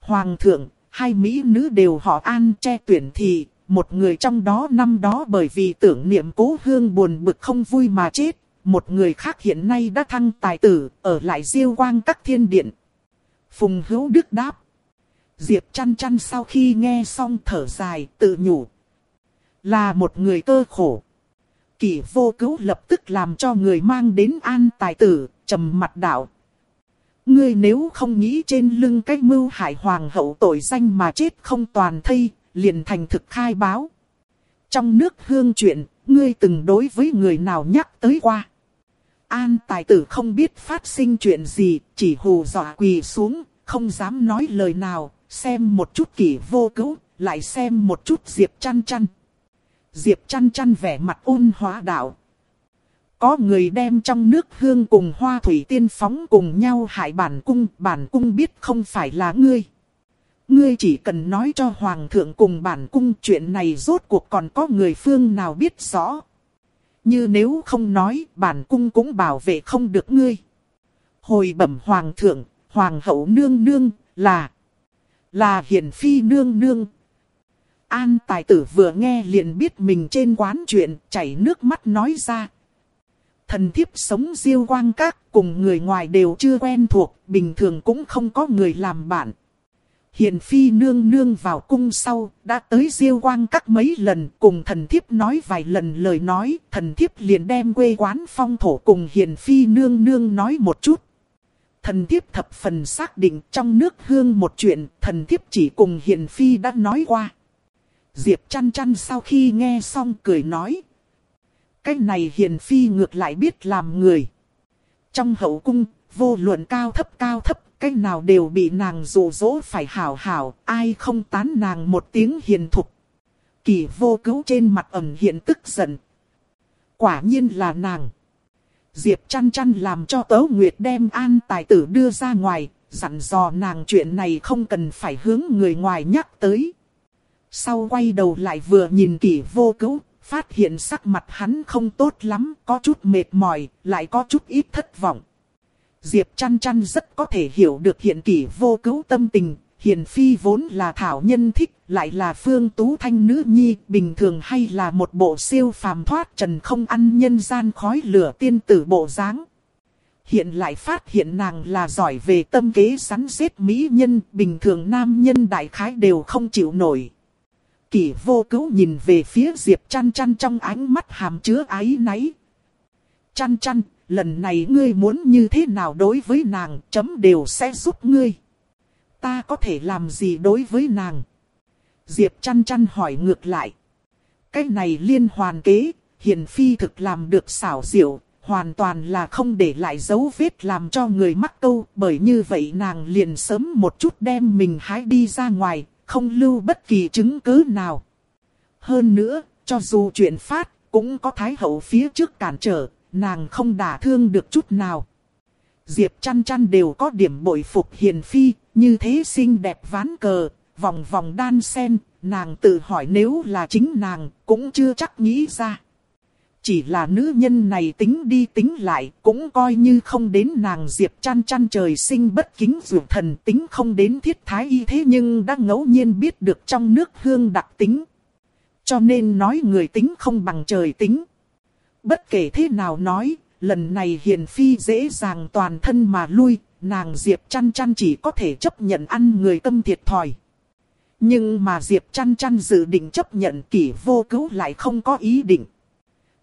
Hoàng thượng, hai Mỹ nữ đều họ an che tuyển thì, một người trong đó năm đó bởi vì tưởng niệm cố hương buồn bực không vui mà chết, một người khác hiện nay đã thăng tài tử, ở lại diêu quang các thiên điện. Phùng hữu đức đáp. Diệp chăn chăn sau khi nghe xong thở dài, tự nhủ. Là một người cơ khổ. Kỷ vô cứu lập tức làm cho người mang đến an tài tử, trầm mặt đạo, Ngươi nếu không nghĩ trên lưng cái mưu hại hoàng hậu tội danh mà chết không toàn thây, liền thành thực khai báo. Trong nước hương chuyện, ngươi từng đối với người nào nhắc tới qua. An tài tử không biết phát sinh chuyện gì, chỉ hù dọa quỳ xuống, không dám nói lời nào, xem một chút kỷ vô cứu, lại xem một chút Diệp chăn chăn. Diệp chăn chăn vẻ mặt ôn hóa đạo, có người đem trong nước hương cùng hoa thủy tiên phóng cùng nhau hại bản cung, bản cung biết không phải là ngươi. Ngươi chỉ cần nói cho hoàng thượng cùng bản cung chuyện này rốt cuộc còn có người phương nào biết rõ. Như nếu không nói, bản cung cũng bảo vệ không được ngươi. Hồi bẩm hoàng thượng, hoàng hậu nương nương, là, là hiền phi nương nương. An tài tử vừa nghe liền biết mình trên quán chuyện, chảy nước mắt nói ra, Thần thiếp sống diêu quang các cùng người ngoài đều chưa quen thuộc, bình thường cũng không có người làm bạn. Hiền phi nương nương vào cung sau, đã tới diêu quang các mấy lần cùng thần thiếp nói vài lần lời nói, thần thiếp liền đem quê quán phong thổ cùng hiền phi nương nương nói một chút. Thần thiếp thập phần xác định trong nước hương một chuyện, thần thiếp chỉ cùng hiền phi đã nói qua. Diệp chăn chăn sau khi nghe xong cười nói, cái này hiền phi ngược lại biết làm người. Trong hậu cung, vô luận cao thấp cao thấp, cái nào đều bị nàng dụ dỗ phải hảo hảo, ai không tán nàng một tiếng hiền thục. Kỳ vô cứu trên mặt ẩn hiện tức giận. Quả nhiên là nàng. Diệp chăn chăn làm cho tớ Nguyệt đem an tài tử đưa ra ngoài, dặn dò nàng chuyện này không cần phải hướng người ngoài nhắc tới. Sau quay đầu lại vừa nhìn kỷ vô cứu, phát hiện sắc mặt hắn không tốt lắm, có chút mệt mỏi, lại có chút ít thất vọng. Diệp chăn chăn rất có thể hiểu được hiện kỷ vô cứu tâm tình, hiền phi vốn là thảo nhân thích, lại là phương tú thanh nữ nhi, bình thường hay là một bộ siêu phàm thoát trần không ăn nhân gian khói lửa tiên tử bộ dáng. Hiện lại phát hiện nàng là giỏi về tâm kế sắn xếp mỹ nhân, bình thường nam nhân đại khái đều không chịu nổi. Kỷ vô cứu nhìn về phía Diệp chăn chăn trong ánh mắt hàm chứa ái náy. Chăn chăn, lần này ngươi muốn như thế nào đối với nàng, chấm đều sẽ giúp ngươi. Ta có thể làm gì đối với nàng? Diệp chăn chăn hỏi ngược lại. Cái này liên hoàn kế, hiền phi thực làm được xảo diệu, hoàn toàn là không để lại dấu vết làm cho người mắc câu, bởi như vậy nàng liền sớm một chút đem mình hái đi ra ngoài, không lưu bất kỳ chứng cứ nào. Hơn nữa, cho dù chuyện phát, cũng có thái hậu phía trước cản trở, nàng không đả thương được chút nào. Diệp chăn chăn đều có điểm bội phục hiền phi, như thế xinh đẹp ván cờ, vòng vòng đan sen, nàng tự hỏi nếu là chính nàng, cũng chưa chắc nghĩ ra. Chỉ là nữ nhân này tính đi tính lại, cũng coi như không đến nàng diệp chăn chăn trời sinh bất kính dược thần tính không đến thiết thái y thế nhưng đã ngẫu nhiên biết được trong nước hương đặc tính. Cho nên nói người tính không bằng trời tính. Bất kể thế nào nói, lần này hiền phi dễ dàng toàn thân mà lui, nàng Diệp chăn chăn chỉ có thể chấp nhận ăn người tâm thiệt thòi. Nhưng mà Diệp chăn chăn dự định chấp nhận kỷ vô cứu lại không có ý định.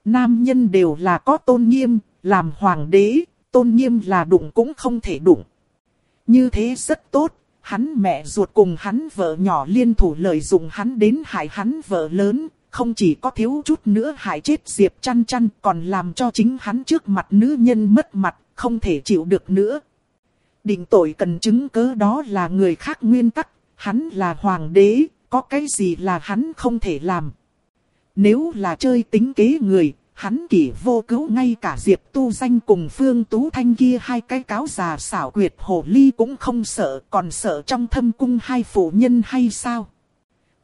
Nam nhân đều là có tôn nghiêm, làm hoàng đế, tôn nghiêm là đụng cũng không thể đụng. Như thế rất tốt, hắn mẹ ruột cùng hắn vợ nhỏ liên thủ lợi dụng hắn đến hại hắn vợ lớn, không chỉ có thiếu chút nữa hại chết Diệp chăn chăn còn làm cho chính hắn trước mặt nữ nhân mất mặt, không thể chịu được nữa. Định tội cần chứng cớ đó là người khác nguyên tắc, hắn là hoàng đế, có cái gì là hắn không thể làm. Nếu là chơi tính kế người, hắn kỷ vô cứu ngay cả Diệp Tu Danh cùng Phương Tú Thanh kia hai cái cáo già xảo quyệt hồ ly cũng không sợ, còn sợ trong thâm cung hai phụ nhân hay sao?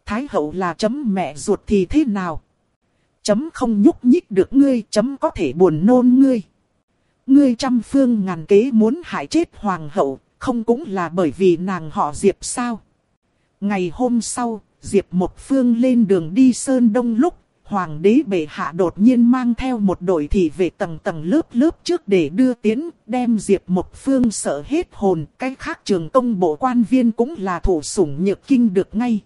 Thái hậu là chấm mẹ ruột thì thế nào? Chấm không nhúc nhích được ngươi, chấm có thể buồn nôn ngươi. Ngươi trăm phương ngàn kế muốn hại chết hoàng hậu, không cũng là bởi vì nàng họ Diệp sao? Ngày hôm sau, Diệp một phương lên đường đi Sơn Đông lúc, Hoàng đế bệ hạ đột nhiên mang theo một đội thị về tầng tầng lớp lớp trước để đưa tiến, đem Diệp một phương sợ hết hồn, cái khác trường công bộ quan viên cũng là thủ sủng nhược kinh được ngay.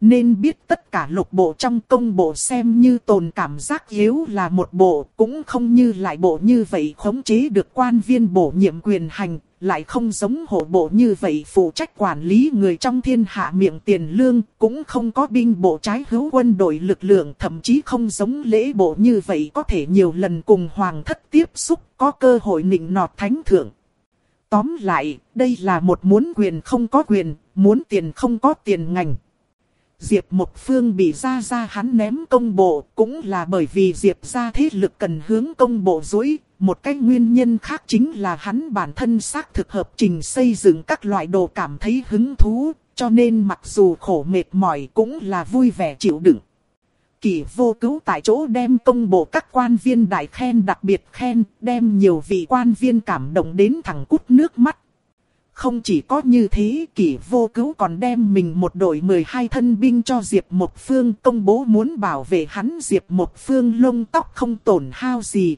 Nên biết tất cả lục bộ trong công bộ xem như tồn cảm giác yếu là một bộ, cũng không như lại bộ như vậy khống chế được quan viên bổ nhiệm quyền hành, lại không giống hộ bộ như vậy phụ trách quản lý người trong thiên hạ miệng tiền lương, cũng không có binh bộ trái hữu quân đội lực lượng, thậm chí không giống lễ bộ như vậy có thể nhiều lần cùng hoàng thất tiếp xúc, có cơ hội nịnh nọt thánh thượng. Tóm lại, đây là một muốn quyền không có quyền, muốn tiền không có tiền ngành. Diệp Một Phương bị ra ra hắn ném công bộ cũng là bởi vì Diệp ra thế lực cần hướng công bộ dối. Một cái nguyên nhân khác chính là hắn bản thân xác thực hợp trình xây dựng các loại đồ cảm thấy hứng thú, cho nên mặc dù khổ mệt mỏi cũng là vui vẻ chịu đựng. Kỳ vô cứu tại chỗ đem công bộ các quan viên đại khen đặc biệt khen, đem nhiều vị quan viên cảm động đến thẳng cút nước mắt. Không chỉ có như thế, kỷ vô cứu còn đem mình một đội 12 thân binh cho Diệp Một Phương công bố muốn bảo vệ hắn Diệp Một Phương lông tóc không tổn hao gì.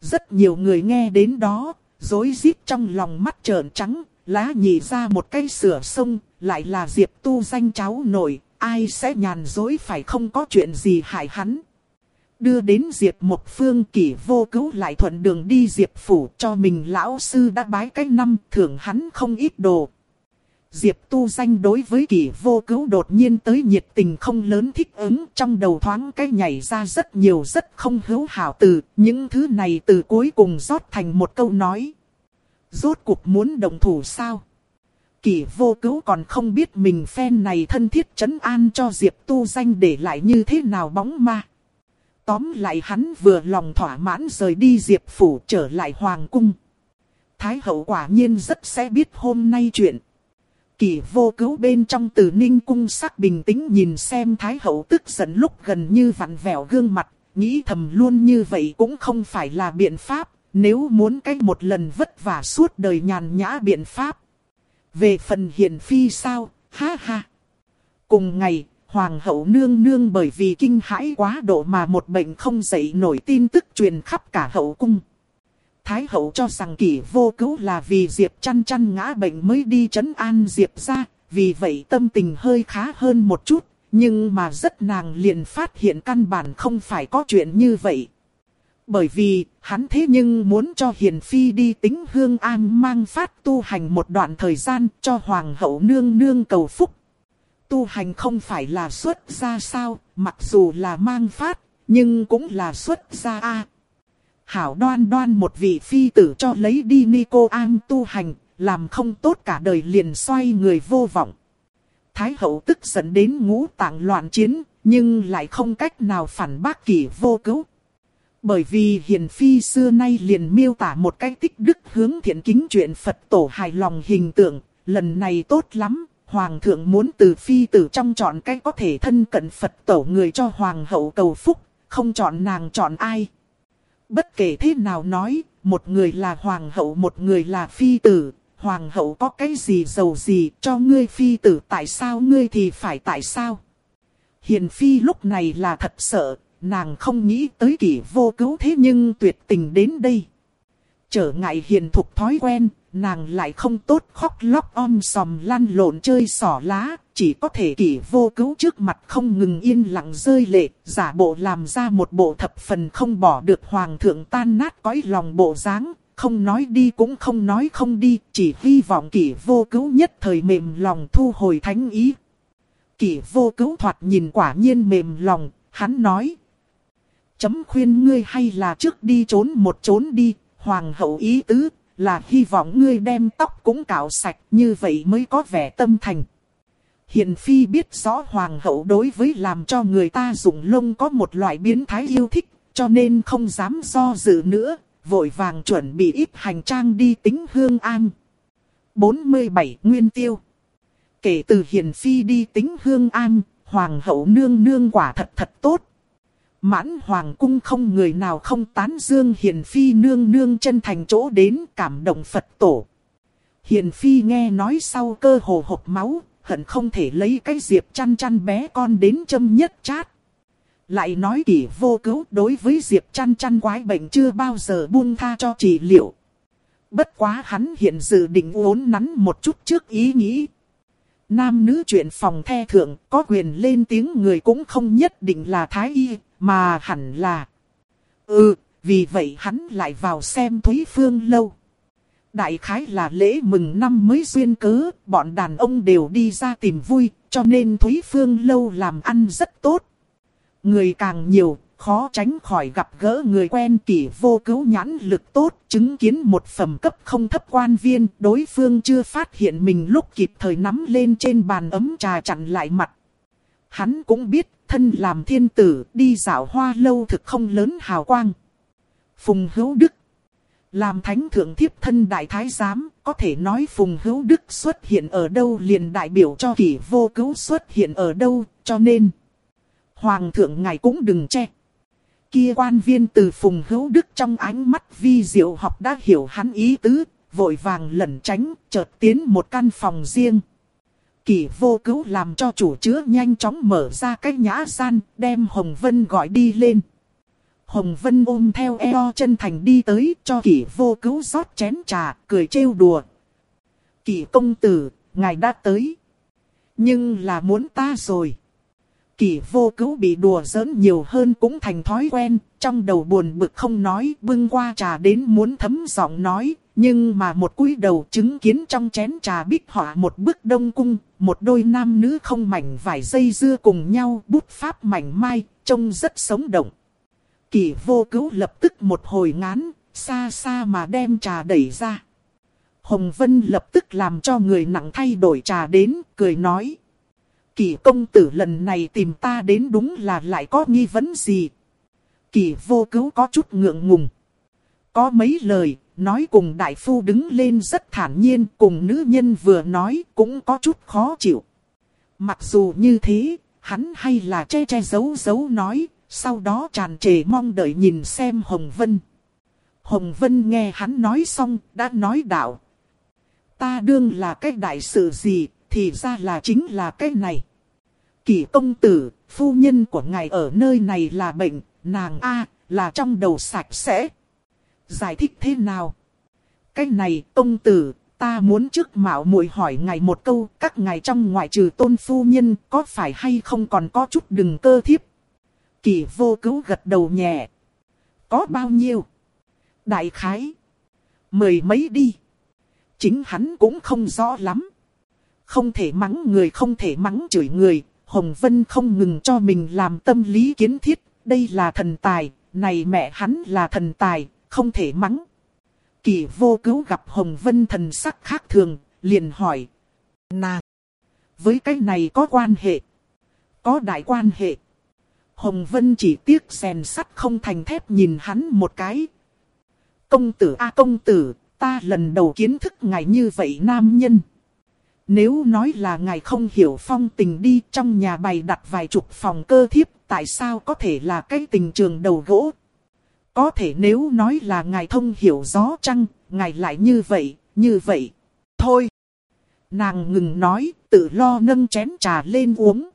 Rất nhiều người nghe đến đó, dối rít trong lòng mắt trợn trắng, lá nhị ra một cây sửa sông, lại là Diệp tu danh cháu nội, ai sẽ nhàn dối phải không có chuyện gì hại hắn đưa đến Diệp một phương kỷ vô cứu lại thuận đường đi Diệp phủ cho mình lão sư đã bái cách năm thưởng hắn không ít đồ. Diệp tu danh đối với kỷ vô cứu đột nhiên tới nhiệt tình không lớn thích ứng trong đầu thoáng cái nhảy ra rất nhiều rất không hữu hảo từ, những thứ này từ cuối cùng rót thành một câu nói. Rốt cuộc muốn đồng thủ sao? Kỷ vô cứu còn không biết mình phen này thân thiết chấn an cho Diệp tu danh để lại như thế nào bóng ma. Tóm lại hắn vừa lòng thỏa mãn rời đi Diệp Phủ trở lại Hoàng Cung. Thái hậu quả nhiên rất sẽ biết hôm nay chuyện. Kỳ vô cứu bên trong từ ninh cung sắc bình tĩnh nhìn xem Thái hậu tức giận lúc gần như vặn vẹo gương mặt, nghĩ thầm luôn như vậy cũng không phải là biện pháp, nếu muốn cách một lần vất vả suốt đời nhàn nhã biện pháp. Về phần hiền phi sao, ha ha. Cùng ngày, Hoàng hậu nương nương bởi vì kinh hãi quá độ mà một bệnh không dậy nổi tin tức truyền khắp cả hậu cung. Thái hậu cho rằng kỷ vô cứu là vì Diệp chăn chăn ngã bệnh mới đi chấn an Diệp ra, vì vậy tâm tình hơi khá hơn một chút, nhưng mà rất nàng liền phát hiện căn bản không phải có chuyện như vậy. Bởi vì, hắn thế nhưng muốn cho Hiền Phi đi tính hương an mang phát tu hành một đoạn thời gian cho Hoàng hậu nương nương cầu phúc tu hành không phải là xuất gia sao, mặc dù là mang phát, nhưng cũng là xuất gia a. hảo đoan đoan một vị phi tử cho lấy đi Nico An tu hành, làm không tốt cả đời liền xoay người vô vọng. Thái hậu tức giận đến ngũ tạng loạn chiến, nhưng lại không cách nào phản bác kỷ vô cứu. Bởi vì hiền phi xưa nay liền miêu tả một cái tích đức hướng thiện kính chuyện Phật tổ hài lòng hình tượng, lần này tốt lắm, Hoàng thượng muốn từ phi tử trong chọn cái có thể thân cận Phật tổ người cho Hoàng hậu cầu phúc, không chọn nàng chọn ai. Bất kể thế nào nói, một người là Hoàng hậu một người là phi tử, Hoàng hậu có cái gì giàu gì cho ngươi phi tử tại sao ngươi thì phải tại sao. Hiền phi lúc này là thật sợ, nàng không nghĩ tới kỷ vô cứu thế nhưng tuyệt tình đến đây. Trở ngại hiền thục thói quen, nàng lại không tốt khóc lóc om sòm lăn lộn chơi sỏ lá, chỉ có thể kỷ vô cứu trước mặt không ngừng yên lặng rơi lệ, giả bộ làm ra một bộ thập phần không bỏ được hoàng thượng tan nát cõi lòng bộ dáng, không nói đi cũng không nói không đi, chỉ hy vọng kỷ vô cứu nhất thời mềm lòng thu hồi thánh ý. Kỷ vô cứu thoạt nhìn quả nhiên mềm lòng, hắn nói. Chấm khuyên ngươi hay là trước đi trốn một trốn đi, hoàng hậu ý tứ, là hy vọng ngươi đem tóc cũng cạo sạch, như vậy mới có vẻ tâm thành. Hiền Phi biết rõ hoàng hậu đối với làm cho người ta dùng lông có một loại biến thái yêu thích, cho nên không dám do dự nữa, vội vàng chuẩn bị ít hành trang đi tính hương an. 47 Nguyên Tiêu Kể từ Hiền Phi đi tính hương an, hoàng hậu nương nương quả thật thật tốt, Mãn hoàng cung không người nào không tán dương hiền phi nương nương chân thành chỗ đến cảm động Phật tổ. Hiền phi nghe nói sau cơ hồ hộp máu, hận không thể lấy cái diệp chăn chăn bé con đến châm nhất chát. Lại nói kỷ vô cứu đối với diệp chăn chăn quái bệnh chưa bao giờ buông tha cho trị liệu. Bất quá hắn hiện dự định uốn nắn một chút trước ý nghĩ. Nam nữ chuyện phòng the thượng có quyền lên tiếng người cũng không nhất định là thái y, mà hẳn là... Ừ, vì vậy hắn lại vào xem Thúy Phương lâu. Đại khái là lễ mừng năm mới duyên cớ, bọn đàn ông đều đi ra tìm vui, cho nên Thúy Phương lâu làm ăn rất tốt. Người càng nhiều, khó tránh khỏi gặp gỡ người quen kỷ vô cứu nhãn lực tốt, chứng kiến một phẩm cấp không thấp quan viên, đối phương chưa phát hiện mình lúc kịp thời nắm lên trên bàn ấm trà chặn lại mặt. Hắn cũng biết thân làm thiên tử, đi dạo hoa lâu thực không lớn hào quang. Phùng Hữu Đức Làm thánh thượng thiếp thân đại thái giám, có thể nói Phùng Hữu Đức xuất hiện ở đâu liền đại biểu cho kỷ vô cứu xuất hiện ở đâu, cho nên Hoàng thượng ngài cũng đừng che. Kia quan viên từ Phùng Hữu Đức trong ánh mắt vi diệu học đã hiểu hắn ý tứ, vội vàng lẩn tránh, chợt tiến một căn phòng riêng. Kỳ vô cứu làm cho chủ chứa nhanh chóng mở ra cái nhã gian, đem Hồng Vân gọi đi lên. Hồng Vân ôm theo eo chân thành đi tới cho kỳ vô cứu rót chén trà, cười trêu đùa. kỳ công tử, ngài đã tới. Nhưng là muốn ta rồi. kỳ vô cứu bị đùa giỡn nhiều hơn cũng thành thói quen, trong đầu buồn bực không nói, bưng qua trà đến muốn thấm giọng nói, nhưng mà một cúi đầu chứng kiến trong chén trà bích họa một bức đông cung, một đôi nam nữ không mảnh vải dây dưa cùng nhau bút pháp mảnh mai, trông rất sống động. Kỳ vô cứu lập tức một hồi ngán, xa xa mà đem trà đẩy ra. Hồng Vân lập tức làm cho người nặng thay đổi trà đến, cười nói. Kỳ công tử lần này tìm ta đến đúng là lại có nghi vấn gì. Kỳ vô cứu có chút ngượng ngùng. Có mấy lời, nói cùng đại phu đứng lên rất thản nhiên, cùng nữ nhân vừa nói cũng có chút khó chịu. Mặc dù như thế, hắn hay là che che giấu giấu nói, sau đó tràn trề mong đợi nhìn xem Hồng Vân. Hồng Vân nghe hắn nói xong, đã nói đạo. Ta đương là cái đại sự gì, thì ra là chính là cái này. Kỷ công tử, phu nhân của ngài ở nơi này là bệnh, nàng A, là trong đầu sạch sẽ. Giải thích thế nào? Cái này, công tử, ta muốn trước mạo muội hỏi ngài một câu, các ngài trong ngoại trừ tôn phu nhân, có phải hay không còn có chút đừng cơ thiếp? Kỳ vô cứu gật đầu nhẹ. Có bao nhiêu? Đại khái. Mười mấy đi. Chính hắn cũng không rõ lắm. Không thể mắng người không thể mắng chửi người. Hồng Vân không ngừng cho mình làm tâm lý kiến thiết. Đây là thần tài. Này mẹ hắn là thần tài không thể mắng. Kỳ vô cứu gặp Hồng Vân thần sắc khác thường, liền hỏi. Nàng, với cái này có quan hệ. Có đại quan hệ. Hồng Vân chỉ tiếc rèn sắt không thành thép nhìn hắn một cái. Công tử a công tử, ta lần đầu kiến thức ngài như vậy nam nhân. Nếu nói là ngài không hiểu phong tình đi trong nhà bày đặt vài chục phòng cơ thiếp, tại sao có thể là cái tình trường đầu gỗ? Có thể nếu nói là ngài thông hiểu gió trăng, ngài lại như vậy, như vậy. Thôi. Nàng ngừng nói, tự lo nâng chén trà lên uống.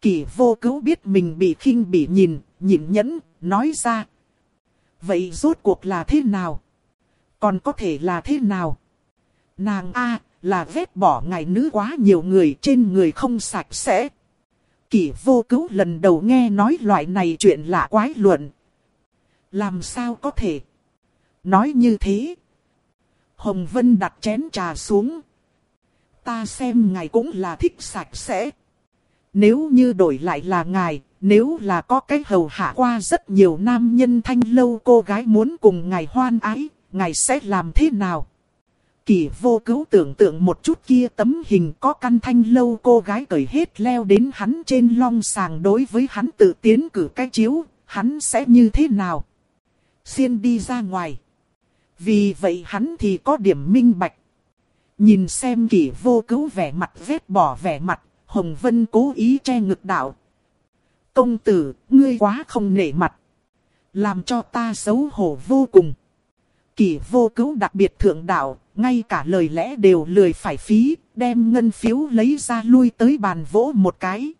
Kỳ vô cứu biết mình bị khinh bị nhìn, nhịn nhẫn, nói ra. Vậy rốt cuộc là thế nào? Còn có thể là thế nào? Nàng A, là vết bỏ ngài nữ quá nhiều người trên người không sạch sẽ. Kỳ vô cứu lần đầu nghe nói loại này chuyện lạ quái luận. Làm sao có thể? Nói như thế. Hồng Vân đặt chén trà xuống. Ta xem ngài cũng là thích sạch sẽ. Nếu như đổi lại là ngài, nếu là có cái hầu hạ qua rất nhiều nam nhân thanh lâu cô gái muốn cùng ngài hoan ái, ngài sẽ làm thế nào? Kỳ vô cứu tưởng tượng một chút kia tấm hình có căn thanh lâu cô gái cởi hết leo đến hắn trên long sàng đối với hắn tự tiến cử cái chiếu, hắn sẽ như thế nào? Xiên đi ra ngoài. Vì vậy hắn thì có điểm minh bạch. Nhìn xem kỷ vô cứu vẻ mặt vết bỏ vẻ mặt, Hồng Vân cố ý che ngực đạo. Công tử, ngươi quá không nể mặt. Làm cho ta xấu hổ vô cùng. kỷ vô cứu đặc biệt thượng đạo, ngay cả lời lẽ đều lười phải phí, đem ngân phiếu lấy ra lui tới bàn vỗ một cái.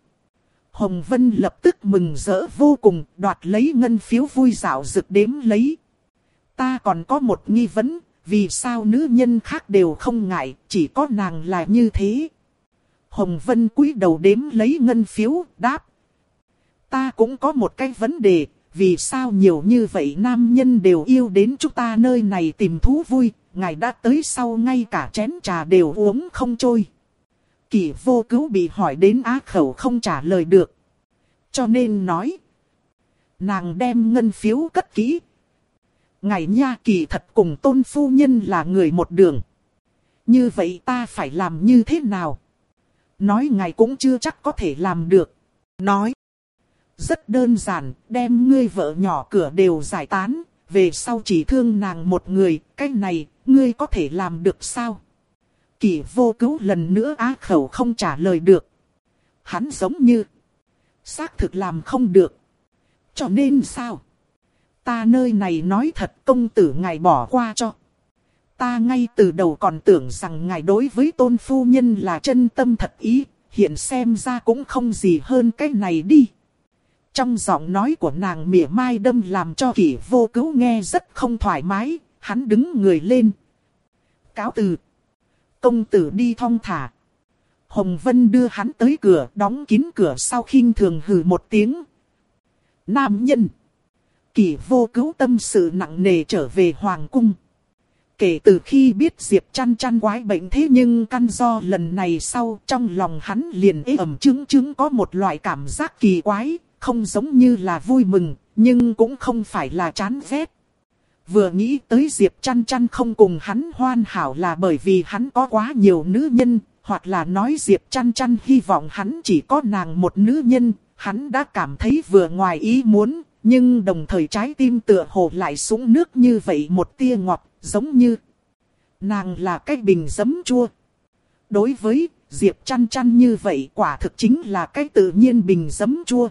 Hồng Vân lập tức mừng rỡ vô cùng, đoạt lấy ngân phiếu vui dạo rực đếm lấy. Ta còn có một nghi vấn, vì sao nữ nhân khác đều không ngại, chỉ có nàng là như thế. Hồng Vân cúi đầu đếm lấy ngân phiếu, đáp. Ta cũng có một cái vấn đề, vì sao nhiều như vậy nam nhân đều yêu đến chúng ta nơi này tìm thú vui, ngài đã tới sau ngay cả chén trà đều uống không trôi. Kỳ vô cứu bị hỏi đến á khẩu không trả lời được. Cho nên nói. Nàng đem ngân phiếu cất kỹ. Ngài nha kỳ thật cùng tôn phu nhân là người một đường. Như vậy ta phải làm như thế nào? Nói ngài cũng chưa chắc có thể làm được. Nói. Rất đơn giản, đem ngươi vợ nhỏ cửa đều giải tán, về sau chỉ thương nàng một người, cái này, ngươi có thể làm được sao? Kỷ vô cứu lần nữa á khẩu không trả lời được. Hắn giống như, xác thực làm không được. Cho nên sao? Ta nơi này nói thật công tử ngài bỏ qua cho. Ta ngay từ đầu còn tưởng rằng ngài đối với tôn phu nhân là chân tâm thật ý, hiện xem ra cũng không gì hơn cái này đi. Trong giọng nói của nàng mỉa mai đâm làm cho kỷ vô cứu nghe rất không thoải mái, hắn đứng người lên. Cáo từ. Công tử đi thong thả. Hồng Vân đưa hắn tới cửa, đóng kín cửa sau khinh thường hừ một tiếng. Nam nhân. kỳ vô cứu tâm sự nặng nề trở về Hoàng cung. Kể từ khi biết Diệp chăn chăn quái bệnh thế nhưng căn do lần này sau trong lòng hắn liền ế ẩm chứng chứng có một loại cảm giác kỳ quái, không giống như là vui mừng, nhưng cũng không phải là chán ghét. Vừa nghĩ tới Diệp chăn chăn không cùng hắn hoan hảo là bởi vì hắn có quá nhiều nữ nhân, hoặc là nói Diệp chăn chăn hy vọng hắn chỉ có nàng một nữ nhân, hắn đã cảm thấy vừa ngoài ý muốn, nhưng đồng thời trái tim tựa hồ lại súng nước như vậy một tia ngọt, giống như nàng là cái bình giấm chua. Đối với Diệp chăn chăn như vậy quả thực chính là cái tự nhiên bình giấm chua.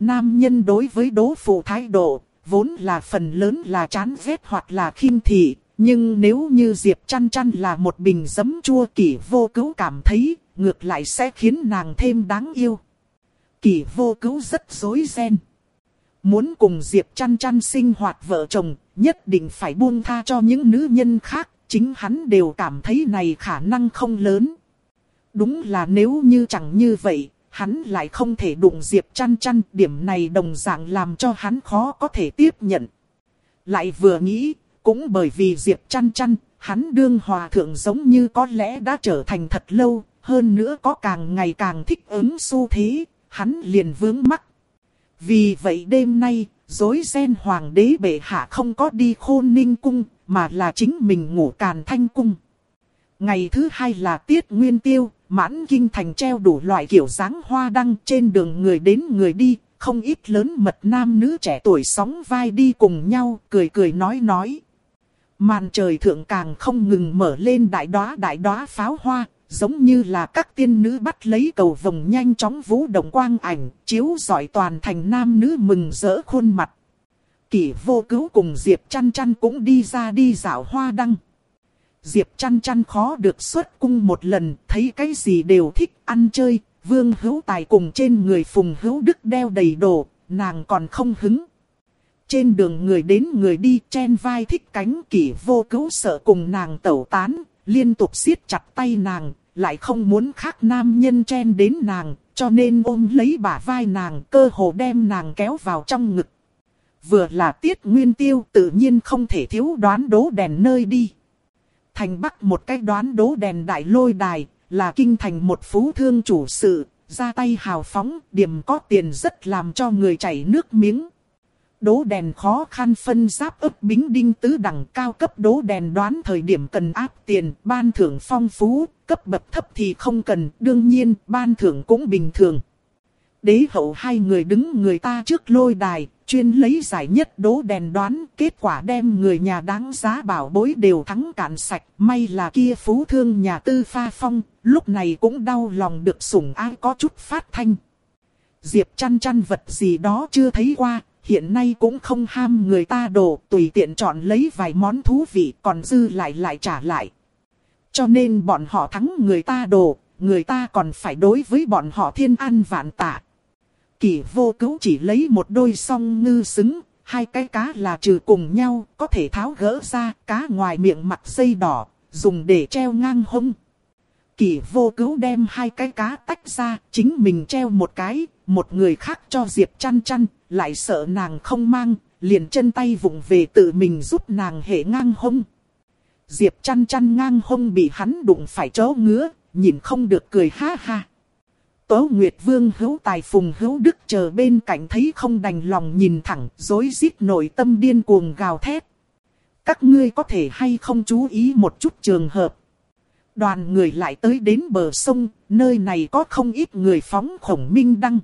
Nam nhân đối với đố phụ thái độ, vốn là phần lớn là chán ghét hoặc là khinh thị. Nhưng nếu như Diệp chăn chăn là một bình giấm chua kỷ vô cứu cảm thấy, ngược lại sẽ khiến nàng thêm đáng yêu. Kỷ vô cứu rất dối ren. Muốn cùng Diệp chăn chăn sinh hoạt vợ chồng, nhất định phải buông tha cho những nữ nhân khác, chính hắn đều cảm thấy này khả năng không lớn. Đúng là nếu như chẳng như vậy, hắn lại không thể đụng Diệp chăn chăn, điểm này đồng dạng làm cho hắn khó có thể tiếp nhận. Lại vừa nghĩ, cũng bởi vì Diệp chăn chăn, hắn đương hòa thượng giống như có lẽ đã trở thành thật lâu, hơn nữa có càng ngày càng thích ứng xu thế, hắn liền vướng mắc. Vì vậy đêm nay, dối ren hoàng đế bệ hạ không có đi khôn ninh cung, mà là chính mình ngủ càn thanh cung. Ngày thứ hai là tiết nguyên tiêu, mãn kinh thành treo đủ loại kiểu dáng hoa đăng trên đường người đến người đi, không ít lớn mật nam nữ trẻ tuổi sóng vai đi cùng nhau, cười cười nói nói. Màn trời thượng càng không ngừng mở lên đại đóa đại đóa pháo hoa, giống như là các tiên nữ bắt lấy cầu vồng nhanh chóng vũ động quang ảnh, chiếu rọi toàn thành nam nữ mừng rỡ khuôn mặt. Kỷ vô cứu cùng Diệp chăn chăn cũng đi ra đi dạo hoa đăng. Diệp chăn chăn khó được xuất cung một lần, thấy cái gì đều thích ăn chơi, vương hữu tài cùng trên người phùng hữu đức đeo đầy đồ, nàng còn không hứng. Trên đường người đến người đi chen vai thích cánh kỷ vô cứu sợ cùng nàng tẩu tán, liên tục siết chặt tay nàng, lại không muốn khác nam nhân chen đến nàng, cho nên ôm lấy bả vai nàng cơ hồ đem nàng kéo vào trong ngực. Vừa là tiết nguyên tiêu tự nhiên không thể thiếu đoán đố đèn nơi đi. Thành Bắc một cái đoán đố đèn đại lôi đài, là kinh thành một phú thương chủ sự, ra tay hào phóng, điểm có tiền rất làm cho người chảy nước miếng. Đố đèn khó khăn phân giáp ấp bính đinh tứ đẳng cao cấp đố đèn đoán thời điểm cần áp tiền, ban thưởng phong phú, cấp bậc thấp thì không cần, đương nhiên, ban thưởng cũng bình thường. Đế hậu hai người đứng người ta trước lôi đài, chuyên lấy giải nhất đố đèn đoán, kết quả đem người nhà đáng giá bảo bối đều thắng cạn sạch, may là kia phú thương nhà tư pha phong, lúc này cũng đau lòng được sủng ai có chút phát thanh. Diệp chăn chăn vật gì đó chưa thấy qua, hiện nay cũng không ham người ta đồ, tùy tiện chọn lấy vài món thú vị còn dư lại lại trả lại. Cho nên bọn họ thắng người ta đồ, người ta còn phải đối với bọn họ thiên an vạn tạ kỳ vô cứu chỉ lấy một đôi song ngư xứng, hai cái cá là trừ cùng nhau, có thể tháo gỡ ra, cá ngoài miệng mặt dây đỏ, dùng để treo ngang hông. Kỳ vô cứu đem hai cái cá tách ra, chính mình treo một cái, một người khác cho Diệp chăn chăn, lại sợ nàng không mang, liền chân tay vụng về tự mình giúp nàng hệ ngang hông. Diệp chăn chăn ngang hông bị hắn đụng phải chó ngứa, nhìn không được cười ha ha. Tố Nguyệt Vương hữu tài phùng hữu đức chờ bên cạnh thấy không đành lòng nhìn thẳng, dối rít nội tâm điên cuồng gào thét. Các ngươi có thể hay không chú ý một chút trường hợp. Đoàn người lại tới đến bờ sông, nơi này có không ít người phóng khổng minh đăng.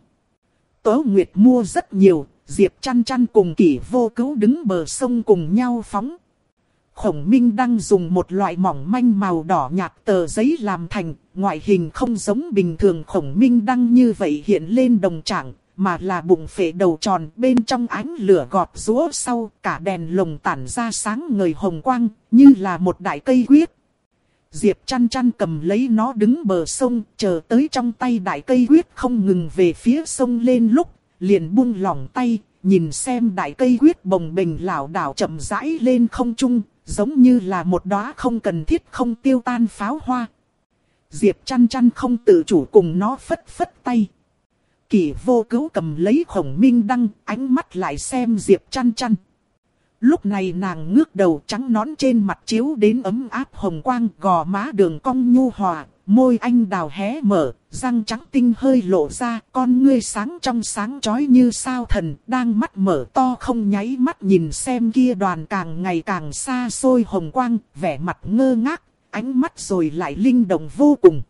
Tố Nguyệt mua rất nhiều, Diệp chăn chăn cùng kỷ vô cứu đứng bờ sông cùng nhau phóng. Khổng Minh đang dùng một loại mỏng manh màu đỏ nhạt tờ giấy làm thành, ngoại hình không giống bình thường khổng Minh đăng như vậy hiện lên đồng trạng, mà là bụng phệ đầu tròn bên trong ánh lửa gọt rúa sau, cả đèn lồng tản ra sáng ngời hồng quang, như là một đại cây quyết. Diệp chăn chăn cầm lấy nó đứng bờ sông, chờ tới trong tay đại cây quyết không ngừng về phía sông lên lúc, liền buông lỏng tay, nhìn xem đại cây quyết bồng bềnh lảo đảo chậm rãi lên không trung, giống như là một đóa không cần thiết không tiêu tan pháo hoa. Diệp chăn chăn không tự chủ cùng nó phất phất tay. Kỷ vô cứu cầm lấy khổng minh đăng, ánh mắt lại xem Diệp chăn chăn. Lúc này nàng ngước đầu trắng nón trên mặt chiếu đến ấm áp hồng quang gò má đường cong nhu hòa, môi anh đào hé mở, răng trắng tinh hơi lộ ra, con ngươi sáng trong sáng chói như sao thần, đang mắt mở to không nháy mắt nhìn xem kia đoàn càng ngày càng xa xôi hồng quang, vẻ mặt ngơ ngác, ánh mắt rồi lại linh động vô cùng.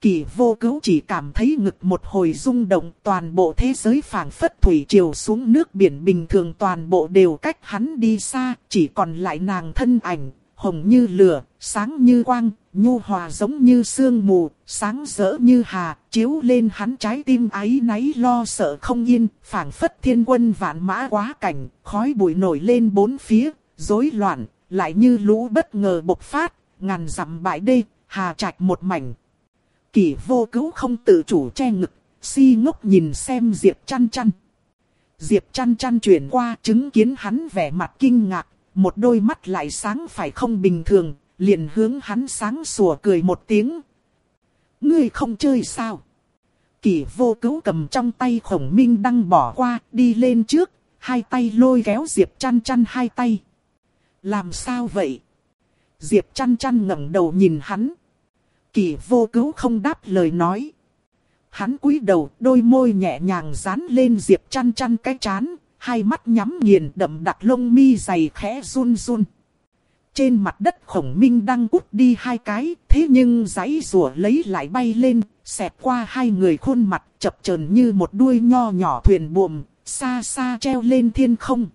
Kỳ vô cứu chỉ cảm thấy ngực một hồi rung động toàn bộ thế giới phảng phất thủy triều xuống nước biển bình thường toàn bộ đều cách hắn đi xa, chỉ còn lại nàng thân ảnh, hồng như lửa, sáng như quang, nhu hòa giống như sương mù, sáng rỡ như hà, chiếu lên hắn trái tim ấy náy lo sợ không yên, phảng phất thiên quân vạn mã quá cảnh, khói bụi nổi lên bốn phía, rối loạn, lại như lũ bất ngờ bộc phát, ngàn dặm bãi đê, hà trạch một mảnh. Kỷ vô cứu không tự chủ che ngực, si ngốc nhìn xem Diệp chăn chăn. Diệp chăn chăn chuyển qua chứng kiến hắn vẻ mặt kinh ngạc, một đôi mắt lại sáng phải không bình thường, liền hướng hắn sáng sủa cười một tiếng. Ngươi không chơi sao? Kỷ vô cứu cầm trong tay khổng minh đăng bỏ qua, đi lên trước, hai tay lôi kéo Diệp chăn chăn hai tay. Làm sao vậy? Diệp chăn chăn ngẩng đầu nhìn hắn. Kỷ vô cứu không đáp lời nói. Hắn cúi đầu, đôi môi nhẹ nhàng dán lên Diệp chăn chăn cái chán, hai mắt nhắm nghiền đậm đặc lông mi dày khẽ run run. Trên mặt đất khổng minh đang cút đi hai cái, thế nhưng giấy rùa lấy lại bay lên, xẹt qua hai người khuôn mặt chập chờn như một đuôi nho nhỏ thuyền buồm, xa xa treo lên thiên không.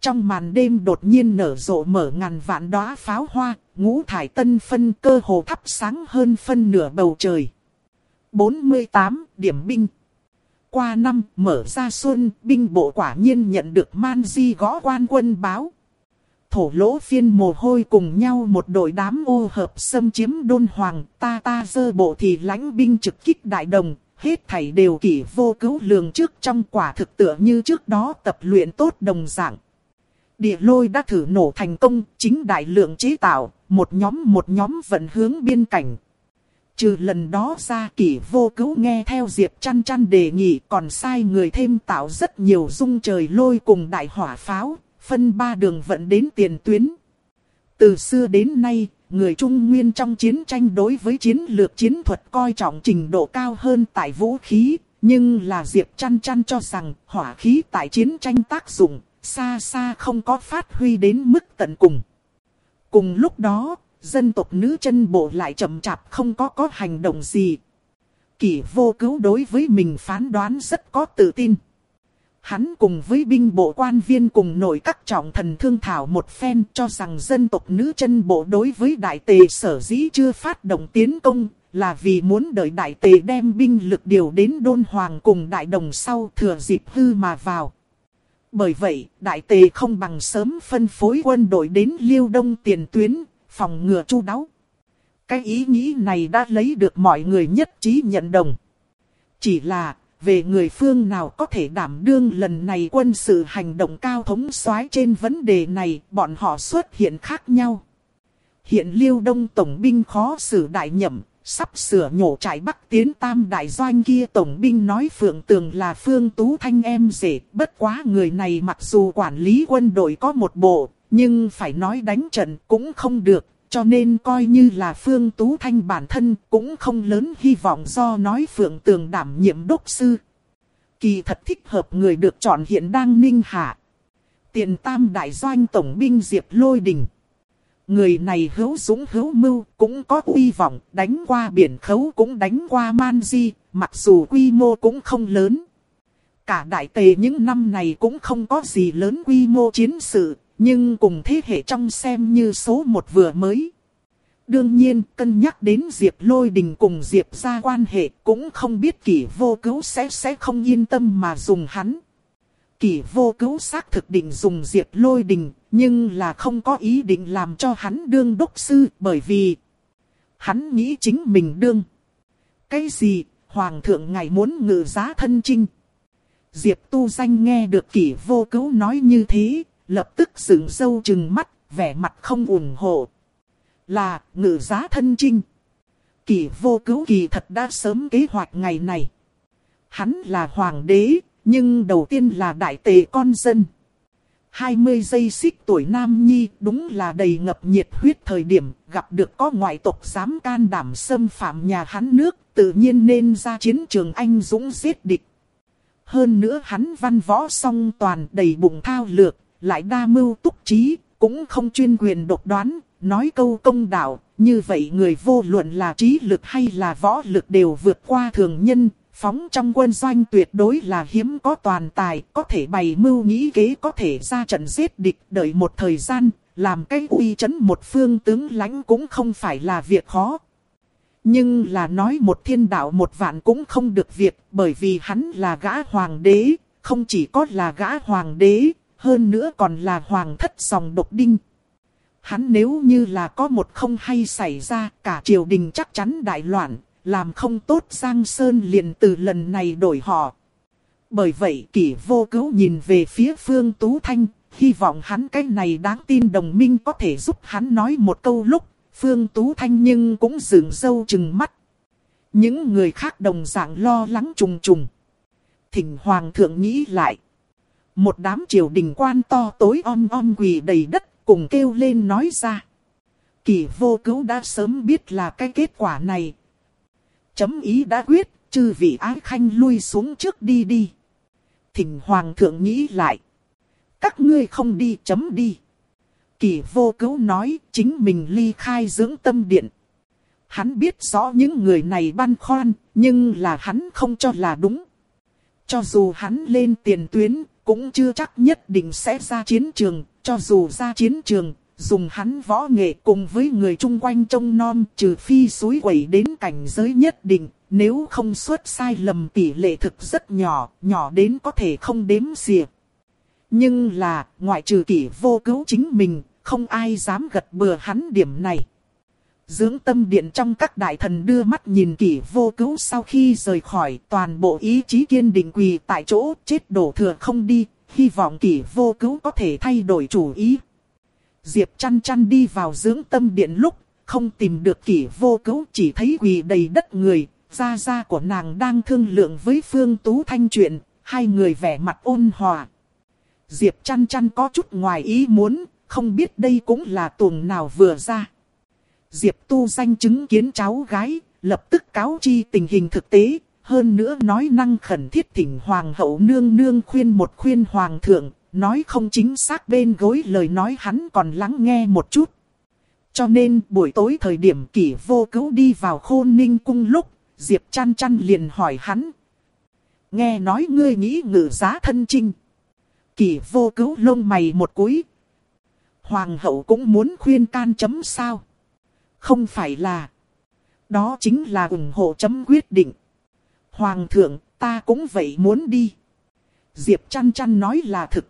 Trong màn đêm đột nhiên nở rộ mở ngàn vạn đóa pháo hoa, ngũ thải tân phân cơ hồ thắp sáng hơn phân nửa bầu trời. 48. Điểm binh qua năm mở ra xuân, binh bộ quả nhiên nhận được man di gõ quan quân báo. Thổ lỗ phiên mồ hôi cùng nhau một đội đám ô hợp xâm chiếm đôn hoàng, ta ta dơ bộ thì lãnh binh trực kích đại đồng, hết thảy đều kỷ vô cứu lường trước trong quả thực tựa như trước đó tập luyện tốt đồng dạng. Địa lôi đã thử nổ thành công, chính đại lượng chế tạo, một nhóm một nhóm vận hướng biên cảnh. Trừ lần đó ra kỷ vô cứu nghe theo Diệp chăn chăn đề nghị còn sai người thêm tạo rất nhiều dung trời lôi cùng đại hỏa pháo, phân ba đường vận đến tiền tuyến. Từ xưa đến nay, người Trung Nguyên trong chiến tranh đối với chiến lược chiến thuật coi trọng trình độ cao hơn tại vũ khí, nhưng là Diệp chăn chăn cho rằng hỏa khí tại chiến tranh tác dụng, xa xa không có phát huy đến mức tận cùng. Cùng lúc đó, dân tộc nữ chân bộ lại chậm chạp không có có hành động gì. Kỷ vô cứu đối với mình phán đoán rất có tự tin. Hắn cùng với binh bộ quan viên cùng nội các trọng thần thương thảo một phen cho rằng dân tộc nữ chân bộ đối với đại tề sở dĩ chưa phát động tiến công, là vì muốn đợi đại tề đem binh lực điều đến đôn hoàng cùng đại đồng sau thừa dịp hư mà vào. Bởi vậy, đại tề không bằng sớm phân phối quân đội đến liêu đông tiền tuyến, phòng ngừa chu đáo. Cái ý nghĩ này đã lấy được mọi người nhất trí nhận đồng. Chỉ là, về người phương nào có thể đảm đương lần này quân sự hành động cao thống soái trên vấn đề này, bọn họ xuất hiện khác nhau. Hiện Liêu Đông Tổng binh khó xử đại nhậm, sắp sửa nhổ trại bắc tiến tam đại doanh kia Tổng binh nói Phượng Tường là Phương Tú Thanh em rể, bất quá người này mặc dù quản lý quân đội có một bộ, nhưng phải nói đánh trận cũng không được, cho nên coi như là Phương Tú Thanh bản thân cũng không lớn hy vọng do nói Phượng Tường đảm nhiệm đốc sư. Kỳ thật thích hợp người được chọn hiện đang ninh hạ. Tiền tam đại doanh tổng binh Diệp Lôi Đình. Người này hữu dũng hữu mưu cũng có uy vọng, đánh qua biển khấu cũng đánh qua man di, mặc dù quy mô cũng không lớn. Cả đại tề những năm này cũng không có gì lớn quy mô chiến sự, nhưng cùng thế hệ trong xem như số một vừa mới. Đương nhiên, cân nhắc đến Diệp Lôi Đình cùng Diệp ra quan hệ, cũng không biết kỷ vô cứu sẽ sẽ không yên tâm mà dùng hắn. Kỷ vô cứu xác thực định dùng Diệp Lôi Đình, nhưng là không có ý định làm cho hắn đương đốc sư, bởi vì hắn nghĩ chính mình đương. Cái gì, Hoàng thượng ngài muốn ngự giá thân trinh. Diệp tu danh nghe được kỷ vô cứu nói như thế, lập tức dựng sâu chừng mắt, vẻ mặt không ủng hộ. Là, ngự giá thân trinh. Kỳ vô cứu kỳ thật đã sớm kế hoạch ngày này. Hắn là hoàng đế, nhưng đầu tiên là đại tề con dân. 20 giây xích tuổi Nam Nhi đúng là đầy ngập nhiệt huyết thời điểm gặp được có ngoại tộc dám can đảm xâm phạm nhà hắn nước, tự nhiên nên ra chiến trường anh dũng giết địch. Hơn nữa hắn văn võ song toàn đầy bụng thao lược, lại đa mưu túc trí, cũng không chuyên quyền độc đoán, nói câu công đạo, như vậy người vô luận là trí lực hay là võ lực đều vượt qua thường nhân, phóng trong quân doanh tuyệt đối là hiếm có toàn tài, có thể bày mưu nghĩ kế có thể ra trận giết địch đợi một thời gian, làm cái uy chấn một phương tướng lãnh cũng không phải là việc khó. Nhưng là nói một thiên đạo một vạn cũng không được việc, bởi vì hắn là gã hoàng đế, không chỉ có là gã hoàng đế, hơn nữa còn là hoàng thất dòng độc đinh. Hắn nếu như là có một không hay xảy ra, cả triều đình chắc chắn đại loạn, làm không tốt Giang Sơn liền từ lần này đổi họ. Bởi vậy kỷ vô cứu nhìn về phía Phương Tú Thanh, hy vọng hắn cái này đáng tin đồng minh có thể giúp hắn nói một câu lúc, Phương Tú Thanh nhưng cũng dừng sâu chừng mắt. Những người khác đồng dạng lo lắng trùng trùng. Thỉnh Hoàng thượng nghĩ lại. Một đám triều đình quan to tối om om quỳ đầy đất cùng kêu lên nói ra. Kỳ vô cứu đã sớm biết là cái kết quả này. Chấm ý đã quyết, chư vị ái khanh lui xuống trước đi đi. thỉnh hoàng thượng nghĩ lại. Các ngươi không đi chấm đi. Kỳ vô cứu nói chính mình ly khai dưỡng tâm điện. Hắn biết rõ những người này băn khoăn, nhưng là hắn không cho là đúng. Cho dù hắn lên tiền tuyến, cũng chưa chắc nhất định sẽ ra chiến trường, cho dù ra chiến trường, dùng hắn võ nghệ cùng với người chung quanh trông non trừ phi suối quẩy đến cảnh giới nhất định, nếu không xuất sai lầm tỷ lệ thực rất nhỏ, nhỏ đến có thể không đếm xìa. Nhưng là, ngoại trừ kỷ vô cứu chính mình, không ai dám gật bừa hắn điểm này. Dưỡng tâm điện trong các đại thần đưa mắt nhìn kỷ vô cứu sau khi rời khỏi toàn bộ ý chí kiên định quỳ tại chỗ chết đổ thừa không đi, hy vọng kỷ vô cứu có thể thay đổi chủ ý. Diệp chăn chăn đi vào dưỡng tâm điện lúc, không tìm được kỷ vô cứu chỉ thấy quỳ đầy đất người, gia gia của nàng đang thương lượng với Phương Tú Thanh chuyện, hai người vẻ mặt ôn hòa. Diệp chăn chăn có chút ngoài ý muốn, không biết đây cũng là tuồng nào vừa ra. Diệp tu danh chứng kiến cháu gái, lập tức cáo chi tình hình thực tế, hơn nữa nói năng khẩn thiết thỉnh hoàng hậu nương nương khuyên một khuyên hoàng thượng, nói không chính xác bên gối lời nói hắn còn lắng nghe một chút. Cho nên buổi tối thời điểm kỷ vô cứu đi vào khôn ninh cung lúc, Diệp chăn chăn liền hỏi hắn. Nghe nói ngươi nghĩ ngự giá thân trinh. Kỷ vô cứu lông mày một cúi. Hoàng hậu cũng muốn khuyên can chấm sao. Không phải là. Đó chính là ủng hộ chấm quyết định. Hoàng thượng, ta cũng vậy muốn đi. Diệp chăn chăn nói là thực.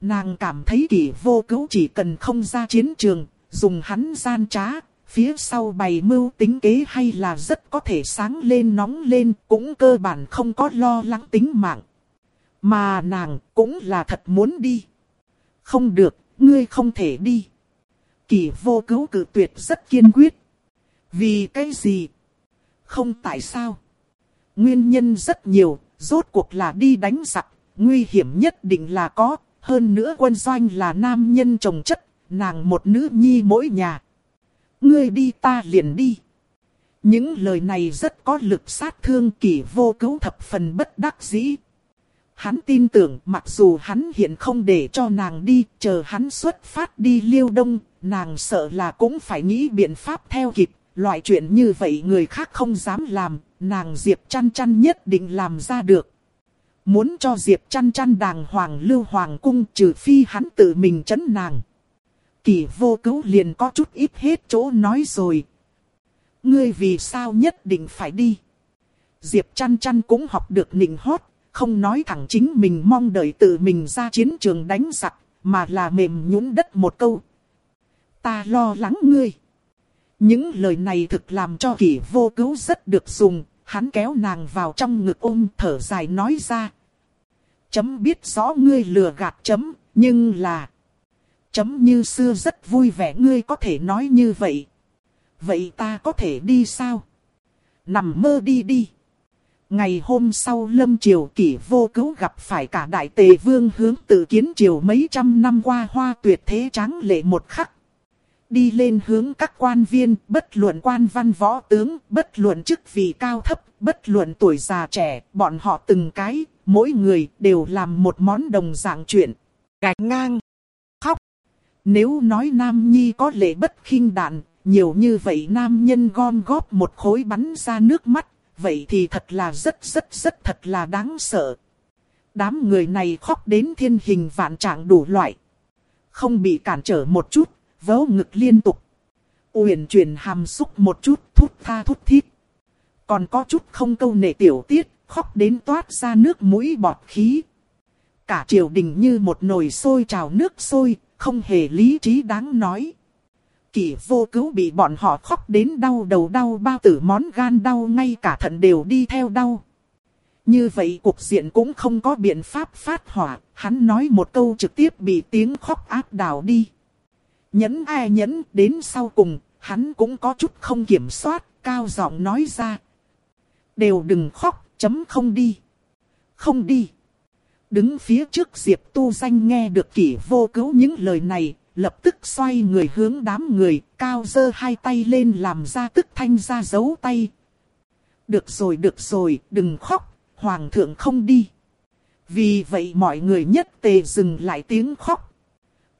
Nàng cảm thấy kỳ vô cứu chỉ cần không ra chiến trường, dùng hắn gian trá, phía sau bày mưu tính kế hay là rất có thể sáng lên nóng lên, cũng cơ bản không có lo lắng tính mạng. Mà nàng cũng là thật muốn đi. Không được, ngươi không thể đi. Kỳ vô cứu cử tuyệt rất kiên quyết. Vì cái gì? Không tại sao? Nguyên nhân rất nhiều, rốt cuộc là đi đánh giặc, nguy hiểm nhất định là có, hơn nữa quân doanh là nam nhân trồng chất, nàng một nữ nhi mỗi nhà. Ngươi đi ta liền đi. Những lời này rất có lực sát thương kỳ vô cứu thập phần bất đắc dĩ. Hắn tin tưởng mặc dù hắn hiện không để cho nàng đi, chờ hắn xuất phát đi liêu đông, nàng sợ là cũng phải nghĩ biện pháp theo kịp. Loại chuyện như vậy người khác không dám làm, nàng Diệp chăn chăn nhất định làm ra được. Muốn cho Diệp chăn chăn đàng hoàng lưu hoàng cung trừ phi hắn tự mình chấn nàng. Kỳ vô cứu liền có chút ít hết chỗ nói rồi. Ngươi vì sao nhất định phải đi? Diệp chăn chăn cũng học được nịnh hót, không nói thẳng chính mình mong đợi tự mình ra chiến trường đánh giặc, mà là mềm nhũn đất một câu. Ta lo lắng ngươi. Những lời này thực làm cho kỷ vô cứu rất được dùng, hắn kéo nàng vào trong ngực ôm thở dài nói ra. Chấm biết rõ ngươi lừa gạt chấm, nhưng là... Chấm như xưa rất vui vẻ ngươi có thể nói như vậy. Vậy ta có thể đi sao? Nằm mơ đi đi. Ngày hôm sau lâm triều kỷ vô cứu gặp phải cả đại tề vương hướng tự kiến triều mấy trăm năm qua hoa tuyệt thế tráng lệ một khắc. Đi lên hướng các quan viên, bất luận quan văn võ tướng, bất luận chức vị cao thấp, bất luận tuổi già trẻ, bọn họ từng cái, mỗi người đều làm một món đồng dạng chuyện. Gạch ngang, khóc. Nếu nói nam nhi có lệ bất khinh đạn, nhiều như vậy nam nhân gom góp một khối bắn ra nước mắt, vậy thì thật là rất rất rất thật là đáng sợ. Đám người này khóc đến thiên hình vạn trạng đủ loại. Không bị cản trở một chút, vớ ngực liên tục. Uyển chuyển hàm xúc một chút, thút tha thút thít. Còn có chút không câu nệ tiểu tiết, khóc đến toát ra nước mũi bọt khí. Cả triều đình như một nồi sôi trào nước sôi, không hề lý trí đáng nói kỷ vô cứu bị bọn họ khóc đến đau đầu đau bao tử món gan đau ngay cả thận đều đi theo đau. Như vậy cuộc diện cũng không có biện pháp phát hỏa, hắn nói một câu trực tiếp bị tiếng khóc áp đảo đi. Nhẫn ai nhẫn đến sau cùng, hắn cũng có chút không kiểm soát, cao giọng nói ra. Đều đừng khóc, chấm không đi. Không đi. Đứng phía trước Diệp Tu Danh nghe được kỷ vô cứu những lời này, lập tức xoay người hướng đám người, cao dơ hai tay lên làm ra tức thanh ra giấu tay. Được rồi, được rồi, đừng khóc, hoàng thượng không đi. Vì vậy mọi người nhất tề dừng lại tiếng khóc.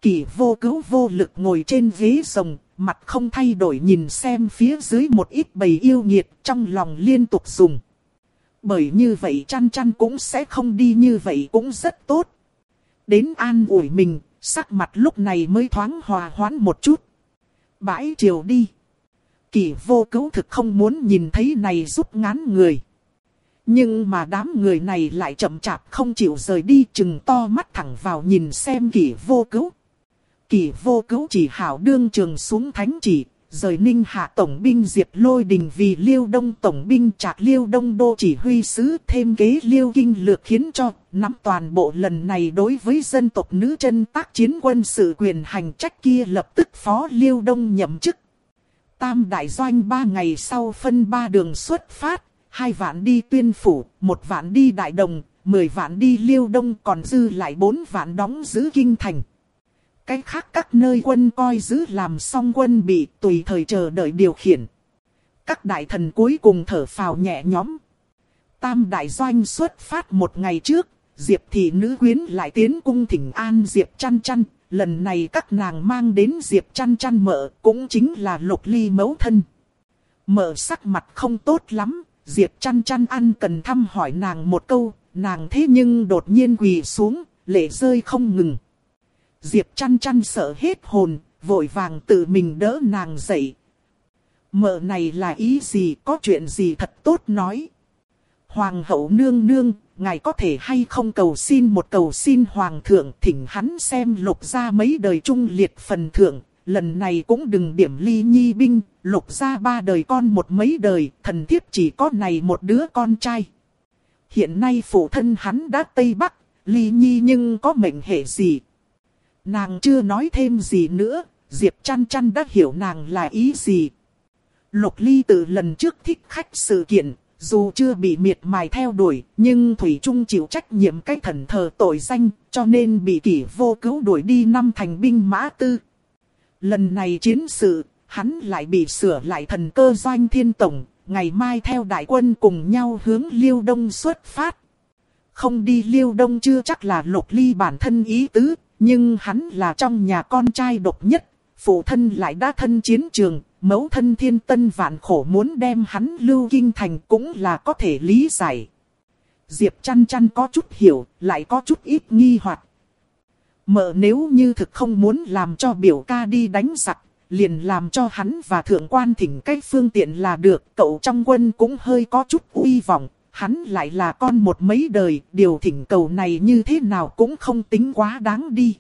Kỳ vô cứu vô lực ngồi trên ghế rồng, mặt không thay đổi nhìn xem phía dưới một ít bầy yêu nghiệt trong lòng liên tục dùng. Bởi như vậy chăn chăn cũng sẽ không đi như vậy cũng rất tốt. Đến an ủi mình, sắc mặt lúc này mới thoáng hòa hoãn một chút. Bãi chiều đi. Kỳ vô cứu thực không muốn nhìn thấy này giúp ngán người. Nhưng mà đám người này lại chậm chạp không chịu rời đi chừng to mắt thẳng vào nhìn xem kỳ vô cứu. Kỳ vô cứu chỉ hảo đương trường xuống thánh chỉ, rời ninh hạ tổng binh diệt lôi đình vì liêu đông tổng binh trạc liêu đông đô chỉ huy sứ thêm kế liêu kinh lược khiến cho nắm toàn bộ lần này đối với dân tộc nữ chân tác chiến quân sự quyền hành trách kia lập tức phó liêu đông nhậm chức. Tam đại doanh ba ngày sau phân ba đường xuất phát, hai vạn đi tuyên phủ, một vạn đi đại đồng, mười vạn đi liêu đông còn dư lại bốn vạn đóng giữ kinh thành. Cái khác các nơi quân coi giữ làm xong quân bị tùy thời chờ đợi điều khiển. Các đại thần cuối cùng thở phào nhẹ nhõm. Tam đại doanh xuất phát một ngày trước, Diệp thị nữ quyến lại tiến cung thỉnh an Diệp chăn chăn. Lần này các nàng mang đến Diệp chăn chăn mợ cũng chính là lục ly mẫu thân. Mợ sắc mặt không tốt lắm, Diệp chăn chăn ăn cần thăm hỏi nàng một câu, nàng thế nhưng đột nhiên quỳ xuống, lệ rơi không ngừng. Diệp chăn chăn sợ hết hồn, vội vàng tự mình đỡ nàng dậy. Mợ này là ý gì, có chuyện gì thật tốt nói. Hoàng hậu nương nương, ngài có thể hay không cầu xin một cầu xin hoàng thượng thỉnh hắn xem lục ra mấy đời trung liệt phần thượng. Lần này cũng đừng điểm ly nhi binh, lục ra ba đời con một mấy đời, thần thiếp chỉ có này một đứa con trai. Hiện nay phụ thân hắn đã Tây Bắc, ly nhi nhưng có mệnh hệ gì, Nàng chưa nói thêm gì nữa, Diệp chăn chăn đã hiểu nàng là ý gì. Lục Ly từ lần trước thích khách sự kiện, dù chưa bị miệt mài theo đuổi, nhưng Thủy Trung chịu trách nhiệm cái thần thờ tội danh, cho nên bị kỷ vô cứu đuổi đi năm thành binh mã tư. Lần này chiến sự, hắn lại bị sửa lại thần cơ doanh thiên tổng, ngày mai theo đại quân cùng nhau hướng Liêu Đông xuất phát. Không đi Liêu Đông chưa chắc là lục ly bản thân ý tứ, nhưng hắn là trong nhà con trai độc nhất, phụ thân lại đã thân chiến trường, mẫu thân thiên tân vạn khổ muốn đem hắn lưu kinh thành cũng là có thể lý giải. Diệp chăn chăn có chút hiểu, lại có chút ít nghi hoặc. Mợ nếu như thực không muốn làm cho biểu ca đi đánh giặc, liền làm cho hắn và thượng quan thỉnh cách phương tiện là được. Cậu trong quân cũng hơi có chút uy vọng, hắn lại là con một mấy đời, điều thỉnh cầu này như thế nào cũng không tính quá đáng đi.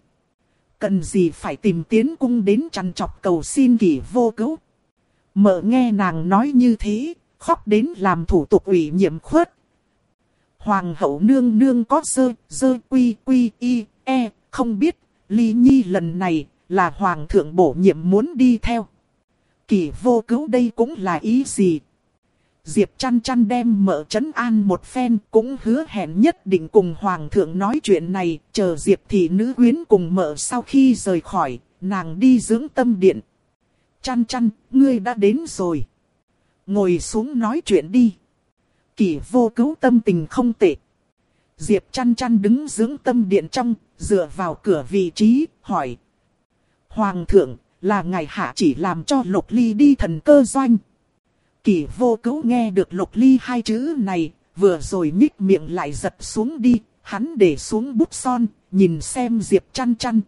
Cần gì phải tìm tiến cung đến chăn chọc cầu xin kỷ vô cứu. Mở nghe nàng nói như thế, khóc đến làm thủ tục ủy nhiệm khuất. Hoàng hậu nương nương có sơ, sơ quy quy y, e, không biết, ly nhi lần này là hoàng thượng bổ nhiệm muốn đi theo. Kỷ vô cứu đây cũng là ý gì, Diệp chăn chăn đem mở trấn an một phen cũng hứa hẹn nhất định cùng hoàng thượng nói chuyện này, chờ Diệp thị nữ quyến cùng mở sau khi rời khỏi, nàng đi dưỡng tâm điện. Chăn chăn, ngươi đã đến rồi. Ngồi xuống nói chuyện đi. Kỷ vô cứu tâm tình không tệ. Diệp chăn chăn đứng dưỡng tâm điện trong, dựa vào cửa vị trí, hỏi. Hoàng thượng, là ngài hạ chỉ làm cho lục ly đi thần cơ doanh. Kỳ vô cứu nghe được lục ly hai chữ này, vừa rồi nhích miệng lại giật xuống đi, hắn để xuống bút son, nhìn xem Diệp chăn chăn.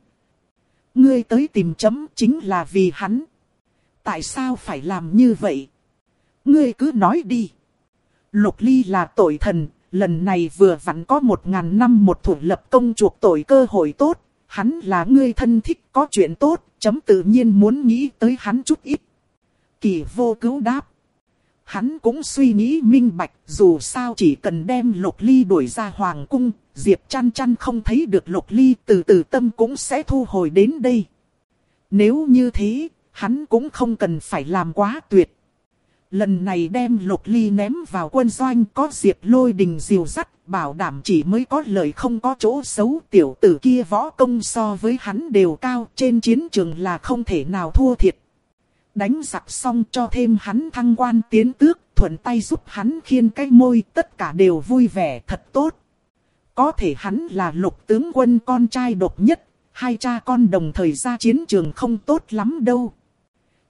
Ngươi tới tìm chấm chính là vì hắn. Tại sao phải làm như vậy? Ngươi cứ nói đi. Lục ly là tội thần, lần này vừa vặn có một ngàn năm một thủ lập công chuộc tội cơ hội tốt. Hắn là ngươi thân thích có chuyện tốt, chấm tự nhiên muốn nghĩ tới hắn chút ít. Kỳ vô cứu đáp hắn cũng suy nghĩ minh bạch, dù sao chỉ cần đem lục ly đuổi ra hoàng cung, Diệp chăn chăn không thấy được lục ly từ từ tâm cũng sẽ thu hồi đến đây. Nếu như thế, hắn cũng không cần phải làm quá tuyệt. Lần này đem lục ly ném vào quân doanh có diệp lôi đình diều dắt, bảo đảm chỉ mới có lời không có chỗ xấu tiểu tử kia võ công so với hắn đều cao trên chiến trường là không thể nào thua thiệt đánh giặc xong cho thêm hắn thăng quan tiến tước, thuận tay giúp hắn khiên cái môi, tất cả đều vui vẻ thật tốt. Có thể hắn là lục tướng quân con trai độc nhất, hai cha con đồng thời ra chiến trường không tốt lắm đâu.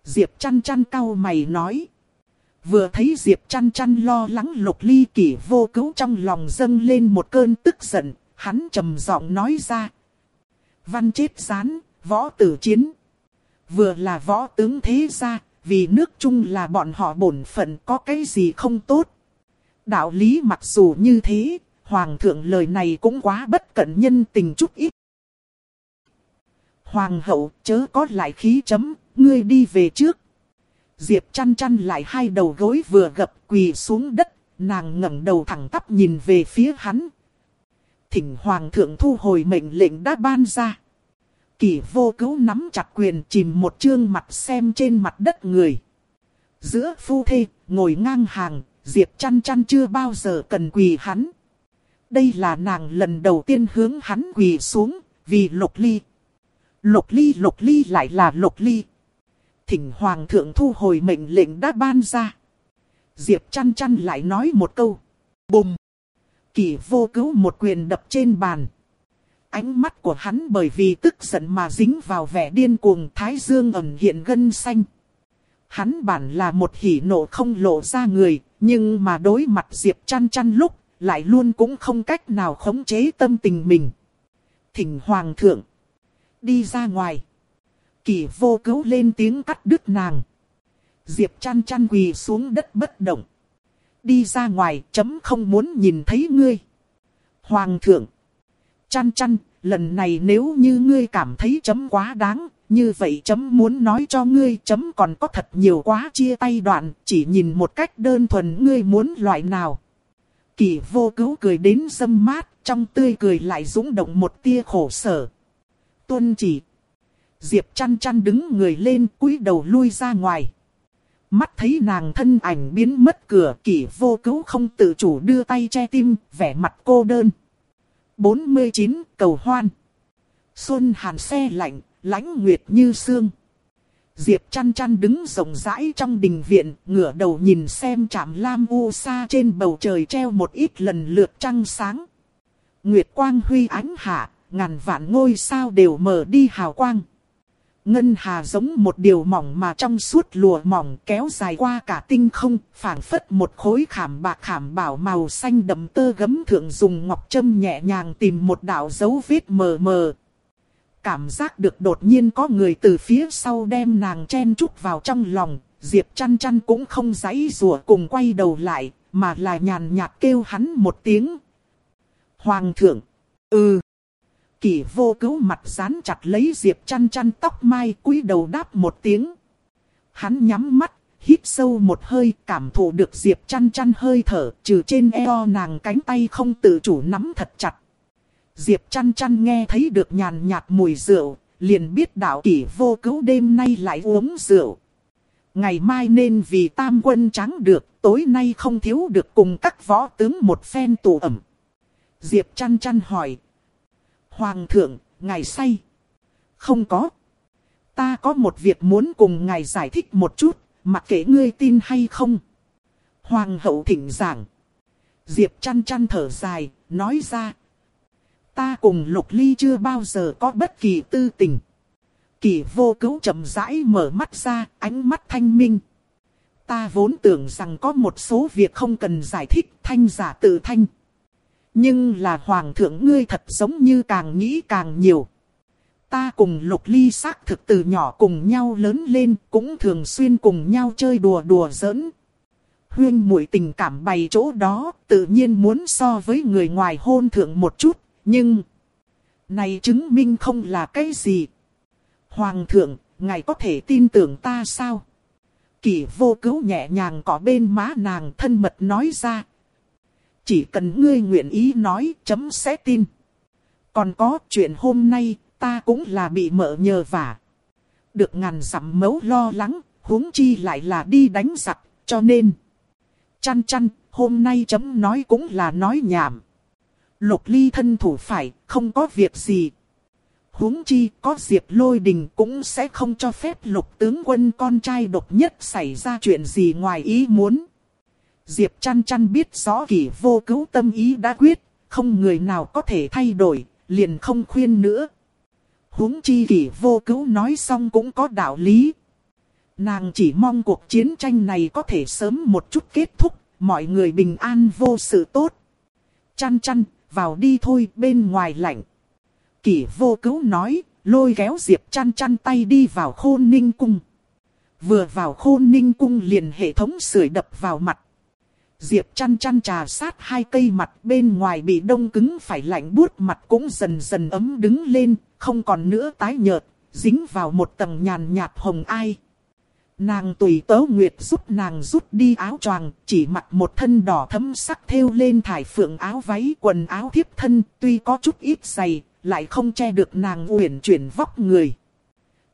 Diệp chăn chăn cau mày nói. Vừa thấy Diệp chăn chăn lo lắng lục ly kỷ vô cứu trong lòng dâng lên một cơn tức giận, hắn trầm giọng nói ra. Văn chết rán, võ tử chiến. Vừa là võ tướng thế gia, vì nước chung là bọn họ bổn phận có cái gì không tốt. Đạo lý mặc dù như thế, Hoàng thượng lời này cũng quá bất cẩn nhân tình chút ít. Hoàng hậu chớ có lại khí chấm, ngươi đi về trước. Diệp chăn chăn lại hai đầu gối vừa gập quỳ xuống đất, nàng ngẩng đầu thẳng tắp nhìn về phía hắn. Thỉnh Hoàng thượng thu hồi mệnh lệnh đã ban ra. Kỷ vô cứu nắm chặt quyền chìm một chương mặt xem trên mặt đất người. Giữa phu thê, ngồi ngang hàng, Diệp chăn chăn chưa bao giờ cần quỳ hắn. Đây là nàng lần đầu tiên hướng hắn quỳ xuống, vì lục ly. Lục ly lục ly lại là lục ly. Thỉnh hoàng thượng thu hồi mệnh lệnh đã ban ra. Diệp chăn chăn lại nói một câu. Bùm. Kỷ vô cứu một quyền đập trên bàn. Ánh mắt của hắn bởi vì tức giận mà dính vào vẻ điên cuồng thái dương ẩn hiện gân xanh. Hắn bản là một hỉ nộ không lộ ra người, nhưng mà đối mặt Diệp chăn chăn lúc, lại luôn cũng không cách nào khống chế tâm tình mình. Thỉnh Hoàng thượng, đi ra ngoài. Kỳ vô cứu lên tiếng cắt đứt nàng. Diệp chăn chăn quỳ xuống đất bất động. Đi ra ngoài chấm không muốn nhìn thấy ngươi. Hoàng thượng. Chăn chăn, lần này nếu như ngươi cảm thấy chấm quá đáng, như vậy chấm muốn nói cho ngươi chấm còn có thật nhiều quá chia tay đoạn, chỉ nhìn một cách đơn thuần ngươi muốn loại nào. Kỳ vô cứu cười đến dâm mát, trong tươi cười lại dũng động một tia khổ sở. Tuân chỉ. Diệp chăn chăn đứng người lên cúi đầu lui ra ngoài. Mắt thấy nàng thân ảnh biến mất cửa kỳ vô cứu không tự chủ đưa tay che tim, vẻ mặt cô đơn. 49 cầu hoan. Xuân hàn xe lạnh, lãnh nguyệt như sương. Diệp chăn chăn đứng rộng rãi trong đình viện, ngửa đầu nhìn xem chạm lam u xa trên bầu trời treo một ít lần lượt trăng sáng. Nguyệt quang huy ánh hạ, ngàn vạn ngôi sao đều mở đi hào quang. Ngân hà giống một điều mỏng mà trong suốt lùa mỏng kéo dài qua cả tinh không, phảng phất một khối khảm bạc khảm bảo màu xanh đậm tơ gấm thượng dùng ngọc châm nhẹ nhàng tìm một đạo dấu vết mờ mờ. Cảm giác được đột nhiên có người từ phía sau đem nàng chen chút vào trong lòng, Diệp chăn chăn cũng không giãy rùa cùng quay đầu lại, mà là nhàn nhạt kêu hắn một tiếng. Hoàng thượng, ừ. Kỷ vô cứu mặt dán chặt lấy Diệp chăn chăn tóc mai cúi đầu đáp một tiếng. Hắn nhắm mắt, hít sâu một hơi cảm thụ được Diệp chăn chăn hơi thở trừ trên eo nàng cánh tay không tự chủ nắm thật chặt. Diệp chăn chăn nghe thấy được nhàn nhạt mùi rượu, liền biết đạo kỷ vô cứu đêm nay lại uống rượu. Ngày mai nên vì tam quân trắng được, tối nay không thiếu được cùng các võ tướng một phen tụ ẩm. Diệp chăn chăn hỏi, Hoàng thượng, ngài say. Không có. Ta có một việc muốn cùng ngài giải thích một chút, mặc kệ ngươi tin hay không. Hoàng hậu thỉnh giảng. Diệp chăn chăn thở dài, nói ra. Ta cùng lục ly chưa bao giờ có bất kỳ tư tình. Kỳ vô cứu chậm rãi mở mắt ra, ánh mắt thanh minh. Ta vốn tưởng rằng có một số việc không cần giải thích, thanh giả tự thanh. Nhưng là hoàng thượng ngươi thật giống như càng nghĩ càng nhiều. Ta cùng lục ly xác thực từ nhỏ cùng nhau lớn lên, cũng thường xuyên cùng nhau chơi đùa đùa giỡn. Huyên muội tình cảm bày chỗ đó, tự nhiên muốn so với người ngoài hôn thượng một chút, nhưng... Này chứng minh không là cái gì. Hoàng thượng, ngài có thể tin tưởng ta sao? Kỷ vô cứu nhẹ nhàng có bên má nàng thân mật nói ra, chỉ cần ngươi nguyện ý nói chấm sẽ tin. Còn có chuyện hôm nay ta cũng là bị mợ nhờ vả. Được ngàn dặm mấu lo lắng, huống chi lại là đi đánh giặc, cho nên. Chăn chăn, hôm nay chấm nói cũng là nói nhảm. Lục ly thân thủ phải, không có việc gì. huống chi có diệp lôi đình cũng sẽ không cho phép lục tướng quân con trai độc nhất xảy ra chuyện gì ngoài ý muốn. Diệp chăn chăn biết rõ kỷ vô cứu tâm ý đã quyết, không người nào có thể thay đổi, liền không khuyên nữa. huống chi kỷ vô cứu nói xong cũng có đạo lý. Nàng chỉ mong cuộc chiến tranh này có thể sớm một chút kết thúc, mọi người bình an vô sự tốt. Chăn chăn, vào đi thôi, bên ngoài lạnh. Kỷ vô cứu nói, lôi kéo Diệp chăn chăn tay đi vào khôn ninh cung. Vừa vào khôn ninh cung liền hệ thống sưởi đập vào mặt. Diệp chăn chăn trà sát hai cây mặt bên ngoài bị đông cứng phải lạnh buốt mặt cũng dần dần ấm đứng lên, không còn nữa tái nhợt, dính vào một tầng nhàn nhạt hồng ai. Nàng tùy tớ nguyệt giúp nàng rút đi áo choàng, chỉ mặc một thân đỏ thấm sắc thêu lên thải phượng áo váy quần áo thiếp thân, tuy có chút ít dày, lại không che được nàng uyển chuyển vóc người.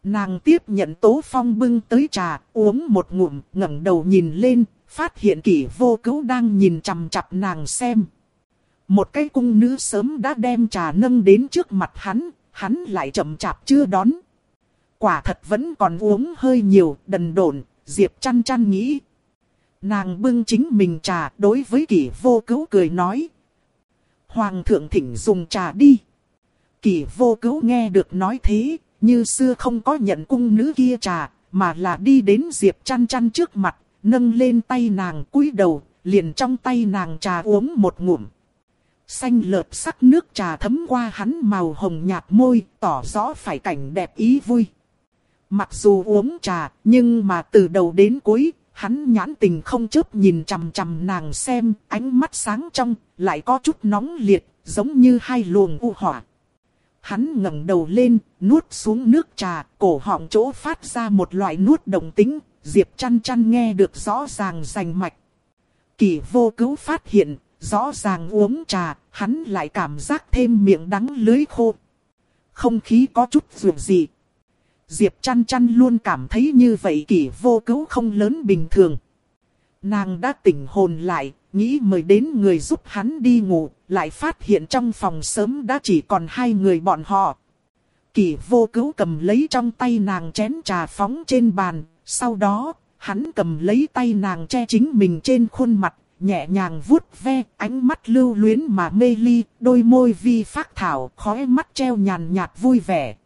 Nàng tiếp nhận tố phong bưng tới trà, uống một ngụm, ngẩng đầu nhìn lên, phát hiện kỷ vô cứu đang nhìn chằm chặp nàng xem. Một cái cung nữ sớm đã đem trà nâng đến trước mặt hắn, hắn lại chậm chạp chưa đón. Quả thật vẫn còn uống hơi nhiều, đần độn, Diệp chăn chăn nghĩ. Nàng bưng chính mình trà đối với kỷ vô cứu cười nói. Hoàng thượng thỉnh dùng trà đi. Kỷ vô cứu nghe được nói thế, như xưa không có nhận cung nữ kia trà, mà là đi đến Diệp chăn chăn trước mặt, nâng lên tay nàng cúi đầu, liền trong tay nàng trà uống một ngụm. Xanh lợp sắc nước trà thấm qua hắn màu hồng nhạt môi, tỏ rõ phải cảnh đẹp ý vui. Mặc dù uống trà, nhưng mà từ đầu đến cuối, hắn nhãn tình không chớp nhìn chằm chằm nàng xem, ánh mắt sáng trong, lại có chút nóng liệt, giống như hai luồng u hỏa. Hắn ngẩng đầu lên, nuốt xuống nước trà, cổ họng chỗ phát ra một loại nuốt đồng tính, Diệp chăn chăn nghe được rõ ràng rành mạch. Kỳ vô cứu phát hiện, rõ ràng uống trà, hắn lại cảm giác thêm miệng đắng lưới khô. Không khí có chút dường gì. Diệp chăn chăn luôn cảm thấy như vậy kỳ vô cứu không lớn bình thường. Nàng đã tỉnh hồn lại, nghĩ mời đến người giúp hắn đi ngủ, lại phát hiện trong phòng sớm đã chỉ còn hai người bọn họ. Kỳ vô cứu cầm lấy trong tay nàng chén trà phóng trên bàn, sau đó, hắn cầm lấy tay nàng che chính mình trên khuôn mặt, nhẹ nhàng vuốt ve, ánh mắt lưu luyến mà mê ly, đôi môi vi phát thảo, khóe mắt treo nhàn nhạt vui vẻ.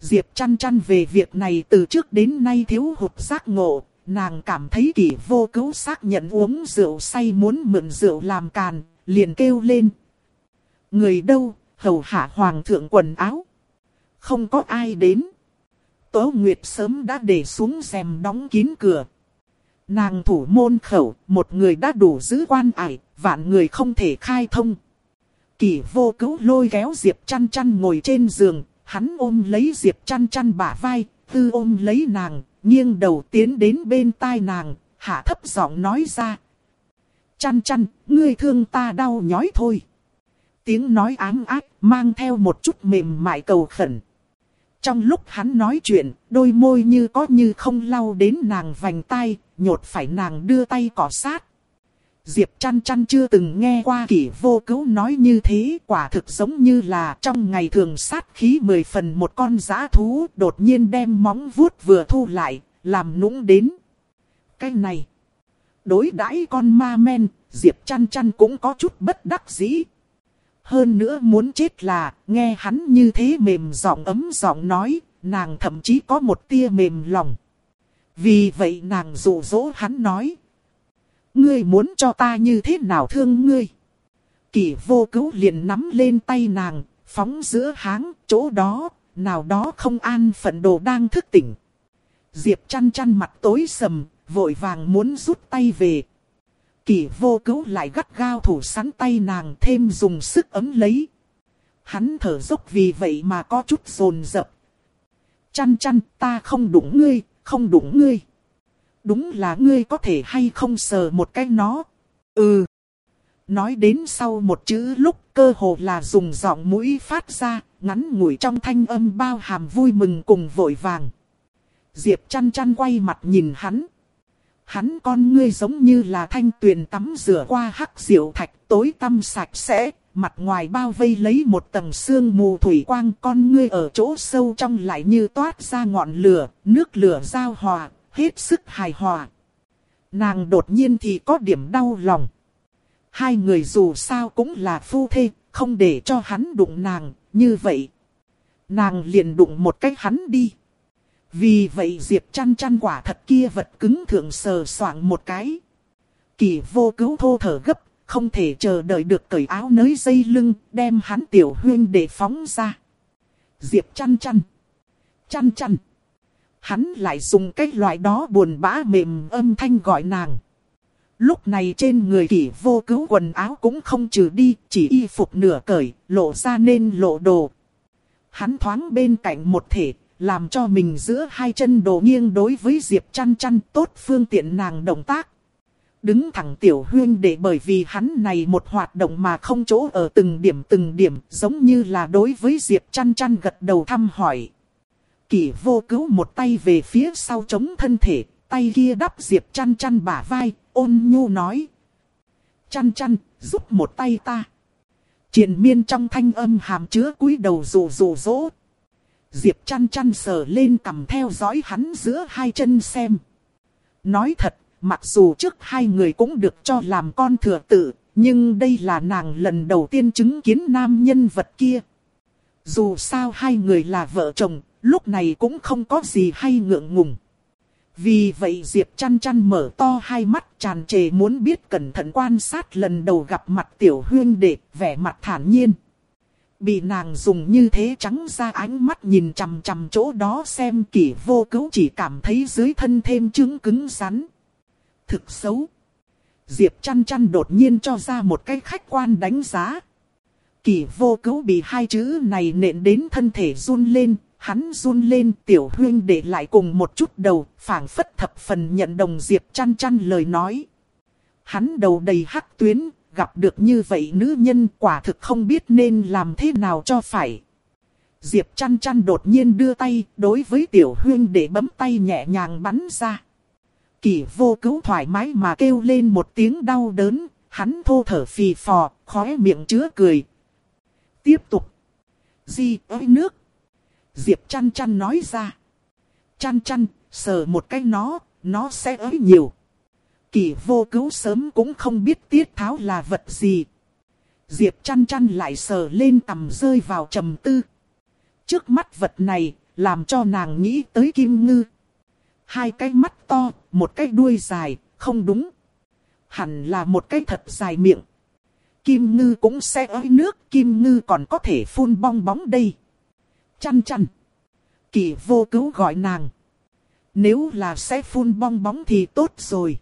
Diệp chăn chăn về việc này từ trước đến nay thiếu hụt giác ngộ, nàng cảm thấy kỷ vô cứu xác nhận uống rượu say muốn mượn rượu làm càn, liền kêu lên. Người đâu, hầu hạ hoàng thượng quần áo. Không có ai đến. Tố Nguyệt sớm đã để xuống rèm đóng kín cửa. Nàng thủ môn khẩu, một người đã đủ giữ quan ải, vạn người không thể khai thông. Kỷ vô cứu lôi kéo Diệp chăn chăn ngồi trên giường, hắn ôm lấy Diệp chăn chăn bả vai, tư ôm lấy nàng, nghiêng đầu tiến đến bên tai nàng, hạ thấp giọng nói ra. Chăn chăn, ngươi thương ta đau nhói thôi. Tiếng nói ám ác, mang theo một chút mềm mại cầu khẩn. Trong lúc hắn nói chuyện, đôi môi như có như không lau đến nàng vành tay, nhột phải nàng đưa tay cỏ sát. Diệp chăn chăn chưa từng nghe qua kỷ vô cứu nói như thế, quả thực giống như là trong ngày thường sát khí mười phần một con giã thú đột nhiên đem móng vuốt vừa thu lại, làm nũng đến. Cái này, đối đãi con ma men, Diệp chăn chăn cũng có chút bất đắc dĩ. Hơn nữa muốn chết là, nghe hắn như thế mềm giọng ấm giọng nói, nàng thậm chí có một tia mềm lòng. Vì vậy nàng dụ dỗ hắn nói. Ngươi muốn cho ta như thế nào thương ngươi? Kỷ vô cứu liền nắm lên tay nàng, phóng giữa háng, chỗ đó, nào đó không an phận đồ đang thức tỉnh. Diệp chăn chăn mặt tối sầm, vội vàng muốn rút tay về kỳ vô cứu lại gắt gao thủ sắn tay nàng thêm dùng sức ấm lấy. Hắn thở dốc vì vậy mà có chút rồn rập. Chăn chăn ta không đụng ngươi, không đụng ngươi. Đúng là ngươi có thể hay không sờ một cái nó. Ừ. Nói đến sau một chữ lúc cơ hồ là dùng giọng mũi phát ra, ngắn ngủi trong thanh âm bao hàm vui mừng cùng vội vàng. Diệp chăn chăn quay mặt nhìn hắn hắn con ngươi giống như là thanh tuyền tắm rửa qua hắc diệu thạch tối tăm sạch sẽ, mặt ngoài bao vây lấy một tầng sương mù thủy quang con ngươi ở chỗ sâu trong lại như toát ra ngọn lửa, nước lửa giao hòa, hết sức hài hòa. Nàng đột nhiên thì có điểm đau lòng. Hai người dù sao cũng là phu thê, không để cho hắn đụng nàng, như vậy. Nàng liền đụng một cái hắn đi. Vì vậy Diệp chăn chăn quả thật kia vật cứng thượng sờ soạng một cái. Kỳ vô cứu thô thở gấp, không thể chờ đợi được cởi áo nới dây lưng, đem hắn tiểu huyên để phóng ra. Diệp chăn chăn. Chăn chăn. Hắn lại dùng cái loại đó buồn bã mềm âm thanh gọi nàng. Lúc này trên người kỷ vô cứu quần áo cũng không trừ đi, chỉ y phục nửa cởi, lộ ra nên lộ đồ. Hắn thoáng bên cạnh một thể, làm cho mình giữa hai chân đồ nghiêng đối với Diệp chăn chăn tốt phương tiện nàng động tác. Đứng thẳng tiểu huyên để bởi vì hắn này một hoạt động mà không chỗ ở từng điểm từng điểm giống như là đối với Diệp chăn chăn gật đầu thăm hỏi. Kỷ vô cứu một tay về phía sau chống thân thể, tay kia đắp Diệp chăn chăn bả vai, ôn nhu nói. Chăn chăn, giúp một tay ta. Triền miên trong thanh âm hàm chứa cúi đầu rủ rủ rỗ. Diệp chăn chăn sờ lên cầm theo dõi hắn giữa hai chân xem. Nói thật, mặc dù trước hai người cũng được cho làm con thừa tự, nhưng đây là nàng lần đầu tiên chứng kiến nam nhân vật kia. Dù sao hai người là vợ chồng, lúc này cũng không có gì hay ngượng ngùng. Vì vậy Diệp chăn chăn mở to hai mắt tràn trề muốn biết cẩn thận quan sát lần đầu gặp mặt tiểu huyên đệ, vẻ mặt thản nhiên. Bị nàng dùng như thế trắng ra ánh mắt nhìn chằm chằm chỗ đó xem kỷ vô cứu chỉ cảm thấy dưới thân thêm chứng cứng rắn. Thực xấu. Diệp chăn chăn đột nhiên cho ra một cái khách quan đánh giá. Kỷ vô cứu bị hai chữ này nện đến thân thể run lên, hắn run lên tiểu huyên để lại cùng một chút đầu, phảng phất thập phần nhận đồng Diệp chăn chăn lời nói. Hắn đầu đầy hắc tuyến, gặp được như vậy nữ nhân quả thực không biết nên làm thế nào cho phải. Diệp chăn chăn đột nhiên đưa tay đối với tiểu huyên để bấm tay nhẹ nhàng bắn ra. Kỳ vô cứu thoải mái mà kêu lên một tiếng đau đớn, hắn thô thở phì phò, khóe miệng chứa cười. Tiếp tục. Di ơi nước. Diệp chăn chăn nói ra. Chăn chăn, sờ một cái nó, nó sẽ ới nhiều. Kỳ vô cứu sớm cũng không biết tiết tháo là vật gì. Diệp chăn chăn lại sờ lên tầm rơi vào trầm tư. Trước mắt vật này, làm cho nàng nghĩ tới kim ngư. Hai cái mắt to, một cái đuôi dài, không đúng. Hẳn là một cái thật dài miệng. Kim ngư cũng sẽ ới nước, kim ngư còn có thể phun bong bóng đây. Chăn chăn. Kỳ vô cứu gọi nàng. Nếu là sẽ phun bong bóng thì tốt rồi.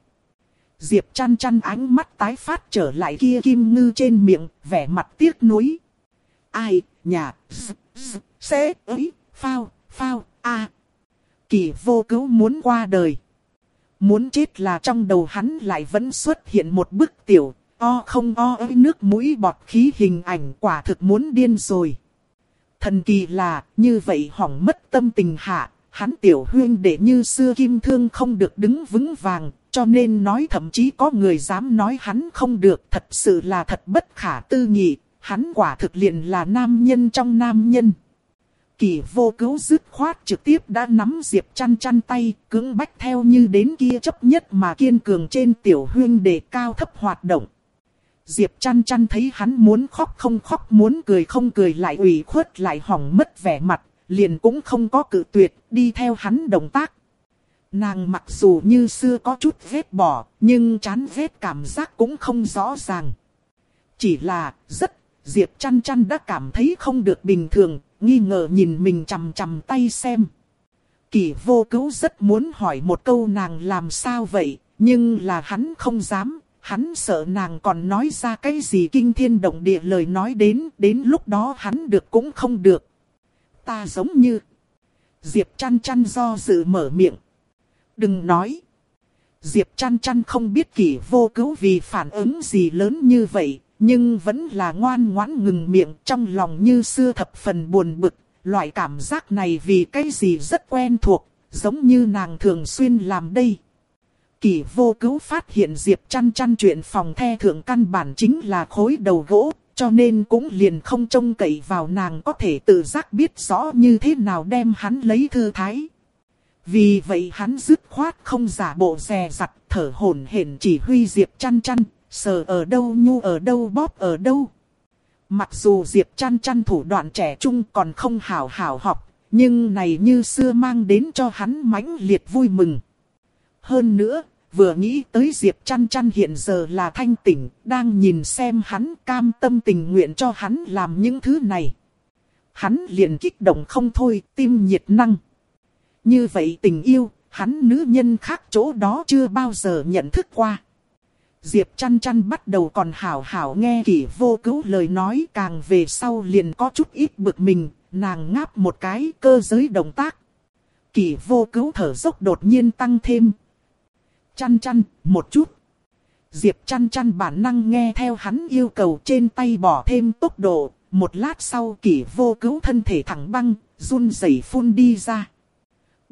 Diệp chăn chăn ánh mắt tái phát trở lại kia kim ngư trên miệng, vẻ mặt tiếc nuối. Ai, nhà, z, z, sẽ, ấy, phao, phao, a. Kỳ vô cứu muốn qua đời. Muốn chết là trong đầu hắn lại vẫn xuất hiện một bức tiểu, o không o ấy nước mũi bọt khí hình ảnh quả thực muốn điên rồi. Thần kỳ là, như vậy hỏng mất tâm tình hạ, hắn tiểu huyên để như xưa kim thương không được đứng vững vàng, cho nên nói thậm chí có người dám nói hắn không được, thật sự là thật bất khả tư nghị, hắn quả thực liền là nam nhân trong nam nhân. Kỳ vô cứu dứt khoát trực tiếp đã nắm Diệp chăn chăn tay, cứng bách theo như đến kia chấp nhất mà kiên cường trên tiểu huyên để cao thấp hoạt động. Diệp chăn chăn thấy hắn muốn khóc không khóc muốn cười không cười lại ủy khuất lại hỏng mất vẻ mặt, liền cũng không có cự tuyệt, đi theo hắn động tác. Nàng mặc dù như xưa có chút vết bỏ, nhưng chán vết cảm giác cũng không rõ ràng. Chỉ là, rất, Diệp chăn chăn đã cảm thấy không được bình thường, nghi ngờ nhìn mình chằm chằm tay xem. Kỳ vô cứu rất muốn hỏi một câu nàng làm sao vậy, nhưng là hắn không dám, hắn sợ nàng còn nói ra cái gì kinh thiên động địa lời nói đến, đến lúc đó hắn được cũng không được. Ta giống như... Diệp chăn chăn do dự mở miệng. Đừng nói. Diệp chăn chăn không biết kỷ vô cứu vì phản ứng gì lớn như vậy, nhưng vẫn là ngoan ngoãn ngừng miệng trong lòng như xưa thập phần buồn bực. Loại cảm giác này vì cái gì rất quen thuộc, giống như nàng thường xuyên làm đây. Kỳ vô cứu phát hiện Diệp chăn chăn chuyện phòng the thượng căn bản chính là khối đầu gỗ, cho nên cũng liền không trông cậy vào nàng có thể tự giác biết rõ như thế nào đem hắn lấy thư thái. Vì vậy hắn dứt khoát không giả bộ rè rặt thở hổn hển chỉ huy Diệp chăn chăn, Sờ ở đâu nhu ở đâu bóp ở đâu. Mặc dù Diệp chăn chăn thủ đoạn trẻ trung còn không hảo hảo học, nhưng này như xưa mang đến cho hắn mãnh liệt vui mừng. Hơn nữa, vừa nghĩ tới Diệp chăn chăn hiện giờ là thanh tỉnh, đang nhìn xem hắn cam tâm tình nguyện cho hắn làm những thứ này. Hắn liền kích động không thôi, tim nhiệt năng. Như vậy tình yêu, hắn nữ nhân khác chỗ đó chưa bao giờ nhận thức qua. Diệp chăn chăn bắt đầu còn hảo hảo nghe kỷ vô cứu lời nói càng về sau liền có chút ít bực mình, nàng ngáp một cái cơ giới động tác. Kỷ vô cứu thở dốc đột nhiên tăng thêm. Chăn chăn, một chút. Diệp chăn chăn bản năng nghe theo hắn yêu cầu trên tay bỏ thêm tốc độ. Một lát sau kỷ vô cứu thân thể thẳng băng, run rẩy phun đi ra.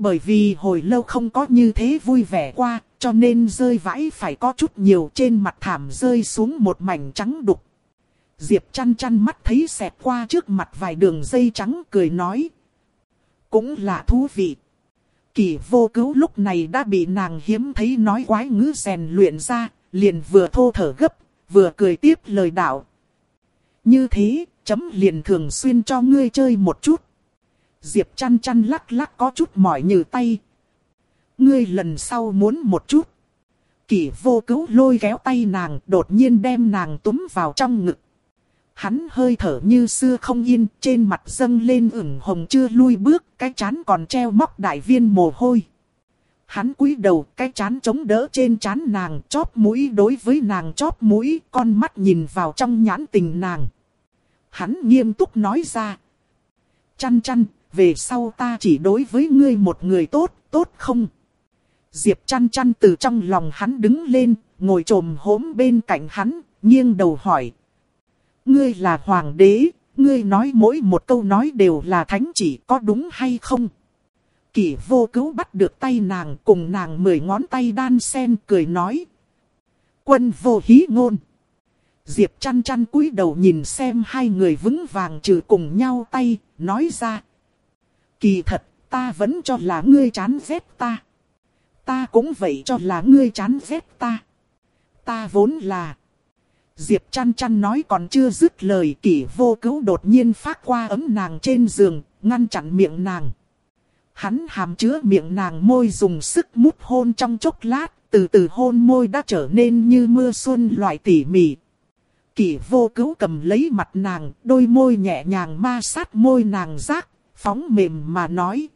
Bởi vì hồi lâu không có như thế vui vẻ qua, cho nên rơi vãi phải có chút nhiều trên mặt thảm rơi xuống một mảnh trắng đục. Diệp chăn chăn mắt thấy xẹt qua trước mặt vài đường dây trắng cười nói. Cũng là thú vị. Kỳ vô cứu lúc này đã bị nàng hiếm thấy nói quái ngữ rèn luyện ra, liền vừa thô thở gấp, vừa cười tiếp lời đạo. Như thế, chấm liền thường xuyên cho ngươi chơi một chút. Diệp chăn chăn lắc lắc có chút mỏi như tay. Ngươi lần sau muốn một chút. Kỷ vô cứu lôi kéo tay nàng, đột nhiên đem nàng túm vào trong ngực. Hắn hơi thở như xưa không yên, trên mặt dâng lên ửng hồng chưa lui bước, cái chán còn treo móc đại viên mồ hôi. Hắn cúi đầu, cái chán chống đỡ trên chán nàng, chóp mũi đối với nàng chóp mũi, con mắt nhìn vào trong nhãn tình nàng. Hắn nghiêm túc nói ra. Chăn chăn, về sau ta chỉ đối với ngươi một người tốt, tốt không? Diệp chăn chăn từ trong lòng hắn đứng lên, ngồi trồm hốm bên cạnh hắn, nghiêng đầu hỏi. Ngươi là hoàng đế, ngươi nói mỗi một câu nói đều là thánh chỉ có đúng hay không? Kỷ vô cứu bắt được tay nàng cùng nàng mười ngón tay đan sen cười nói. Quân vô hí ngôn. Diệp chăn chăn cúi đầu nhìn xem hai người vững vàng trừ cùng nhau tay, nói ra. Kỳ thật, ta vẫn cho là ngươi chán ghét ta. Ta cũng vậy cho là ngươi chán ghét ta. Ta vốn là... Diệp chăn chăn nói còn chưa dứt lời kỷ vô cứu đột nhiên phát qua ấm nàng trên giường, ngăn chặn miệng nàng. Hắn hàm chứa miệng nàng môi dùng sức mút hôn trong chốc lát, từ từ hôn môi đã trở nên như mưa xuân loại tỉ mỉ. Kỷ vô cứu cầm lấy mặt nàng, đôi môi nhẹ nhàng ma sát môi nàng rác, phóng mềm mà nói.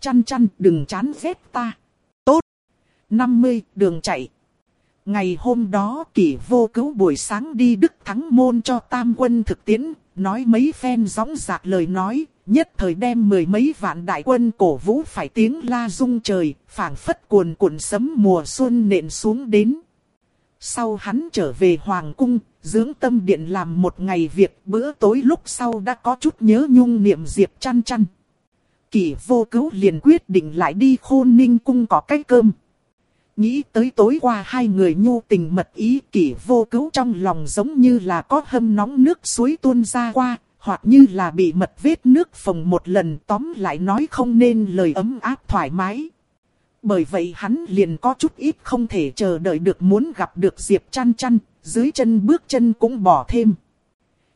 Chăn chăn đừng chán ghét ta. Tốt. 50 đường chạy. Ngày hôm đó kỷ vô cứu buổi sáng đi Đức Thắng Môn cho tam quân thực tiễn, nói mấy phen gióng giạc lời nói, nhất thời đem mười mấy vạn đại quân cổ vũ phải tiếng la rung trời, phảng phất cuồn cuộn sấm mùa xuân nện xuống đến. Sau hắn trở về Hoàng Cung, dưỡng tâm điện làm một ngày việc bữa tối lúc sau đã có chút nhớ nhung niệm diệp chăn chăn. Kỷ vô cứu liền quyết định lại đi khôn ninh cung có cái cơm. Nghĩ tới tối qua hai người nhu tình mật ý kỷ vô cứu trong lòng giống như là có hâm nóng nước suối tuôn ra qua, hoặc như là bị mật vết nước phồng một lần tóm lại nói không nên lời ấm áp thoải mái. Bởi vậy hắn liền có chút ít không thể chờ đợi được muốn gặp được Diệp chăn chăn, dưới chân bước chân cũng bỏ thêm.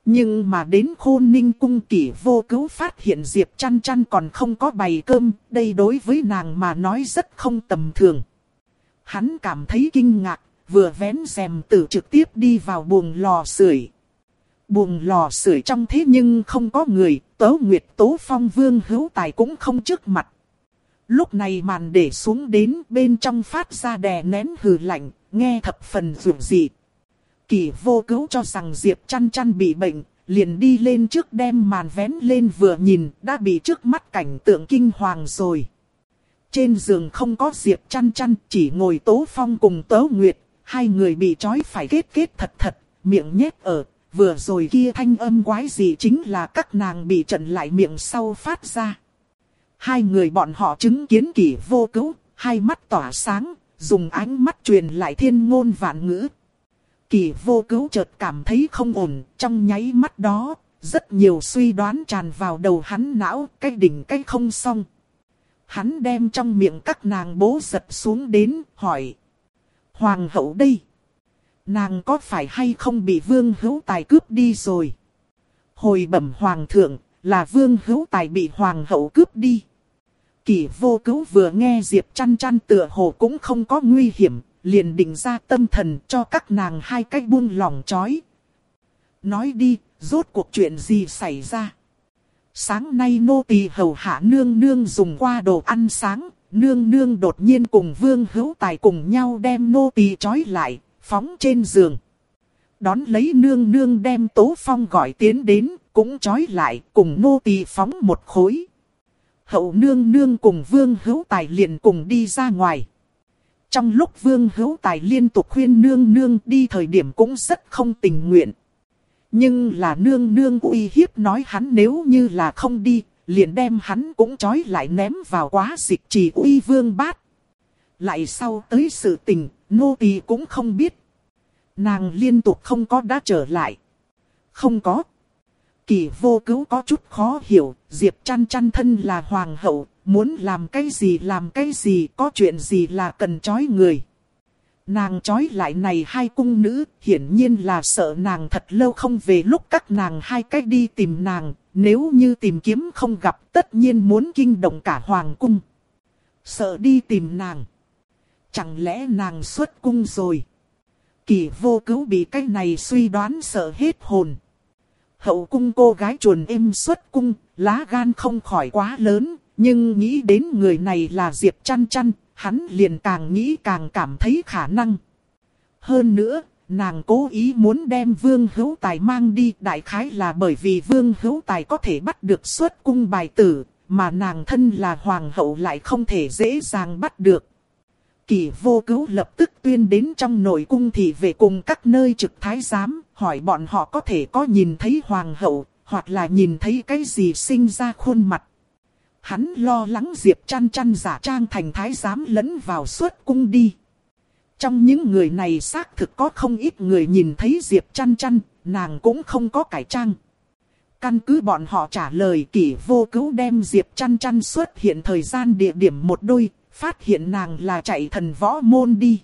Nhưng mà đến khôn ninh cung kỷ vô cứu phát hiện Diệp chăn chăn còn không có bày cơm, đây đối với nàng mà nói rất không tầm thường. Hắn cảm thấy kinh ngạc, vừa vén rèm tử trực tiếp đi vào buồng lò sưởi. Buồng lò sưởi trong thế nhưng không có người, tớ Nguyệt Tố Phong Vương hữu tài cũng không trước mặt. Lúc này màn để xuống đến bên trong phát ra đè nén hừ lạnh, nghe thập phần dù dị. Kỳ vô cứu cho rằng Diệp chăn chăn bị bệnh, liền đi lên trước đem màn vén lên vừa nhìn, đã bị trước mắt cảnh tượng kinh hoàng rồi. Trên giường không có Diệp chăn chăn, chỉ ngồi Tố Phong cùng Tố Nguyệt, hai người bị trói phải kết kết thật thật, miệng nhét ở, vừa rồi kia thanh âm quái gì chính là các nàng bị trận lại miệng sau phát ra. Hai người bọn họ chứng kiến kỷ vô cứu, hai mắt tỏa sáng, dùng ánh mắt truyền lại thiên ngôn vạn ngữ. Kỷ vô cứu chợt cảm thấy không ổn, trong nháy mắt đó, rất nhiều suy đoán tràn vào đầu hắn não, cái đỉnh cái không xong. Hắn đem trong miệng các nàng bố giật xuống đến, hỏi. Hoàng hậu đây. Nàng có phải hay không bị vương hữu tài cướp đi rồi? Hồi bẩm hoàng thượng, là vương hữu tài bị hoàng hậu cướp đi. Kỷ vô cứu vừa nghe Diệp chăn chăn tựa hồ cũng không có nguy hiểm, liền định ra tâm thần cho các nàng hai cách buông lòng chói. Nói đi, rốt cuộc chuyện gì xảy ra? Sáng nay nô tỳ hầu hạ nương nương dùng qua đồ ăn sáng, nương nương đột nhiên cùng vương hữu tài cùng nhau đem nô tỳ trói lại, phóng trên giường. Đón lấy nương nương đem tố phong gọi tiến đến, cũng trói lại, cùng nô tỳ phóng một khối. Hậu nương nương cùng vương hữu tài liền cùng đi ra ngoài. Trong lúc vương hữu tài liên tục khuyên nương nương đi thời điểm cũng rất không tình nguyện. Nhưng là nương nương uy hiếp nói hắn nếu như là không đi, liền đem hắn cũng trói lại ném vào quá dịch trì uy vương bát. Lại sau tới sự tình, nô tỳ cũng không biết. Nàng liên tục không có đã trở lại. Không có. Kỳ vô cứu có chút khó hiểu, Diệp chăn chăn thân là hoàng hậu, muốn làm cái gì làm cái gì, có chuyện gì là cần chói người. Nàng chói lại này hai cung nữ, hiển nhiên là sợ nàng thật lâu không về lúc các nàng hai cách đi tìm nàng, nếu như tìm kiếm không gặp tất nhiên muốn kinh động cả hoàng cung. Sợ đi tìm nàng. Chẳng lẽ nàng xuất cung rồi? Kỳ vô cứu bị cái này suy đoán sợ hết hồn. Hậu cung cô gái chuồn êm xuất cung, lá gan không khỏi quá lớn, nhưng nghĩ đến người này là Diệp chăn chăn, hắn liền càng nghĩ càng cảm thấy khả năng. Hơn nữa, nàng cố ý muốn đem Vương Hữu Tài mang đi đại khái là bởi vì Vương Hữu Tài có thể bắt được xuất cung bài tử, mà nàng thân là hoàng hậu lại không thể dễ dàng bắt được. Kỳ vô cứu lập tức tuyên đến trong nội cung thì về cùng các nơi trực thái giám, hỏi bọn họ có thể có nhìn thấy hoàng hậu, hoặc là nhìn thấy cái gì sinh ra khuôn mặt. Hắn lo lắng Diệp chăn chăn giả trang thành thái giám lẫn vào suốt cung đi. Trong những người này xác thực có không ít người nhìn thấy Diệp chăn chăn, nàng cũng không có cải trang. Căn cứ bọn họ trả lời kỷ vô cứu đem Diệp chăn chăn xuất hiện thời gian địa điểm một đôi, phát hiện nàng là chạy thần võ môn đi.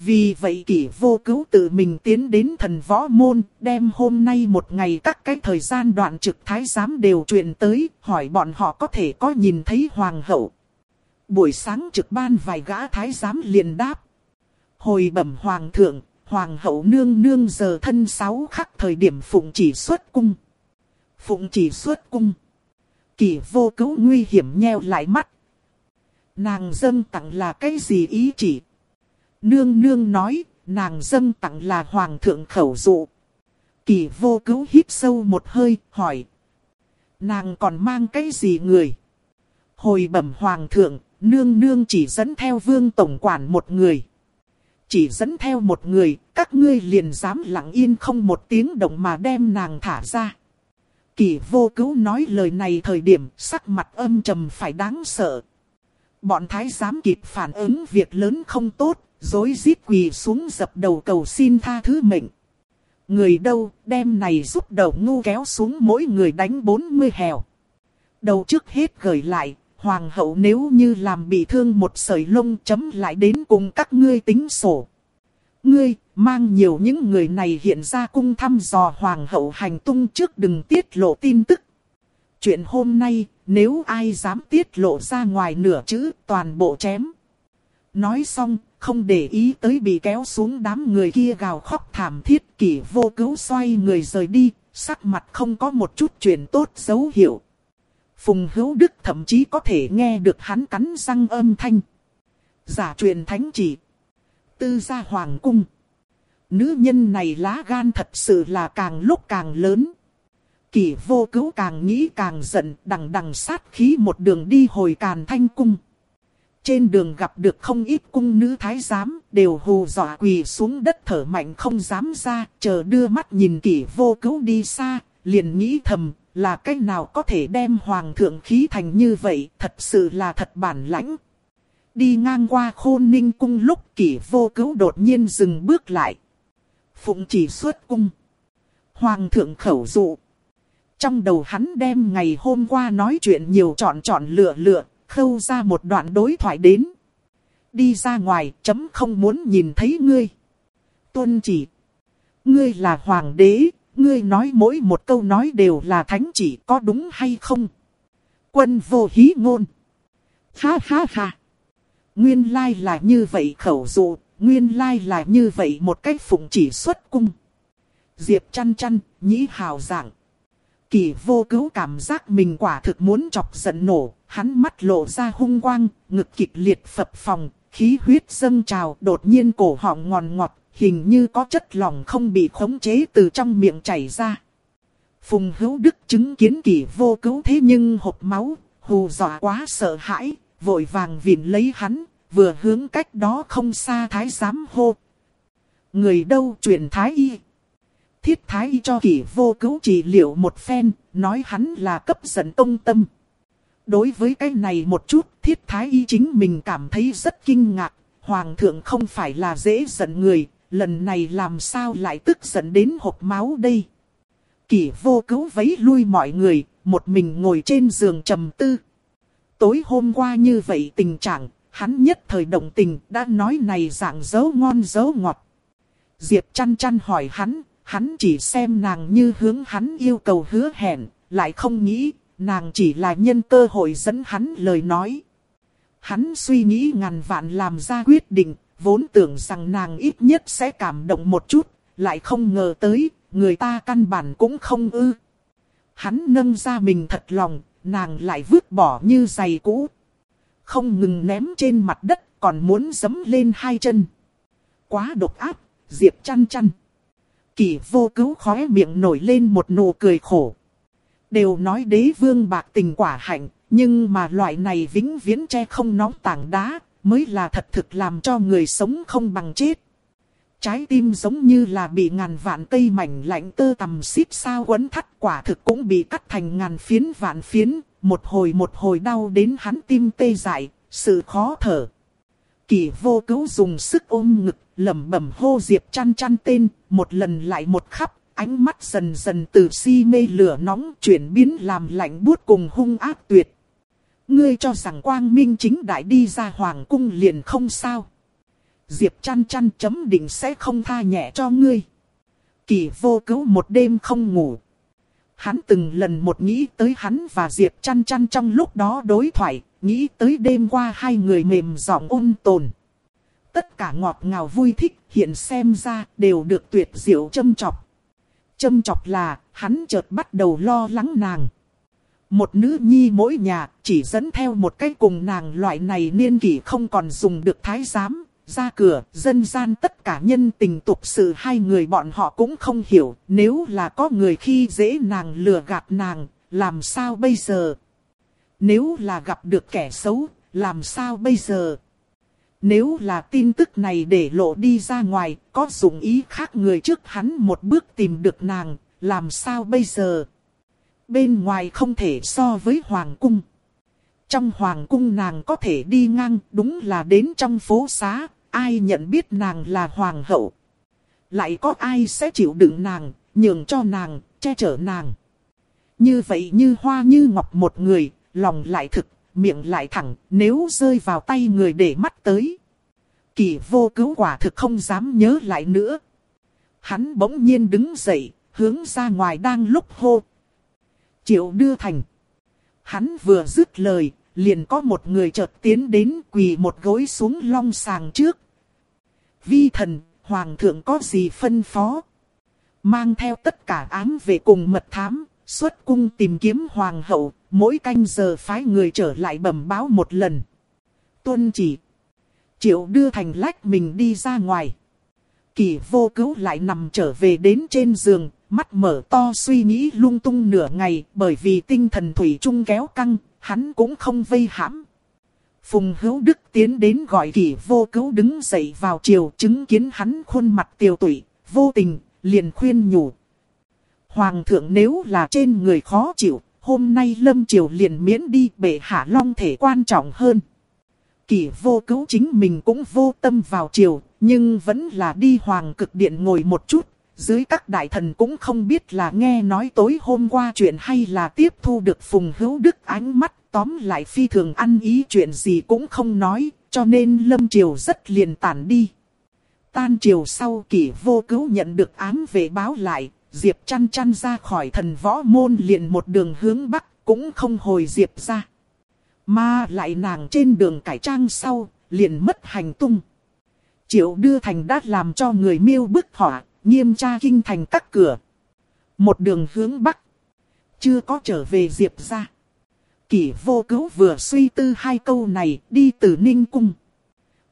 Vì vậy kỷ vô cứu tự mình tiến đến thần võ môn, đem hôm nay một ngày các cái thời gian đoạn trực thái giám đều truyền tới, hỏi bọn họ có thể có nhìn thấy hoàng hậu. Buổi sáng trực ban vài gã thái giám liền đáp. Hồi bẩm hoàng thượng, hoàng hậu nương nương giờ thân sáu khắc thời điểm phụng chỉ xuất cung. Phụng chỉ xuất cung. Kỷ vô cứu nguy hiểm nheo lại mắt. Nàng dâng tặng là cái gì ý chỉ? Nương nương nói, nàng dâng tặng là hoàng thượng khẩu dụ. Kỳ vô cứu hít sâu một hơi, hỏi. Nàng còn mang cái gì người? Hồi bẩm hoàng thượng, nương nương chỉ dẫn theo vương tổng quản một người. Chỉ dẫn theo một người, các ngươi liền dám lặng yên không một tiếng động mà đem nàng thả ra. Kỳ vô cứu nói lời này thời điểm sắc mặt âm trầm phải đáng sợ. Bọn thái giám kịp phản ứng việc lớn không tốt, dối rít quỳ xuống dập đầu cầu xin tha thứ mệnh. Người đâu, đem này giúp đầu ngu kéo xuống mỗi người đánh 40 hèo. Đầu trước hết gửi lại, hoàng hậu nếu như làm bị thương một sợi lông chấm lại đến cùng các ngươi tính sổ. Ngươi, mang nhiều những người này hiện ra cung thăm dò hoàng hậu hành tung trước đừng tiết lộ tin tức. Chuyện hôm nay, nếu ai dám tiết lộ ra ngoài nửa chữ, toàn bộ chém. Nói xong, không để ý tới bị kéo xuống đám người kia gào khóc thảm thiết kỷ vô cứu xoay người rời đi, sắc mặt không có một chút chuyện tốt dấu hiệu. Phùng hữu đức thậm chí có thể nghe được hắn cắn răng âm thanh. Giả truyền thánh chỉ. Tư gia hoàng cung. Nữ nhân này lá gan thật sự là càng lúc càng lớn. Kỷ vô cứu càng nghĩ càng giận đằng đằng sát khí một đường đi hồi càn thanh cung. Trên đường gặp được không ít cung nữ thái giám, đều hù dọa quỳ xuống đất thở mạnh không dám ra, chờ đưa mắt nhìn kỷ vô cứu đi xa, liền nghĩ thầm, là cách nào có thể đem hoàng thượng khí thành như vậy, thật sự là thật bản lãnh. Đi ngang qua khôn ninh cung lúc kỷ vô cứu đột nhiên dừng bước lại. Phụng chỉ xuất cung. Hoàng thượng khẩu dụ. Trong đầu hắn đem ngày hôm qua nói chuyện nhiều chọn chọn lựa lựa, khâu ra một đoạn đối thoại đến. Đi ra ngoài, chấm không muốn nhìn thấy ngươi. Tuân chỉ. Ngươi là hoàng đế, ngươi nói mỗi một câu nói đều là thánh chỉ có đúng hay không? Quân vô hí ngôn. Ha ha ha. Nguyên lai là như vậy khẩu dụ, nguyên lai là như vậy một cách phụng chỉ xuất cung. Diệp chăn chăn, nhĩ hào giảng. Kỳ vô cứu cảm giác mình quả thực muốn chọc giận nổ, hắn mắt lộ ra hung quang, ngực kịch liệt phập phòng, khí huyết dâng trào, đột nhiên cổ họng ngòn ngọt, hình như có chất lỏng không bị khống chế từ trong miệng chảy ra. Phùng hữu đức chứng kiến kỳ vô cứu thế nhưng hộp máu, hù dọa quá sợ hãi, vội vàng vịn lấy hắn, vừa hướng cách đó không xa thái giám hô. Người đâu truyền thái y. Thiết thái y cho kỷ vô cứu trị liệu một phen, nói hắn là cấp giận công tâm. Đối với cái này một chút, thiết thái y chính mình cảm thấy rất kinh ngạc. Hoàng thượng không phải là dễ giận người, lần này làm sao lại tức giận đến hộp máu đây. Kỷ vô cứu vấy lui mọi người, một mình ngồi trên giường trầm tư. Tối hôm qua như vậy tình trạng, hắn nhất thời động tình đã nói này dạng dấu ngon dấu ngọt. Diệp chăn chăn hỏi hắn, hắn chỉ xem nàng như hướng hắn yêu cầu hứa hẹn, lại không nghĩ, nàng chỉ là nhân cơ hội dẫn hắn lời nói. Hắn suy nghĩ ngàn vạn làm ra quyết định, vốn tưởng rằng nàng ít nhất sẽ cảm động một chút, lại không ngờ tới, người ta căn bản cũng không ư. Hắn nâng ra mình thật lòng, nàng lại vứt bỏ như giày cũ. Không ngừng ném trên mặt đất, còn muốn dấm lên hai chân. Quá độc ác, Diệp chăn chăn. Kỳ vô cứu khóe miệng nổi lên một nụ cười khổ. Đều nói đế vương bạc tình quả hạnh, nhưng mà loại này vĩnh viễn che không nóng tảng đá, mới là thật thực làm cho người sống không bằng chết. Trái tim giống như là bị ngàn vạn cây mảnh lạnh tơ tầm xít sao quấn thắt quả thực cũng bị cắt thành ngàn phiến vạn phiến, một hồi một hồi đau đến hắn tim tê dại, sự khó thở. Kỳ vô cứu dùng sức ôm ngực, lẩm bẩm hô Diệp chăn chăn tên, một lần lại một khắp, ánh mắt dần dần từ si mê lửa nóng chuyển biến làm lạnh buốt cùng hung ác tuyệt. Ngươi cho rằng quang minh chính đại đi ra hoàng cung liền không sao. Diệp chăn chăn chấm định sẽ không tha nhẹ cho ngươi. Kỳ vô cứu một đêm không ngủ. Hắn từng lần một nghĩ tới hắn và Diệp chăn chăn trong lúc đó đối thoại, nghĩ tới đêm qua hai người mềm giọng ôn tồn. Tất cả ngọt ngào vui thích hiện xem ra đều được tuyệt diệu châm chọc. Châm chọc là hắn chợt bắt đầu lo lắng nàng. Một nữ nhi mỗi nhà chỉ dẫn theo một cái cùng nàng loại này niên kỷ không còn dùng được thái giám, ra cửa, dân gian tất cả nhân tình tục sự hai người bọn họ cũng không hiểu, nếu là có người khi dễ nàng lừa gạt nàng, làm sao bây giờ? Nếu là gặp được kẻ xấu, làm sao bây giờ? Nếu là tin tức này để lộ đi ra ngoài, có dụng ý khác người trước hắn một bước tìm được nàng, làm sao bây giờ? Bên ngoài không thể so với hoàng cung. Trong hoàng cung nàng có thể đi ngang, đúng là đến trong phố xá, ai nhận biết nàng là hoàng hậu. Lại có ai sẽ chịu đựng nàng, nhường cho nàng, che chở nàng. Như vậy như hoa như ngọc một người, lòng lại thực, miệng lại thẳng, nếu rơi vào tay người để mắt tới. Kỳ vô cứu quả thực không dám nhớ lại nữa. Hắn bỗng nhiên đứng dậy, hướng ra ngoài đang lúc hô. Triệu đưa thành. Hắn vừa dứt lời, liền có một người chợt tiến đến quỳ một gối xuống long sàng trước. Vi thần, hoàng thượng có gì phân phó? Mang theo tất cả ám về cùng mật thám, xuất cung tìm kiếm hoàng hậu, mỗi canh giờ phái người trở lại bẩm báo một lần. Tuân chỉ. Triệu đưa thành lách mình đi ra ngoài. Kỳ vô cứu lại nằm trở về đến trên giường, mắt mở to suy nghĩ lung tung nửa ngày, bởi vì tinh thần thủy chung kéo căng, hắn cũng không vây hãm. Phùng hữu đức tiến đến gọi kỳ vô cứu đứng dậy vào chiều chứng kiến hắn khuôn mặt tiêu tụy, vô tình, liền khuyên nhủ. Hoàng thượng nếu là trên người khó chịu, hôm nay lâm triều liền miễn đi bệ hạ long thể quan trọng hơn. Kỷ vô cứu chính mình cũng vô tâm vào triều, nhưng vẫn là đi hoàng cực điện ngồi một chút, dưới các đại thần cũng không biết là nghe nói tối hôm qua chuyện hay là tiếp thu được phùng hữu đức ánh mắt tóm lại phi thường ăn ý chuyện gì cũng không nói, cho nên lâm triều rất liền tản đi. tan triều sau kỷ vô cứu nhận được ám về báo lại, Diệp chăn chăn ra khỏi thần võ môn liền một đường hướng bắc, cũng không hồi Diệp ra. Mà lại nàng trên đường cải trang sau, liền mất hành tung. Triệu đưa thành đã làm cho người miêu bức họa, nghiêm tra kinh thành các cửa. Một đường hướng bắc. Chưa có trở về Diệp ra. Kỷ vô cứu vừa suy tư hai câu này đi từ Ninh Cung.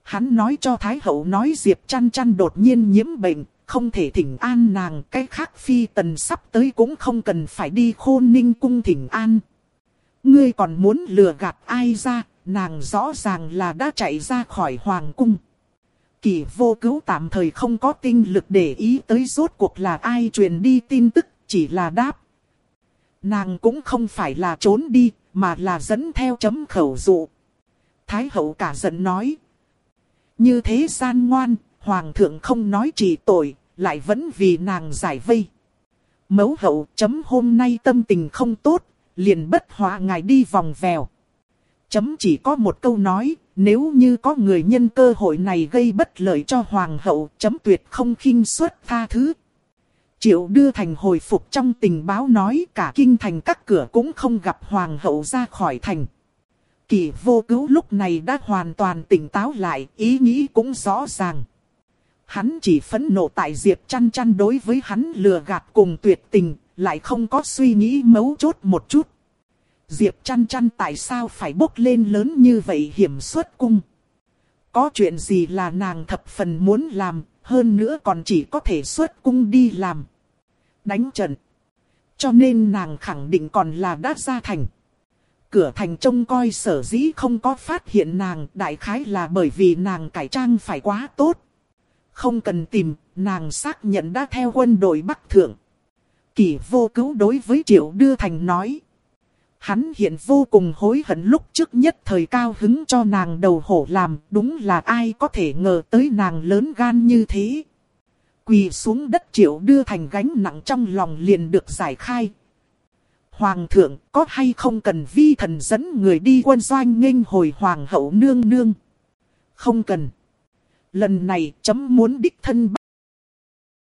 Hắn nói cho Thái Hậu nói Diệp chăn chăn đột nhiên nhiễm bệnh, không thể thỉnh an nàng. Cái khác phi tần sắp tới cũng không cần phải đi khôn Ninh Cung thỉnh an. Ngươi còn muốn lừa gạt ai ra, nàng rõ ràng là đã chạy ra khỏi Hoàng Cung. Kỳ vô cứu tạm thời không có tinh lực để ý tới rốt cuộc là ai truyền đi tin tức, chỉ là đáp. Nàng cũng không phải là trốn đi, mà là dẫn theo chấm khẩu dụ. Thái hậu cả giận nói. Như thế gian ngoan, hoàng thượng không nói chỉ tội, lại vẫn vì nàng giải vây. Mẫu hậu chấm hôm nay tâm tình không tốt, liền bất hòa ngài đi vòng vèo. Chấm chỉ có một câu nói, nếu như có người nhân cơ hội này gây bất lợi cho hoàng hậu, chấm tuyệt không khinh suất tha thứ. Triệu đưa thành hồi phục trong tình báo nói cả kinh thành các cửa cũng không gặp hoàng hậu ra khỏi thành. Kỳ vô cứu lúc này đã hoàn toàn tỉnh táo lại, ý nghĩ cũng rõ ràng. Hắn chỉ phẫn nộ tại Diệp chăn chăn đối với hắn lừa gạt cùng tuyệt tình, lại không có suy nghĩ mấu chốt một chút. Diệp chăn chăn tại sao phải bốc lên lớn như vậy hiểm xuất cung. Có chuyện gì là nàng thập phần muốn làm, hơn nữa còn chỉ có thể xuất cung đi làm. Đánh trận. Cho nên nàng khẳng định còn là đã ra thành. Cửa thành trông coi sở dĩ không có phát hiện nàng đại khái là bởi vì nàng cải trang phải quá tốt. Không cần tìm, nàng xác nhận đã theo quân đội Bắc Thượng. Kỳ vô cứu đối với Triệu Đưa Thành nói. Hắn hiện vô cùng hối hận lúc trước nhất thời cao hứng cho nàng đầu hổ làm, đúng là ai có thể ngờ tới nàng lớn gan như thế. Quỳ xuống đất triệu đưa thành gánh nặng trong lòng liền được giải khai. Hoàng thượng có hay không cần vi thần dẫn người đi quân doanh nghênh hồi hoàng hậu nương nương? Không cần. Lần này chấm muốn đích thân